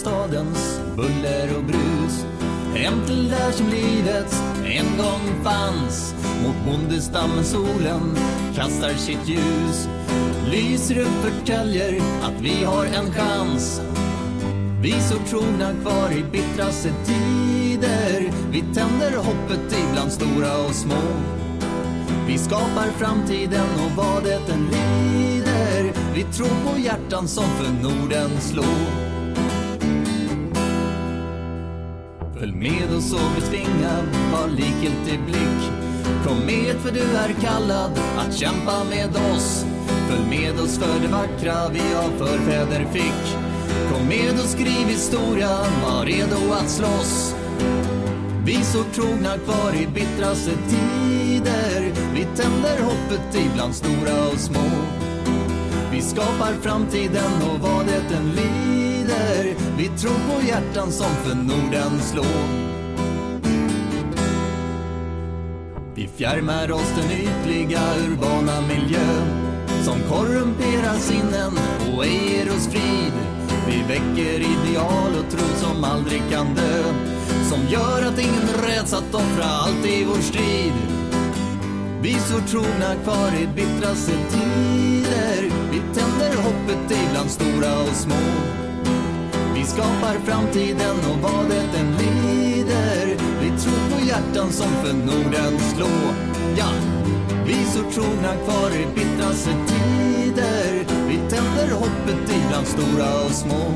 stadens buller och brus. Hem till där som livet en gång fanns. Mot bondestammen solen kastar sitt ljus. Lyser upp förtäljer att vi har en chans. Vi står trogna kvar i bittraste tider. Vi tänder hoppet ibland stora och små. Vi skapar framtiden och vad det än lider. Vi tror på hjärtan som för Norden slår. Följ med oss och bli tvingad, ha likgiltig blick. Kom med för du är kallad att kämpa med oss. Följ med oss för det vackra vi av förfäder fick. Kom med och skriv historia, var redo att slåss. Vi står trogna kvar i bittraste tider. Vi tänder hoppet ibland stora och små. Vi skapar framtiden och vad det än lider. Vi tror på hjärtan som för Norden slår. Vi fjärmar oss den ytliga urbana miljön som korrumperar sinnen och ej ger oss frid. Vi väcker ideal och tro som aldrig kan dö som gör att ingen räds att offra allt i vår strid. Vi står trogna kvar i bittraste tider. Vi tänder hoppet ibland stora och små. Vi skapar framtiden och vad det än lider. Vi tror på hjärtan som för Norden slår. Ja, vi står trogna kvar i bittraste tider. Vi tänder hoppet ibland stora och små.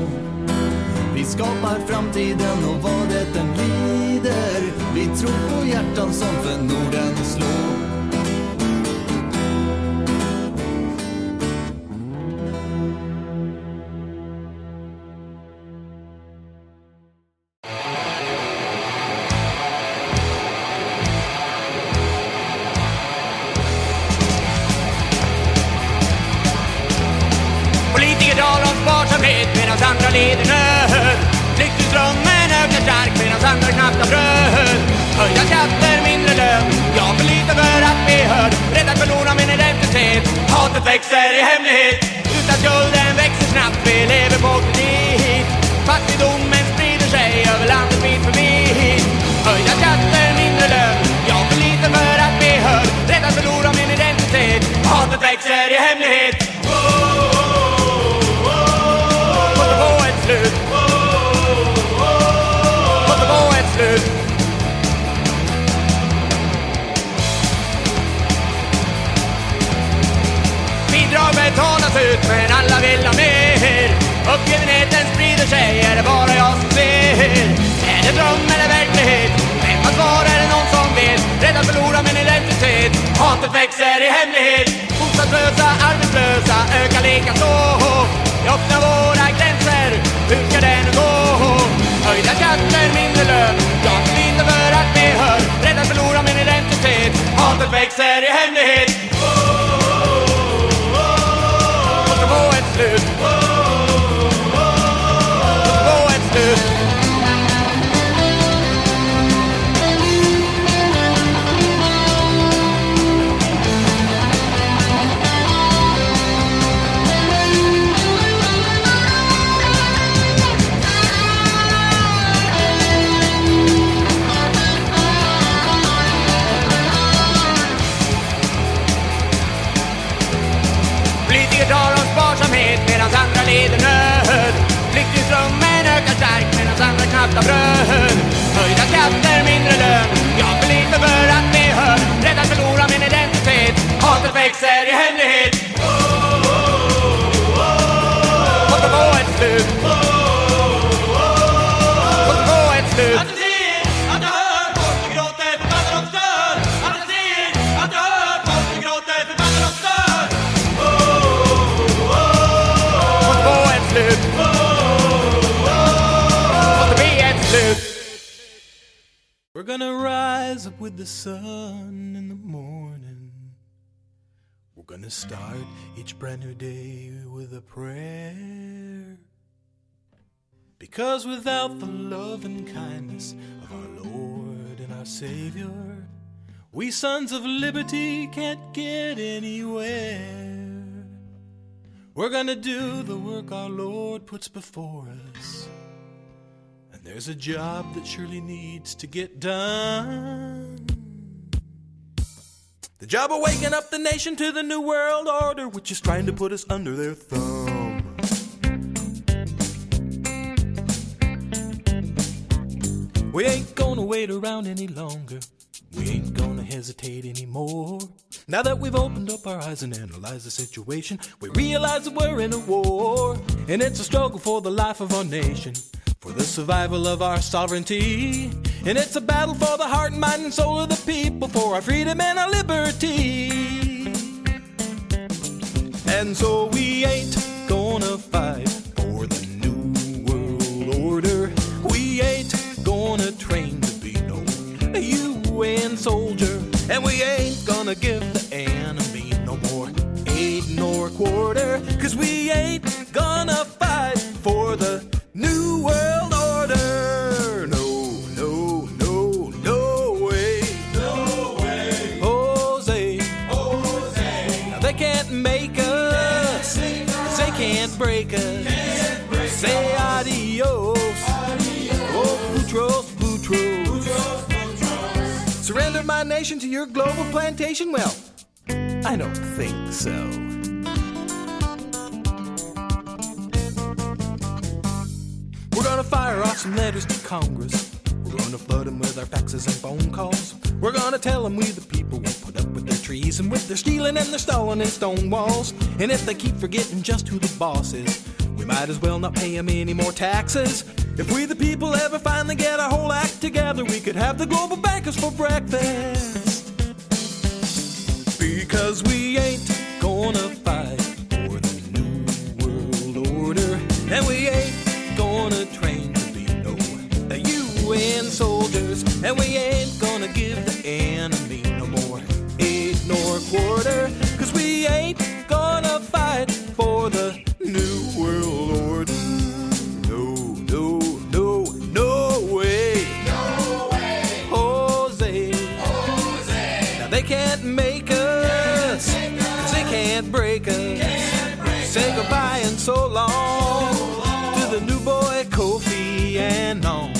Vi skapar framtiden och vad det än lider. Vi tror på hjärtan som för Norden slår. Puts before us. And there's a job that surely needs to get done. The job of waking up the nation to the New World Order, which is trying to put us under their thumb. We ain't gonna wait around any longer. We ain't hesitate anymore. Now that we've opened up our eyes and analyzed the situation, we realize that we're in a war. And it's a struggle for the life of our nation, for the survival of our sovereignty. And it's a battle for the heart, and mind, and soul of the people, for our freedom and our liberty. And so we ain't gonna fight for the new world order. We ain't gonna train to be no UN soldier. And we ain't gonna give the enemy no more aid nor quarter. Cause we ain't gonna fight for the new world order. No, no, no, no way. No way. Jose. Jose. Now they can't make us. Cause they can't break us. Say adios. Surrender my nation to your global plantation? Well, I don't think so. We're gonna fire off some letters to Congress. We're gonna flood them with our faxes and phone calls. We're gonna tell them we the people won't put up with their trees and with their stealing and their stalling and stone walls. And if they keep forgetting just who the boss is, we might as well not pay them any more taxes. If we the people ever finally get our whole act together, we could have the global bankers for breakfast. Because we ain't gonna fight for the new world order. And we ain't gonna train to be no UN soldiers. And we ain't gonna give the enemy no more aid nor quarter. Cause we ain't gonna fight for the new world order. No, no, no, no way. No way. Jose. Jose. Now they can't make us, cause they can't break us. Say goodbye and so long to the new boy Kofi Annan.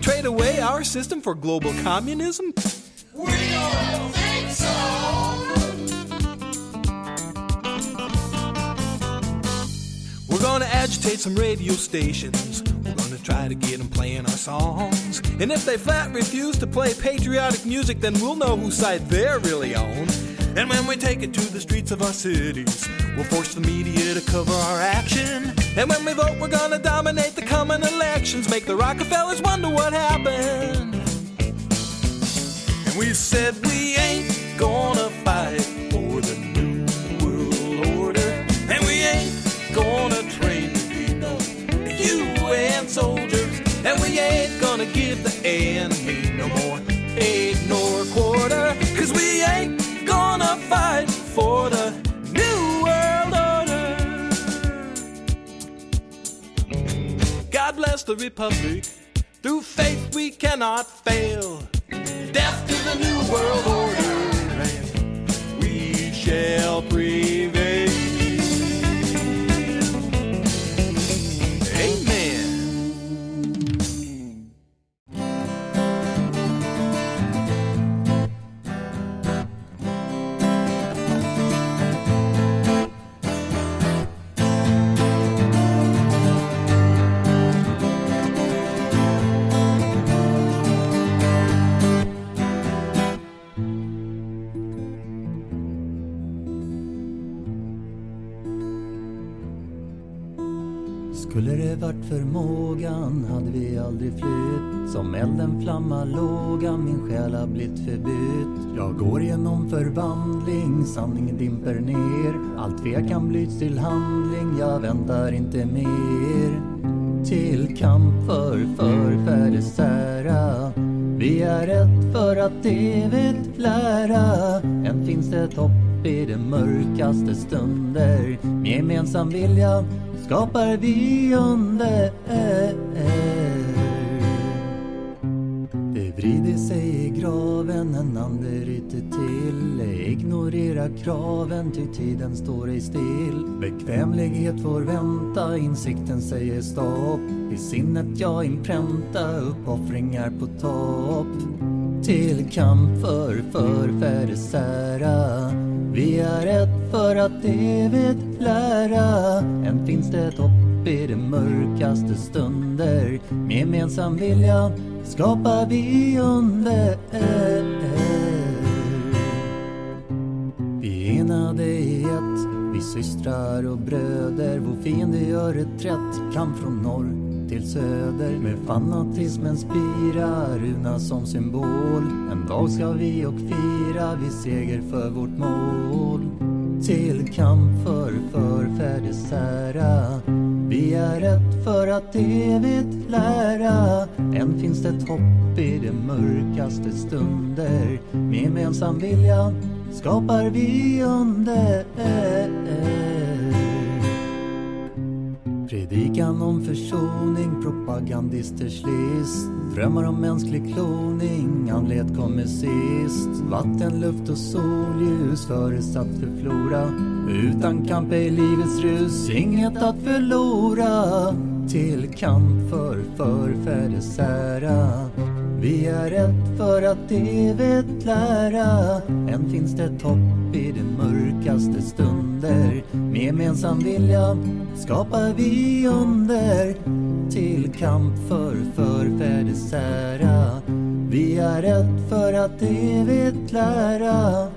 Trade away our system for global communism? Gonna agitate some radio stations. We're gonna try to get them playing our songs. And if they flat refuse to play patriotic music, then we'll know whose side they're really on. And when we take it to the streets of our cities, we'll force the media to cover our action. And when we vote, we're gonna dominate the coming elections, make the Rockefellers wonder what happened. And we said we ain't gonna fight gonna give the enemy no more aid nor quarter. Cause we ain't gonna fight for the new world order. God bless the Republic. Through faith we cannot fail. Death to the new world order. And we shall prevail. Förmågan hade vi aldrig flytt. Som elden flamma låga, min själ har blivit förbytt. Jag går genom förvandling, sanningen dimper ner. Allt tvekan blyts till handling, jag väntar inte mer. Till kamp för förfäders ära Vi är ett för att evigt lära. Än finns det ett hopp i de mörkaste stunder. Med gemensam vilja skapar vi under Det vrider sig i graven, en ande ryter till Ignorera kraven, ty tiden står ej still Bekvämlighet får vänta, insikten säger stopp I sinnet jag inpränta uppoffringar på topp Till kamp för förfäders ära vi är ett för att evigt lära. Än finns det hopp i de mörkaste stunder. Med gemensam vilja skapar vi under. Vi enade i ett, vi systrar och bröder. Vår fiende gör reträtt, kamp från norr till söder med fanatismen spira. Runa som symbol. En dag ska vi och fira, vi seger för vårt mål. Till kamp för förfäders ära. Vi är ett för att evigt lära. Än finns det hopp i de mörkaste stunder. Med gemensam vilja skapar vi under. Predikan om försoning, propagandisters list. Drömmar om mänsklig kloning, andlighet kommer sist. Vatten, luft och solljus förutsatt för flora. Utan kamp är livets rus inget att förlora. Till kamp för förfäders ära vi är ett för att evigt lära. Än finns det topp hopp i de mörkaste stunder. Med gemensam vilja skapar vi under. Till kamp för förfäders ära Vi är ett för att evigt lära.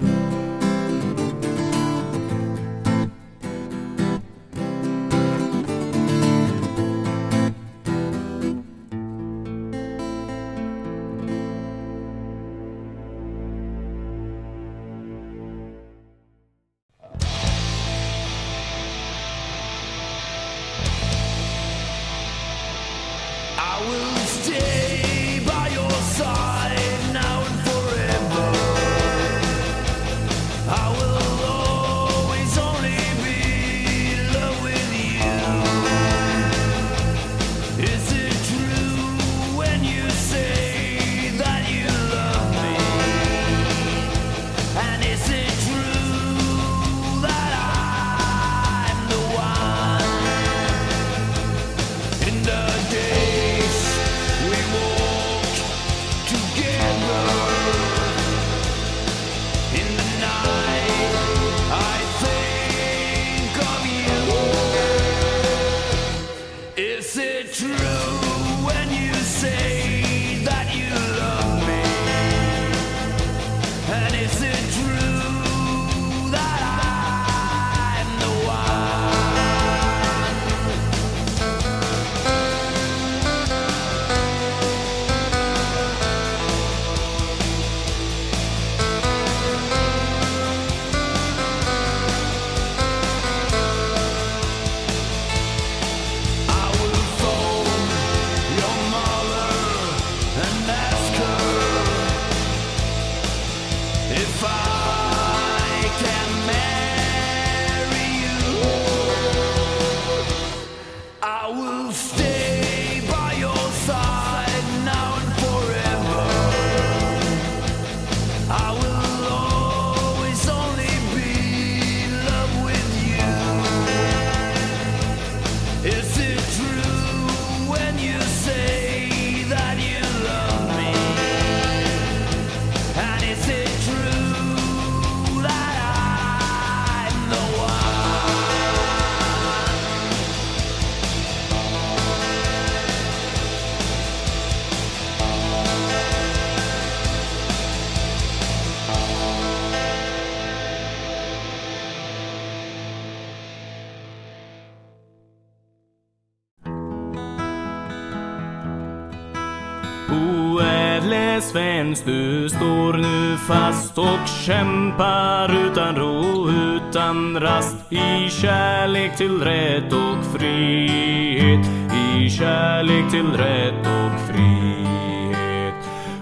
Svensk, du står nu fast och kämpar utan ro, utan rast i kärlek till rätt och frihet, i kärlek till rätt och frihet.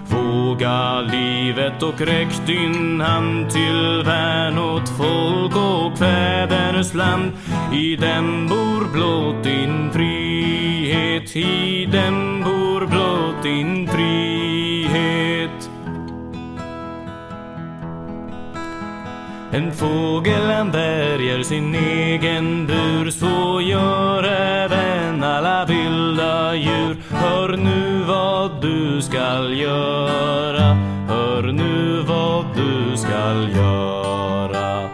Våga livet och räck din hand till värn åt folk och fäders land. I dem bor blott din frihet, i dem En fågel han värjer sin egen bur. Så gör även alla vilda djur. Hör nu vad du skall göra. Hör nu vad du skall göra.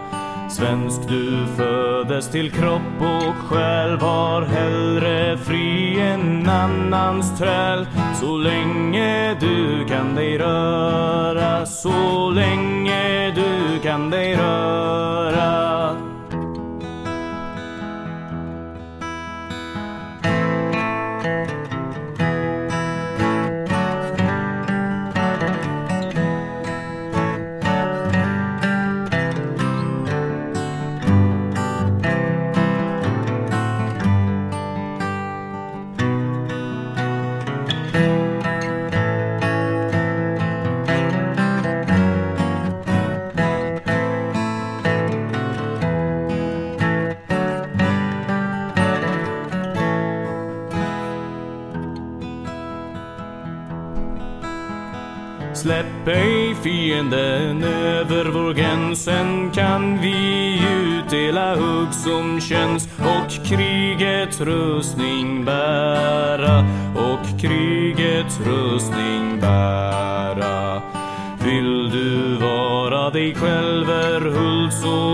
Svensk du föddes till kropp och själ. Var hellre fri än annans träl. Så länge du kan dig röra. Så som känns och krigets rustning bära och krigets rustning bära. Vill du vara dig själv, Erhult, så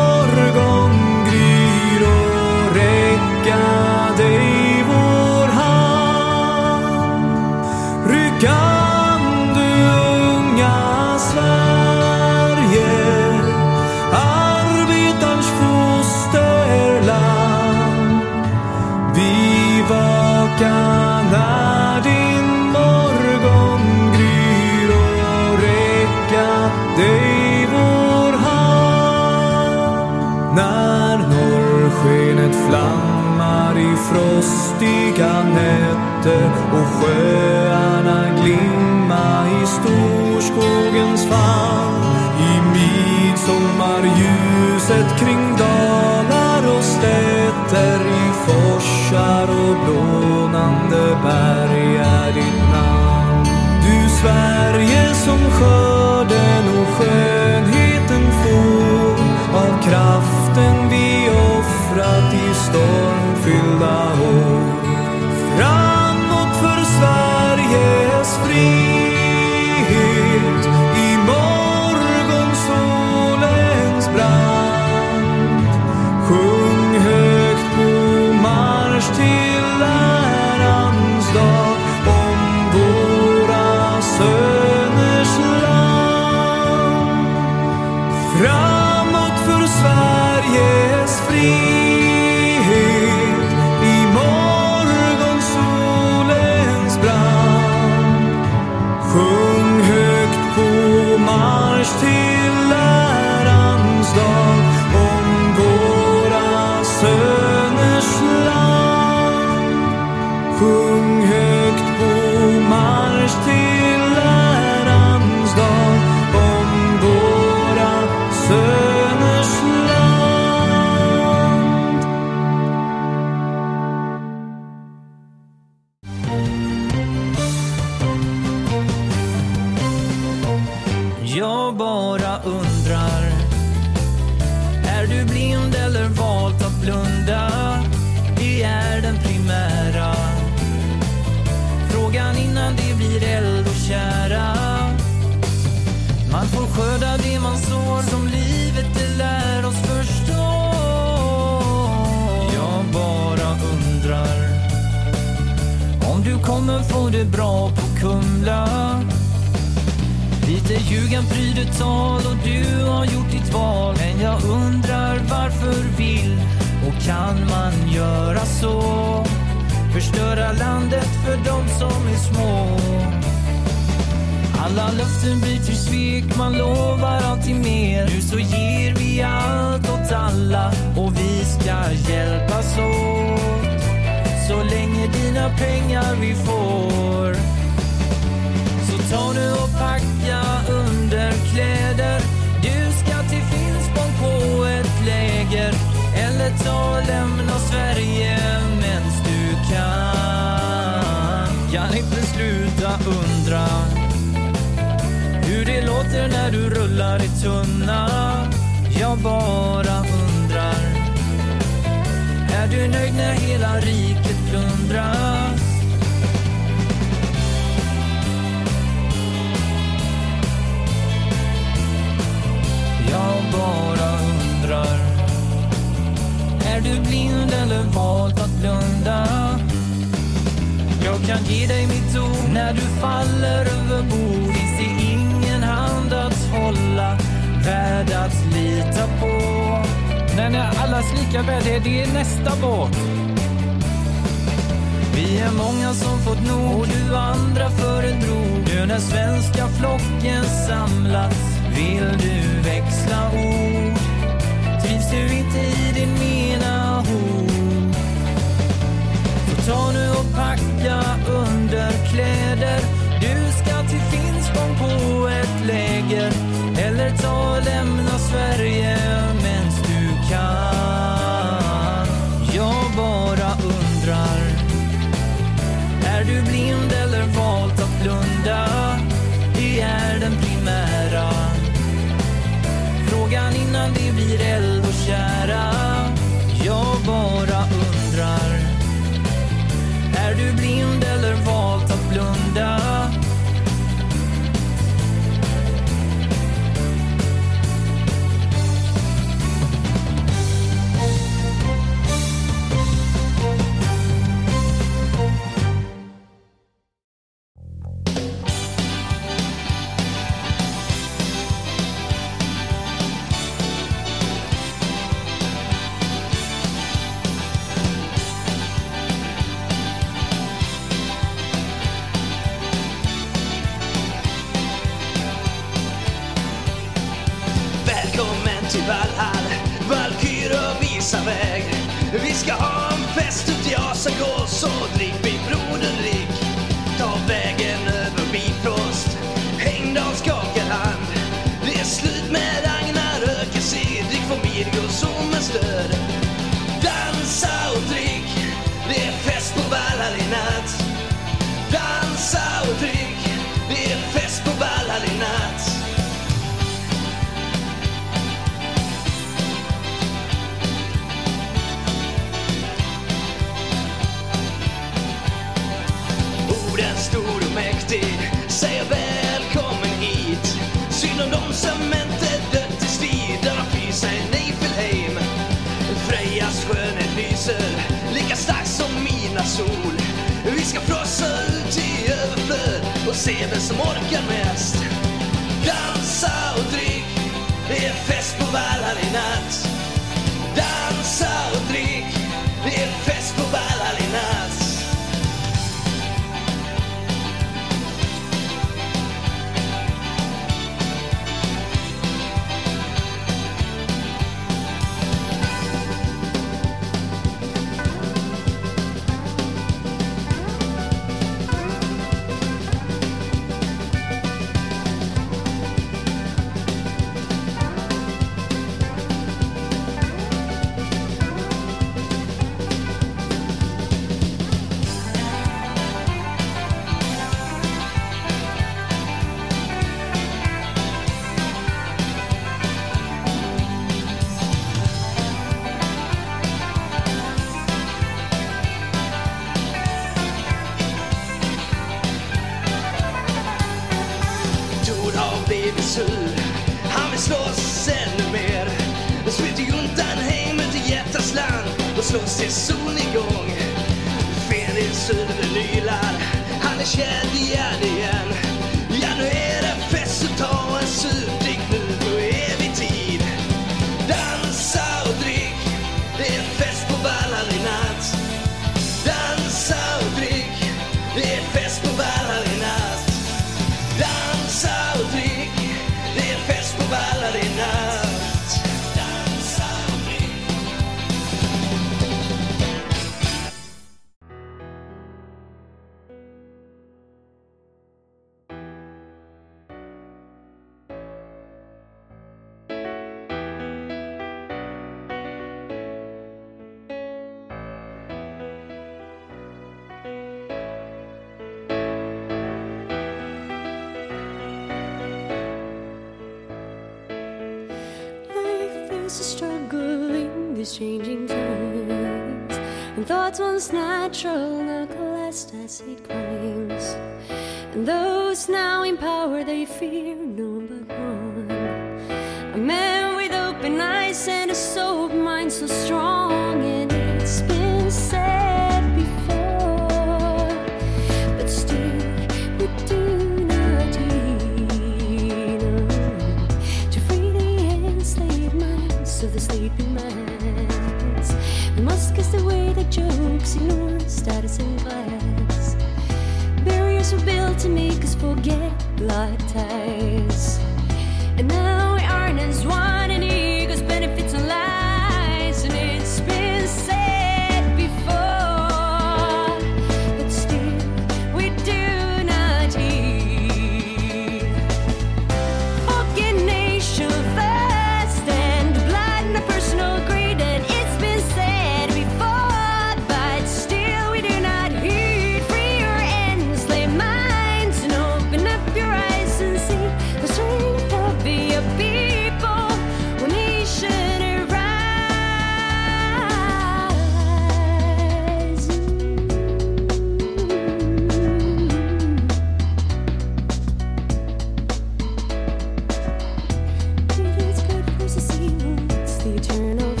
eternal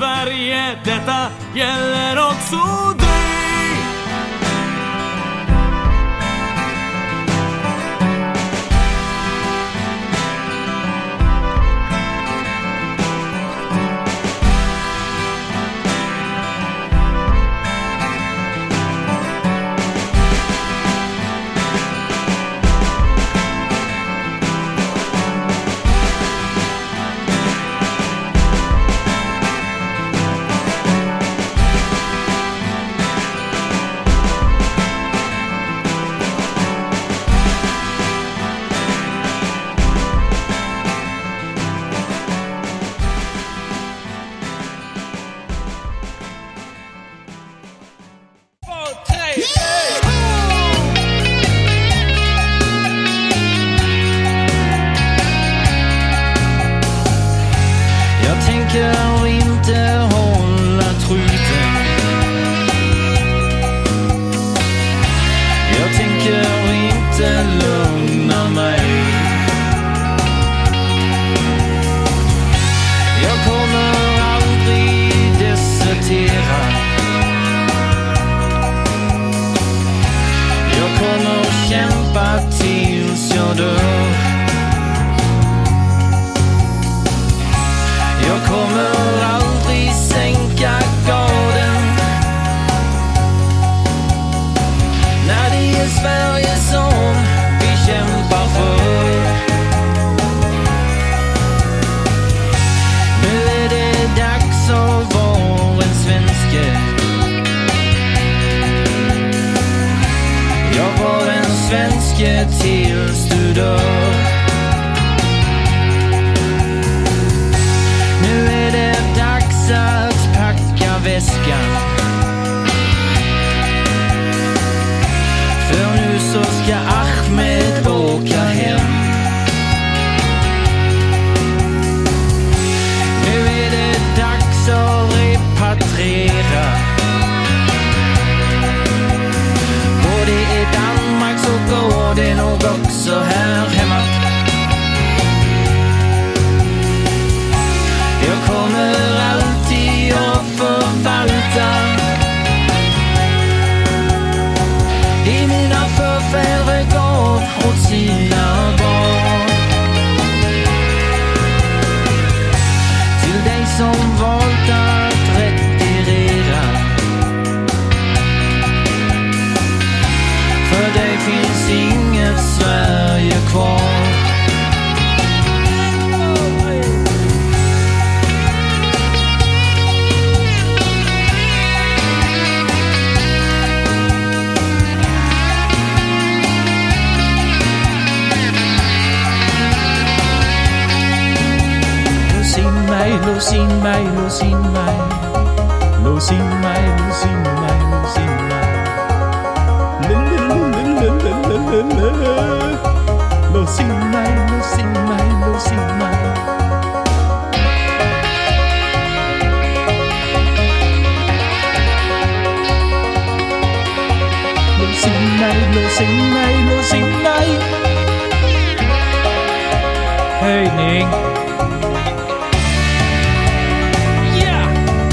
Sverige. Detta gäller också